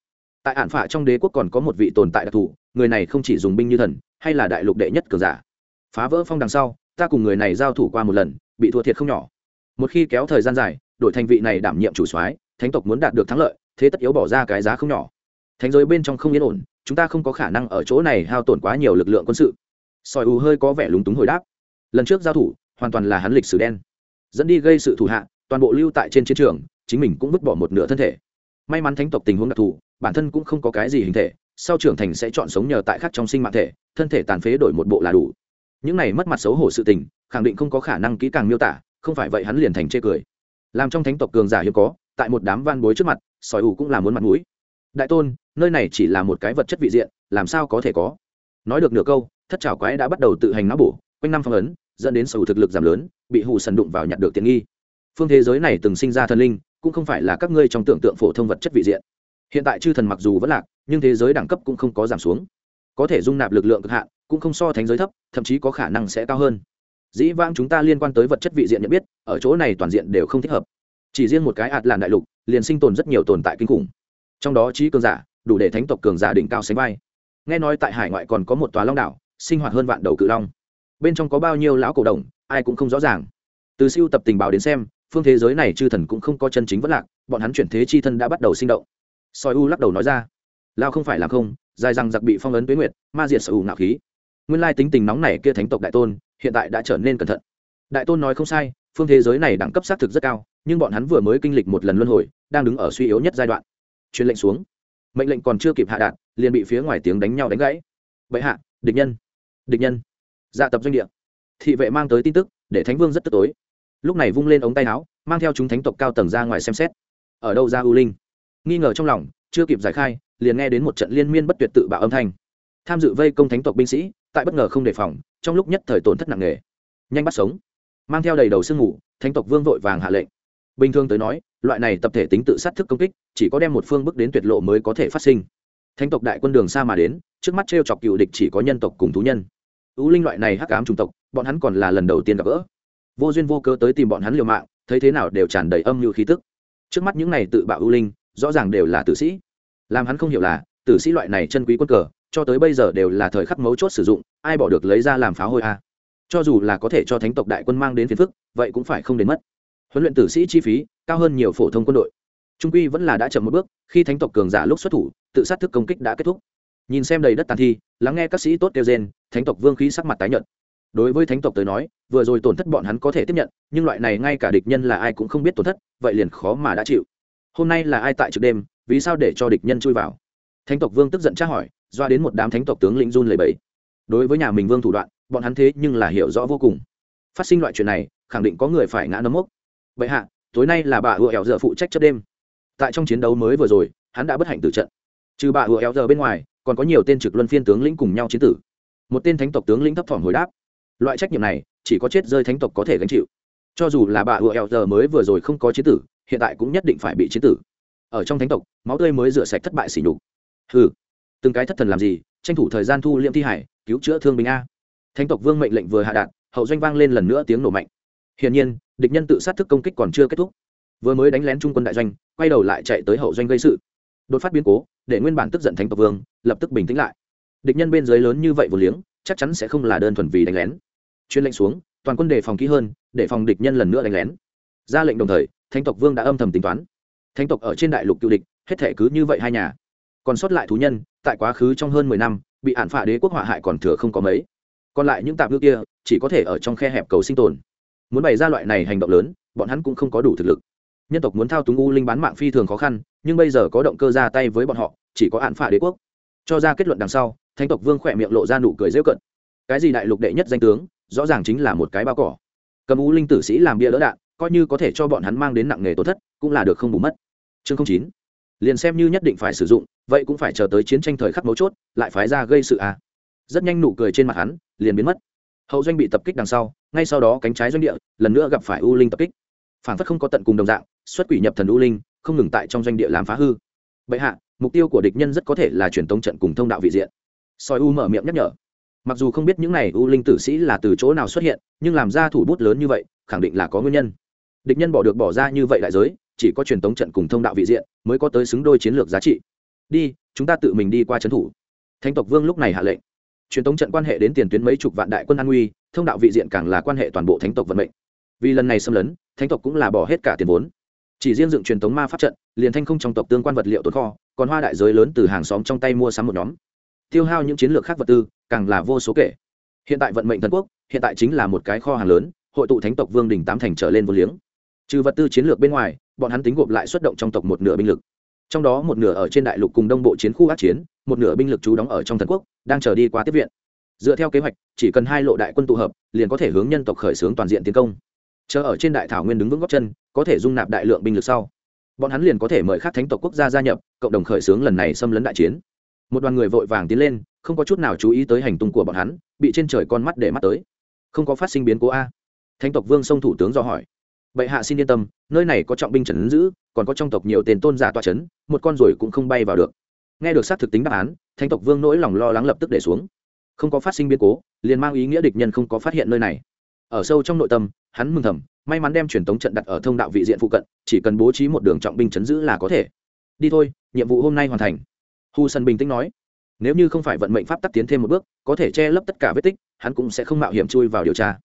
Tại ản phả trong đế quốc còn có một vị tồn tại đặc thù, người này không chỉ dùng binh như thần, hay là đại lục đệ nhất cường giả. Phá vỡ phong đằng sau ta cùng người này giao thủ qua một lần, bị thua thiệt không nhỏ. Một khi kéo thời gian dài, đội thành vị này đảm nhiệm chủ soái, thánh tộc muốn đạt được thắng lợi, thế tất yếu bỏ ra cái giá không nhỏ. Thánh giới bên trong không yên ổn, chúng ta không có khả năng ở chỗ này hao tổn quá nhiều lực lượng quân sự. Sỏi u hơi có vẻ lúng túng hồi đáp. Lần trước giao thủ, hoàn toàn là hắn lịch sử đen. Dẫn đi gây sự thủ hạ, toàn bộ lưu tại trên chiến trường, chính mình cũng vứt bỏ một nửa thân thể. May mắn thánh tộc tình huống đặc thù, bản thân cũng không có cái gì hình thể, sau trưởng thành sẽ chọn sống nhờ tại khác trong sinh mạng thể, thân thể tàn phế đổi một bộ là đủ những này mất mặt xấu hổ sự tình, khẳng định không có khả năng kỹ càng miêu tả, không phải vậy hắn liền thành chê cười. Làm trong thánh tộc cường giả hiếm có, tại một đám van bối trước mặt sỏi ủ cũng là muốn mặt mũi. Đại tôn, nơi này chỉ là một cái vật chất vị diện, làm sao có thể có? Nói được nửa câu, thất trào quái đã bắt đầu tự hành não bổ, quanh năm phong ấn, dẫn đến sở thực lực giảm lớn, bị hù sần đụng vào nhặt được tiện nghi. Phương thế giới này từng sinh ra thần linh, cũng không phải là các ngươi trong tưởng tượng phổ thông vật chất vị diện. Hiện tại chư thần mặc dù vẫn lạc, nhưng thế giới đẳng cấp cũng không có giảm xuống. Có thể dung nạp lực lượng cực hạn cũng không so thánh giới thấp, thậm chí có khả năng sẽ cao hơn. Dĩ vãng chúng ta liên quan tới vật chất vị diện nhận biết, ở chỗ này toàn diện đều không thích hợp. Chỉ riêng một cái ạt làn đại lục, liền sinh tồn rất nhiều tồn tại kinh khủng. Trong đó trí cường giả, đủ để thánh tộc cường giả đỉnh cao sánh vai. Nghe nói tại hải ngoại còn có một tòa long đảo, sinh hoạt hơn vạn đầu cự long. Bên trong có bao nhiêu lão cổ đồng, ai cũng không rõ ràng. Từ siêu tập tình báo đến xem, phương thế giới này chư thần cũng không có chân chính vất lạc, bọn hắn chuyển thế chi thân đã bắt đầu sinh động. Soi u lắc đầu nói ra, lao không phải là không, dài rằng giặc bị phong ấn tuế nguyệt, ma diệt sở u ngạo khí nguyên lai tính tình nóng này kia thánh tộc đại tôn, hiện tại đã trở nên cẩn thận. Đại tôn nói không sai, phương thế giới này đẳng cấp xác thực rất cao, nhưng bọn hắn vừa mới kinh lịch một lần luân hồi, đang đứng ở suy yếu nhất giai đoạn. Truyền lệnh xuống. Mệnh lệnh còn chưa kịp hạ đạn, liền bị phía ngoài tiếng đánh nhau đánh gãy. Vậy hạ, địch nhân. Địch nhân. Dạ tập doanh địa. Thị vệ mang tới tin tức, để thánh vương rất tức tối. Lúc này vung lên ống tay áo, mang theo chúng thánh tộc cao tầng ra ngoài xem xét. Ở đâu ra u linh? Nghi ngờ trong lòng, chưa kịp giải khai, liền nghe đến một trận liên miên bất tuyệt tự bạo âm thanh. Tham dự vây công thánh tộc binh sĩ tại bất ngờ không đề phòng, trong lúc nhất thời tổn thất nặng nề. Nhanh bắt sống. Mang theo đầy đầu sương ngủ thánh tộc vương vội vàng hạ lệnh. Bình thường tới nói, loại này tập thể tính tự sát thức công kích, chỉ có đem một phương bước đến tuyệt lộ mới có thể phát sinh. Thánh tộc đại quân đường xa mà đến, trước mắt t r e o chọc cựu địch chỉ có nhân tộc cùng thú nhân. Ưu linh loại này hắc ám chủng tộc, bọn hắn còn là lần đầu tiên gặp gỡ. Vô duyên vô cớ tới tìm bọn hắn liều mạng, thấy thế nào đều tràn đầy âm mưu khí tức. Trước mắt những này tự bạo ưu linh, rõ ràng đều là tử sĩ. Làm hắn không hiểu là, tử sĩ loại này chân quý quân cờ cho tới bây giờ đều là thời khắc mấu chốt sử dụng, ai bỏ được lấy ra làm pháo hôi a? Cho dù là có thể cho thánh tộc đại quân mang đến phiền phức, vậy cũng phải không đến mất. Huấn luyện tử sĩ chi phí, cao hơn nhiều phổ thông quân đội. Trung quy vẫn là đã chậm một bước, khi thánh tộc cường giả lúc xuất thủ, tự sát thức công kích đã kết thúc. Nhìn xem đầy đất tàn thi, lắng nghe các sĩ tốt kêu gen thánh tộc vương khí sắc mặt tái nhợt. Đối với thánh tộc tới nói, vừa rồi tổn thất bọn hắn có thể tiếp nhận, nhưng loại này ngay cả địch nhân là ai cũng không biết tổn thất, vậy liền khó mà đã chịu. Hôm nay là ai tại trực đêm, vì sao để cho địch nhân chui vào? Thánh tộc vương tức giận tra hỏi doa đến một đám thánh tộc tướng lĩnh run lầy bẫy đối với nhà mình vương thủ đoạn, bọn hắn thế nhưng là hiểu rõ vô cùng. Phát sinh loại chuyện này, khẳng định có người phải ngã nấm mốc. Vậy hạ, tối nay là bà ùa éo giờ phụ trách chất đêm. Tại trong chiến đấu mới vừa rồi, hắn đã bất hạnh tử trận. Trừ bà ùa éo giờ bên ngoài, còn có nhiều tên trực luân phiên tướng lĩnh cùng nhau chiến tử. Một tên thánh tộc tướng lĩnh thấp thỏm hồi đáp. Loại trách nhiệm này, chỉ có chết rơi thánh tộc có thể gánh chịu. Cho dù là bà ùa éo giờ mới vừa rồi không có chiến tử, hiện tại cũng nhất định phải bị chiến tử. Ở trong thánh tộc, máu tươi mới rửa sạch thất bại xỉ nhục. Hừ từng cái thất thần làm gì, tranh thủ thời gian thu liệm thi hải, cứu chữa thương binh a. Thánh tộc vương mệnh lệnh vừa hạ đạn hậu doanh vang lên lần nữa tiếng nổ mạnh. Hiển nhiên, địch nhân tự sát thức công kích còn chưa kết thúc. Vừa mới đánh lén trung quân đại doanh, quay đầu lại chạy tới hậu doanh gây sự. Đột phát biến cố, để nguyên bản tức giận thánh tộc vương, lập tức bình tĩnh lại. Địch nhân bên dưới lớn như vậy vừa liếng, chắc chắn sẽ không là đơn thuần vì đánh lén. Chuyên lệnh xuống, toàn quân đề phòng kỹ hơn, để phòng địch nhân lần nữa đánh lén. Ra lệnh đồng thời, thánh tộc vương đã âm thầm tính toán. Thánh tộc ở trên đại lục cựu địch, hết thể cứ như vậy hai nhà còn sót lại thú nhân, tại quá khứ trong hơn mười năm, bị ản phả đế quốc hỏa hại còn thừa không có mấy. Còn lại những tạp ngư kia, chỉ có thể ở trong khe hẹp cầu sinh tồn. Muốn bày ra loại này hành động lớn, bọn hắn cũng không có đủ thực lực. Nhân tộc muốn thao túng u linh bán mạng phi thường khó khăn, nhưng bây giờ có động cơ ra tay với bọn họ, chỉ có ản phả đế quốc. Cho ra kết luận đằng sau, thánh tộc vương khỏe miệng lộ ra nụ cười dễ cận cái gì đại lục đệ nhất danh tướng, rõ ràng chính là một cái bao cỏ. Cầm u linh tử sĩ làm bia đỡ đạn, coi như có thể cho bọn hắn mang đến nặng nghề tổn thất, cũng là được không bù mất. Chương chín liền xem như nhất định phải sử dụng, vậy cũng phải chờ tới chiến tranh thời khắc mấu chốt, lại phái ra gây sự à. rất nhanh nụ cười trên mặt hắn liền biến mất. Hậu doanh bị tập kích đằng sau, ngay sau đó cánh trái doanh địa lần nữa gặp phải u linh tập kích. Phản phất không có tận cùng đồng dạng, xuất quỷ nhập thần u linh, không ngừng tại trong doanh địa làm phá hư. Bệ hạ, mục tiêu của địch nhân rất có thể là truyền tống trận cùng thông đạo vị diện. Soi u mở miệng nhắc nhở. Mặc dù không biết những này u linh tử sĩ là từ chỗ nào xuất hiện, nhưng làm ra thủ bút lớn như vậy, khẳng định là có nguyên nhân. Địch nhân bỏ được bỏ ra như vậy đại giới chỉ có truyền tống trận cùng thông đạo vị diện mới có tới xứng đôi chiến lược giá trị. Đi, chúng ta tự mình đi qua trấn thủ. Thánh tộc vương lúc này hạ lệnh. Truyền tống trận quan hệ đến tiền tuyến mấy chục vạn đại quân an nguy, thông đạo vị diện càng là quan hệ toàn bộ thánh tộc vận mệnh. Vì lần này xâm lấn, thánh tộc cũng là bỏ hết cả tiền vốn. Chỉ riêng dựng truyền tống ma pháp trận, liền thanh không trong tộc tương quan vật liệu tồn kho, còn hoa đại giới lớn từ hàng xóm trong tay mua sắm một nhóm. Tiêu hao những chiến lược khác vật tư, càng là vô số kể. Hiện tại vận mệnh thần quốc, hiện tại chính là một cái kho hàng lớn, hội tụ thánh tộc vương đình tám thành trở lên vô liếng. Trừ vật tư chiến lược bên ngoài bọn hắn tính gộp lại xuất động trong tộc một nửa binh lực. Trong đó một nửa ở trên đại lục cùng đông bộ chiến khu át chiến, một nửa binh lực trú đóng ở trong thần quốc, đang chờ đi qua tiếp viện. Dựa theo kế hoạch, chỉ cần hai lộ đại quân tụ hợp, liền có thể hướng nhân tộc khởi xướng toàn diện tiến công. Chờ ở trên đại thảo nguyên đứng vững góc chân, có thể dung nạp đại lượng binh lực sau, bọn hắn liền có thể mời các thánh tộc quốc gia gia nhập, cộng đồng khởi xướng lần này xâm lấn đại chiến. Một đoàn người vội vàng tiến lên, không có chút nào chú ý tới hành tung của bọn hắn, bị trên trời con mắt để mắt tới. Không có phát sinh biến cố a. Thánh tộc vương sông thủ tướng do hỏi bệ hạ xin yên tâm, nơi này có trọng binh trần giữ, còn có trong tộc nhiều tên tôn giả toa trấn một con ruồi cũng không bay vào được. Nghe được xác thực tính đáp án, thánh tộc vương nỗi lòng lo lắng lập tức để xuống. Không có phát sinh biến cố, liền mang ý nghĩa địch nhân không có phát hiện nơi này. Ở sâu trong nội tâm, hắn mừng thầm, may mắn đem truyền tống trận đặt ở thông đạo vị diện phụ cận, chỉ cần bố trí một đường trọng binh chấn giữ là có thể. Đi thôi, nhiệm vụ hôm nay hoàn thành. Hu sân bình tĩnh nói. Nếu như không phải vận mệnh pháp tắc tiến thêm một bước, có thể che lấp tất cả vết tích, hắn cũng sẽ không mạo hiểm chui vào điều tra.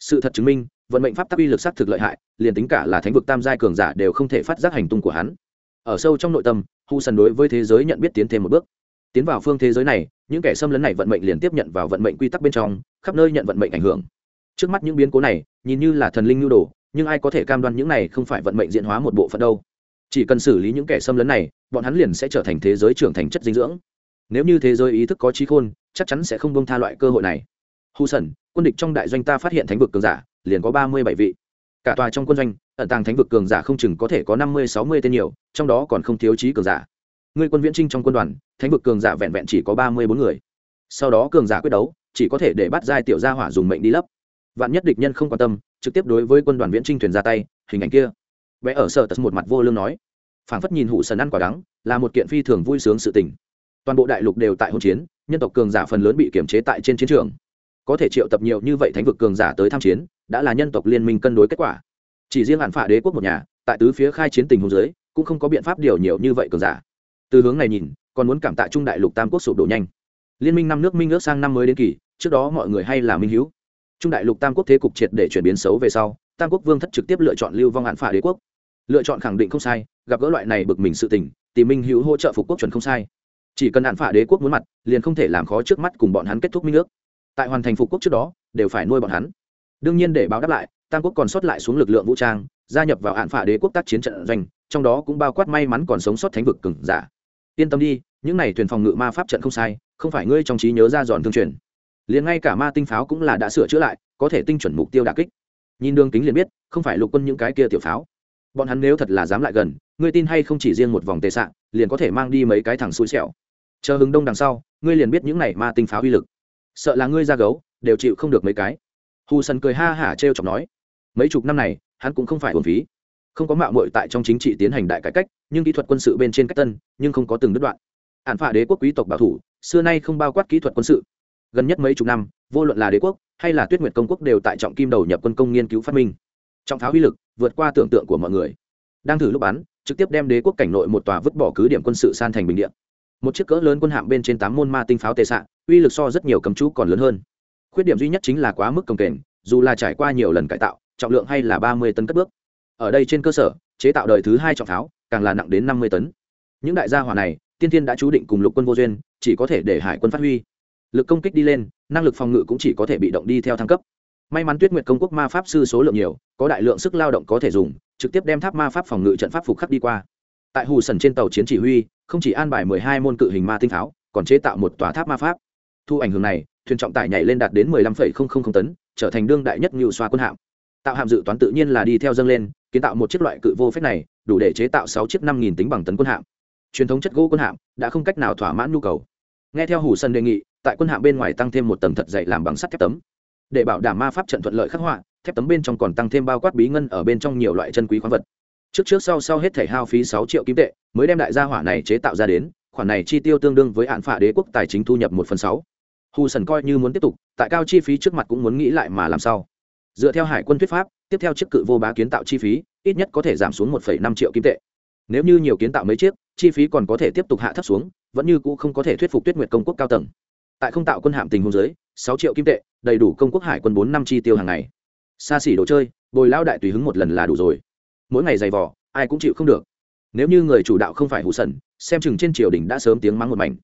Sự thật chứng minh vận mệnh pháp tắc uy lực sắc thực lợi hại, liền tính cả là thánh vực tam giai cường giả đều không thể phát giác hành tung của hắn. Ở sâu trong nội tâm, hu sần đối với thế giới nhận biết tiến thêm một bước. Tiến vào phương thế giới này, những kẻ xâm lấn này vận mệnh liền tiếp nhận vào vận mệnh quy tắc bên trong, khắp nơi nhận vận mệnh ảnh hưởng. Trước mắt những biến cố này, nhìn như là thần linh nhu đồ, nhưng ai có thể cam đoan những này không phải vận mệnh diễn hóa một bộ phận đâu? Chỉ cần xử lý những kẻ xâm lấn này, bọn hắn liền sẽ trở thành thế giới trưởng thành chất dinh dưỡng. Nếu như thế giới ý thức có trí khôn, chắc chắn sẽ không bông tha loại cơ hội này. Hu sần, quân địch trong đại doanh ta phát hiện thánh vực cường giả liền có ba mươi bảy vị. Cả tòa trong quân doanh, ẩn tàng thánh vực cường giả không chừng có thể có năm mươi, sáu mươi tên nhiều, trong đó còn không thiếu trí cường giả. Người quân viễn trinh trong quân đoàn, thánh vực cường giả vẹn vẹn chỉ có ba mươi bốn người. Sau đó cường giả quyết đấu, chỉ có thể để bắt giai tiểu gia hỏa dùng mệnh đi lấp. Vạn nhất địch nhân không quan tâm, trực tiếp đối với quân đoàn viễn trinh thuyền ra tay, hình ảnh kia. Vẽ ở sở tật một mặt vô lương nói. Phảng phất nhìn hụ sần ăn quả đắng, là một kiện phi thường vui sướng sự tình. Toàn bộ đại lục đều tại hôn chiến, nhân tộc cường giả phần lớn bị kiểm chế tại trên chiến trường. Có thể triệu tập nhiều như vậy thánh vực cường giả tới tham chiến đã là nhân tộc liên minh cân đối kết quả. Chỉ riêng hạn phả đế quốc một nhà, tại tứ phía khai chiến tình hôn giới cũng không có biện pháp điều nhiều như vậy cường giả. Từ hướng này nhìn, còn muốn cảm tạ trung đại lục tam quốc sụp đổ nhanh. Liên minh năm nước minh ước sang năm mới đến kỳ, trước đó mọi người hay là minh hữu trung đại lục tam quốc thế cục triệt để chuyển biến xấu về sau, tam quốc vương thất trực tiếp lựa chọn lưu vong hạn phả đế quốc. Lựa chọn khẳng định không sai, gặp gỡ loại này bực mình sự tình, tìm minh hữu hỗ trợ phục quốc chuẩn không sai. Chỉ cần hạn phả đế quốc muốn mặt, liền không thể làm khó trước mắt cùng bọn hắn kết thúc minh nước tại hoàn thành phục quốc trước đó, đều phải nuôi bọn hắn đương nhiên để báo đáp lại, tam quốc còn sót lại xuống lực lượng vũ trang, gia nhập vào hạn phả đế quốc tác chiến trận doanh, trong đó cũng bao quát may mắn còn sống sót thánh vực cừng giả. Yên tâm đi, những này thuyền phòng ngự ma pháp trận không sai, không phải ngươi trong trí nhớ ra giòn thương truyền. Liền ngay cả ma tinh pháo cũng là đã sửa chữa lại, có thể tinh chuẩn mục tiêu đà kích. Nhìn đường kính liền biết, không phải lục quân những cái kia tiểu pháo. Bọn hắn nếu thật là dám lại gần, ngươi tin hay không chỉ riêng một vòng tệ sạn liền có thể mang đi mấy cái thằng xui xẻo. Chờ hứng đông đằng sau, ngươi liền biết những này ma tinh pháo uy lực. Sợ là ngươi ra gấu, đều chịu không được mấy cái hù sần cười ha hả t r e o chọc nói, mấy chục năm này, hắn cũng không phải hồn phí. Không có mạo mội tại trong chính trị tiến hành đại cải cách, nhưng kỹ thuật quân sự bên trên cách tân, nhưng không có từng đứt đoạn. Hạn phả đế quốc quý tộc bảo thủ, xưa nay không bao quát kỹ thuật quân sự. Gần nhất mấy chục năm, vô luận là đế quốc hay là tuyết nguyệt công quốc đều tại trọng kim đầu nhập quân công nghiên cứu phát minh. Trọng pháo uy lực vượt qua tưởng tượng của mọi người. Đang thử lúc bắn, trực tiếp đem đế quốc cảnh nội một tòa vứt bỏ cứ điểm quân sự san thành bình điện một chiếc cỡ lớn quân hạm bên trên tám môn ma tinh pháo tệ xạ, uy lực so rất nhiều cầm chú còn lớn hơn khuyết điểm duy nhất chính là quá mức cồng kềnh, dù là trải qua nhiều lần cải tạo, trọng lượng hay là ba mươi tấn cất bước. Ở đây trên cơ sở, chế tạo đời thứ hai trọng pháo, càng là nặng đến năm mươi tấn. Những đại gia hỏa này, tiên tiên đã chú định cùng lục quân vô duyên, chỉ có thể để hải quân phát huy. Lực công kích đi lên, năng lực phòng ngự cũng chỉ có thể bị động đi theo thăng cấp. May mắn tuyết nguyệt công quốc ma pháp sư số lượng nhiều, có đại lượng sức lao động có thể dùng, trực tiếp đem tháp ma pháp phòng ngự trận pháp phục khắc đi qua. Tại hù sần trên tàu chiến chỉ huy, không chỉ an bài mười hai môn cự hình ma tinh pháo, còn chế tạo một tòa tháp ma pháp thu ảnh hưởng này, thuyền trọng tải nhảy lên đạt đến mười lăm phẩy không không không tấn, trở thành đương đại nhất ngưu xoa quân hạm. Tạo hạm dự toán tự nhiên là đi theo dâng lên, kiến tạo một chiếc loại cự vô phép này, đủ để chế tạo sáu chiếc năm nghìn tính bằng tấn quân hạm. Truyền thống chất gỗ quân hạm đã không cách nào thỏa mãn nhu cầu. Nghe theo hủ sân đề nghị, tại quân hạm bên ngoài tăng thêm một tầng thật dày làm bằng sắt thép tấm. Để bảo đảm ma pháp trận thuận lợi khắc họa, thép tấm bên trong còn tăng thêm bao quát bí ngân ở bên trong nhiều loại chân quý khoáng vật. Trước trước sau sau hết thể hao phí sáu triệu kim tệ, mới đem đại gia hỏa này chế tạo ra đến, khoản này chi tiêu tương đương với hạn phả đế quốc tài chính thu nhập một phần sáu hù sần coi như muốn tiếp tục, tại cao chi phí trước mặt cũng muốn nghĩ lại mà làm sao. Dựa theo hải quân thuyết pháp, tiếp theo chiếc cự vô bá kiến tạo chi phí, ít nhất có thể giảm xuống một năm triệu kim tệ. Nếu như nhiều kiến tạo mấy chiếc, chi phí còn có thể tiếp tục hạ thấp xuống, vẫn như cũ không có thể thuyết phục tuyết nguyệt công quốc cao tầng. Tại không tạo quân hạm tình hôn giới sáu triệu kim tệ, đầy đủ công quốc hải quân bốn năm chi tiêu hàng ngày. Xa xỉ đồ chơi, bồi lao đại tùy hứng một lần là đủ rồi. Mỗi ngày giày vỏ ai cũng chịu không được. Nếu như người chủ đạo không phải hủ sần, xem chừng trên triều đình đã sớm tiếng mắng một mảnh.